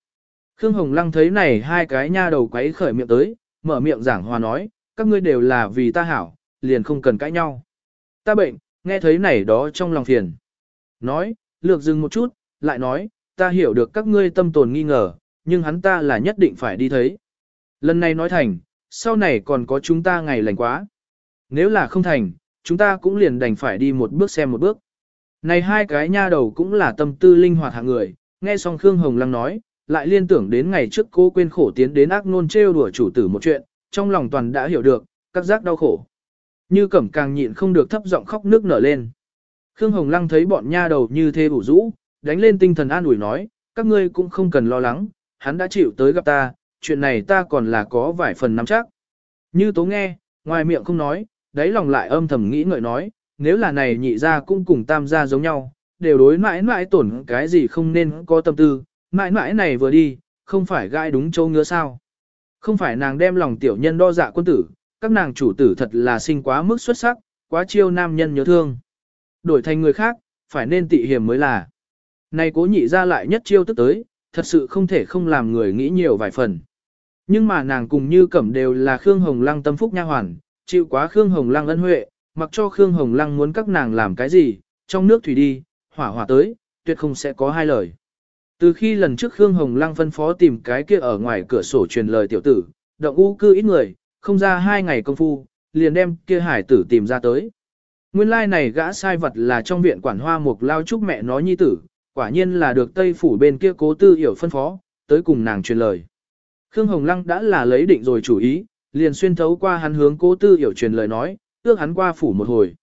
Khương Hồng Lăng thấy này hai cái nha đầu quấy khởi miệng tới, mở miệng giảng hòa nói, các ngươi đều là vì ta hảo, liền không cần cãi nhau. Ta bệnh, nghe thấy này đó trong lòng phiền. Nói, lược dừng một chút, lại nói, ta hiểu được các ngươi tâm tồn nghi ngờ, nhưng hắn ta là nhất định phải đi thấy. Lần này nói thành, sau này còn có chúng ta ngày lành quá. Nếu là không thành, chúng ta cũng liền đành phải đi một bước xem một bước. Này hai cái nha đầu cũng là tâm tư linh hoạt hạng người, nghe xong Khương Hồng Lăng nói, lại liên tưởng đến ngày trước cô quên khổ tiến đến ác nôn trêu đùa chủ tử một chuyện, trong lòng toàn đã hiểu được, các giác đau khổ. Như cẩm càng nhịn không được thấp giọng khóc nước nở lên. Khương Hồng Lăng thấy bọn nha đầu như thế bủ rũ, đánh lên tinh thần an ủi nói, các ngươi cũng không cần lo lắng, hắn đã chịu tới gặp ta, chuyện này ta còn là có vài phần nắm chắc. Như tố nghe, ngoài miệng không nói, đáy lòng lại âm thầm nghĩ ngợi nói, nếu là này nhị gia cũng cùng tam gia giống nhau, đều đối mãi mãi tổn cái gì không nên có tâm tư, mãi mãi này vừa đi, không phải gai đúng châu ngứa sao. Không phải nàng đem lòng tiểu nhân đo dạ quân tử, các nàng chủ tử thật là sinh quá mức xuất sắc, quá chiêu nam nhân nhớ thương. Đổi thành người khác, phải nên tị hiểm mới là. Này cố nhị ra lại nhất chiêu tức tới, thật sự không thể không làm người nghĩ nhiều vài phần. Nhưng mà nàng cùng như cẩm đều là Khương Hồng Lăng tâm phúc nha hoàn, chịu quá Khương Hồng Lăng ân huệ, mặc cho Khương Hồng Lăng muốn các nàng làm cái gì, trong nước thủy đi, hỏa hỏa tới, tuyệt không sẽ có hai lời. Từ khi lần trước Khương Hồng Lăng phân phó tìm cái kia ở ngoài cửa sổ truyền lời tiểu tử, động u cư ít người, không ra hai ngày công phu, liền đem kia hải tử tìm ra tới. Nguyên lai like này gã sai vật là trong viện quản hoa mục lao chúc mẹ nói nhi tử, quả nhiên là được Tây Phủ bên kia cố tư hiểu phân phó, tới cùng nàng truyền lời. Khương Hồng Lăng đã là lấy định rồi chủ ý, liền xuyên thấu qua hắn hướng cố tư hiểu truyền lời nói, ước hắn qua phủ một hồi.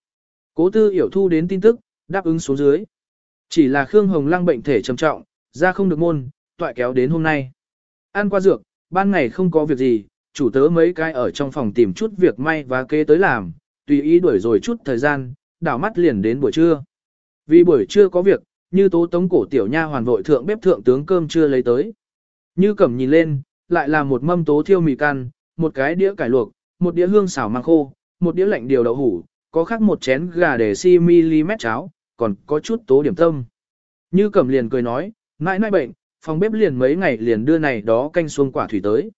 Cố tư hiểu thu đến tin tức, đáp ứng xuống dưới. Chỉ là Khương Hồng Lăng bệnh thể trầm trọng, ra không được môn, tọa kéo đến hôm nay. Ăn qua dược, ban ngày không có việc gì, chủ tớ mấy cái ở trong phòng tìm chút việc may và kế tới làm, tùy ý đuổi rồi chút thời gian, đảo mắt liền đến buổi trưa. Vì buổi trưa có việc, như tố tống cổ tiểu nha hoàn vội thượng bếp thượng tướng cơm chưa lấy tới. Như cẩm nhìn lên, lại là một mâm tố thiêu mì can, một cái đĩa cải luộc, một đĩa hương xào mang khô, một đĩa lạnh điều đậu hủ, có khác một chén gà để si mm cháo, còn có chút tố điểm tâm. Như cẩm liền cười nói, mãi mãi bệnh, phòng bếp liền mấy ngày liền đưa này đó canh xuông quả thủy tới.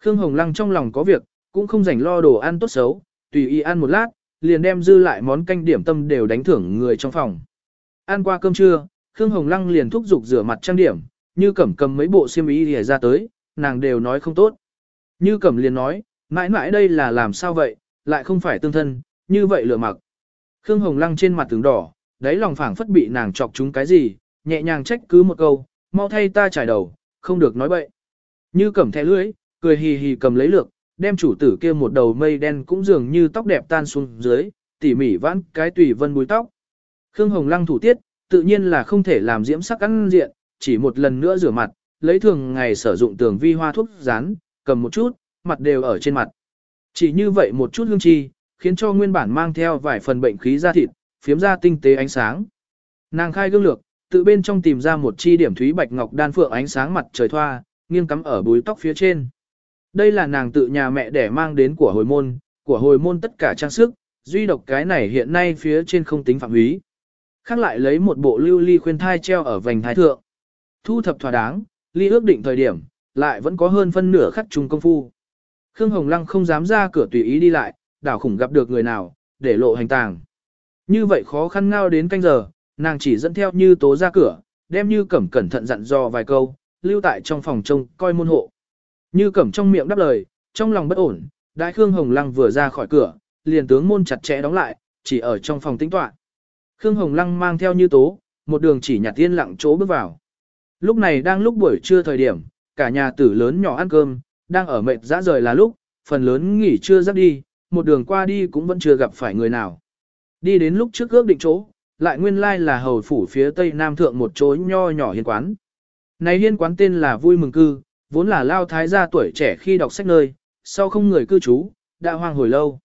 Khương Hồng Lăng trong lòng có việc, cũng không rảnh lo đồ ăn tốt xấu, tùy ý ăn một lát, liền đem dư lại món canh điểm tâm đều đánh thưởng người trong phòng. Ăn qua cơm trưa, Khương Hồng Lăng liền thúc giục rửa mặt trang điểm, như cẩm cầm mấy bộ xiêm y để ra tới, nàng đều nói không tốt. Như cẩm liền nói, mãi mãi đây là làm sao vậy, lại không phải tương thân, như vậy lựa mặc. Khương Hồng Lăng trên mặt tướng đỏ, đáy lòng phảng phất bị nàng chọc chúng cái gì, nhẹ nhàng trách cứ một câu, mau thay ta trải đầu, không được nói bậy. Như cẩm thẻ lưỡi, cười hì hì cầm lấy lược, đem chủ tử kia một đầu mây đen cũng dường như tóc đẹp tan xuống dưới, tỉ mỉ vãn cái tùy vân búi tóc. Khương Hồng Lăng thủ tiết, tự nhiên là không thể làm diễm sắc ăn diện, chỉ một lần nữa rửa mặt, lấy thường ngày sử dụng tường vi hoa thuốc rán, cầm một chút, mặt đều ở trên mặt. Chỉ như vậy một chút hương chi, khiến cho nguyên bản mang theo vài phần bệnh khí da thịt, phiếm ra tinh tế ánh sáng. Nàng khai gương lược, tự bên trong tìm ra một chi điểm thúy bạch ngọc đan phượng ánh sáng mặt trời thoa, nghiêng cắm ở búi tóc phía trên. Đây là nàng tự nhà mẹ để mang đến của hồi môn, của hồi môn tất cả trang sức, duy độc cái này hiện nay phía trên không tính phạm húy. Khác lại lấy một bộ lưu ly khuyên thai treo ở vành thái thượng. Thu thập thỏa đáng, ly ước định thời điểm, lại vẫn có hơn phân nửa khắc trùng công phu. Khương Hồng Lăng không dám ra cửa tùy ý đi lại, đảo khủng gặp được người nào, để lộ hành tàng. Như vậy khó khăn ngao đến canh giờ, nàng chỉ dẫn theo như tố ra cửa, đem như cẩm cẩn thận dặn dò vài câu, lưu tại trong phòng trông coi môn hộ. Như cẩm trong miệng đáp lời, trong lòng bất ổn, đại Khương Hồng Lăng vừa ra khỏi cửa, liền tướng môn chặt chẽ đóng lại, chỉ ở trong phòng tĩnh tọa. Khương Hồng Lăng mang theo như tố, một đường chỉ nhặt tiên lặng chỗ bước vào. Lúc này đang lúc buổi trưa thời điểm, cả nhà tử lớn nhỏ ăn cơm, đang ở mệt dã rời là lúc, phần lớn nghỉ trưa dắt đi, một đường qua đi cũng vẫn chưa gặp phải người nào. Đi đến lúc trước ước định chỗ, lại nguyên lai là hầu phủ phía tây nam thượng một chỗ nho nhỏ hiên quán. Này hiên quán tên là Vui Mừng Cư, vốn là lao thái gia tuổi trẻ khi đọc sách nơi, sau không người cư trú, đã hoang hồi lâu.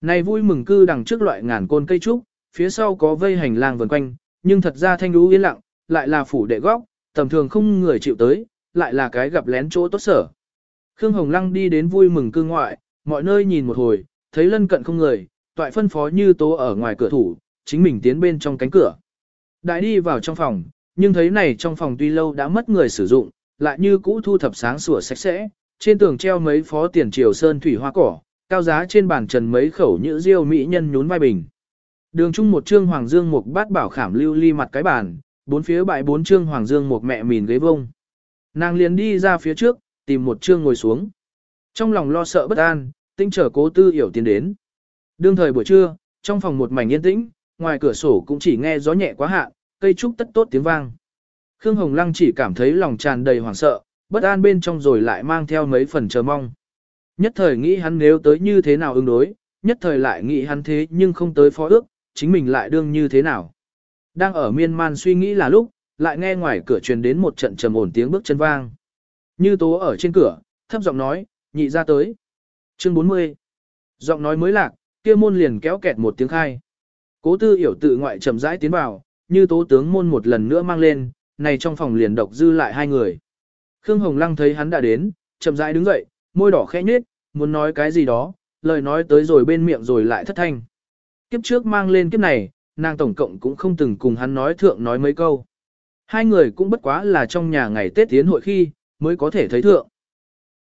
Này Vui Mừng Cư đằng trước loại ngàn côn cây trúc, phía sau có vây hành lang vần quanh, nhưng thật ra thanh lũ yên lặng, lại là phủ đệ góc, tầm thường không người chịu tới, lại là cái gặp lén chỗ tốt sở. Khương Hồng Lăng đi đến vui mừng cương ngoại, mọi nơi nhìn một hồi, thấy lân cận không người, toại phân phó như tố ở ngoài cửa thủ, chính mình tiến bên trong cánh cửa. Đại đi vào trong phòng, nhưng thấy này trong phòng tuy lâu đã mất người sử dụng, lại như cũ thu thập sáng sủa sạch sẽ, trên tường treo mấy phó tiền triều sơn thủy hoa cỏ, cao giá trên bàn trần mấy khẩu nhữ diêu mỹ nhân nhún vai bình. Đường chung một trương hoàng dương một bát bảo khảm lưu ly mặt cái bàn, bốn phía bãi bốn trương hoàng dương một mẹ mìn ghế vông. Nàng liền đi ra phía trước, tìm một chương ngồi xuống. Trong lòng lo sợ bất an, tinh trở cố tư hiểu tiến đến. Đương thời buổi trưa, trong phòng một mảnh yên tĩnh, ngoài cửa sổ cũng chỉ nghe gió nhẹ quá hạ, cây trúc tất tốt tiếng vang. Khương Hồng Lăng chỉ cảm thấy lòng tràn đầy hoảng sợ, bất an bên trong rồi lại mang theo mấy phần chờ mong. Nhất thời nghĩ hắn nếu tới như thế nào ứng đối, nhất thời lại nghĩ hắn thế nhưng không tới phó ước, chính mình lại đương như thế nào. Đang ở miên man suy nghĩ là lúc, lại nghe ngoài cửa truyền đến một trận trầm ổn tiếng bước chân vang. Như tố ở trên cửa, thấp giọng nói, nhị ra tới. Chương 40. Giọng nói mới lạc, kia môn liền kéo kẹt một tiếng khai. Cố tư hiểu tự ngoại chậm rãi tiến vào, như tố tướng môn một lần nữa mang lên, này trong phòng liền độc dư lại hai người. Khương Hồng Lăng thấy hắn đã đến, chậm rãi đứng dậy, môi đỏ khẽ nhếch, muốn nói cái gì đó, lời nói tới rồi bên miệng rồi lại thất thanh. Kiếp trước mang lên kiếp này, nàng tổng cộng cũng không từng cùng hắn nói thượng nói mấy câu. Hai người cũng bất quá là trong nhà ngày Tết tiến hội khi, mới có thể thấy thượng.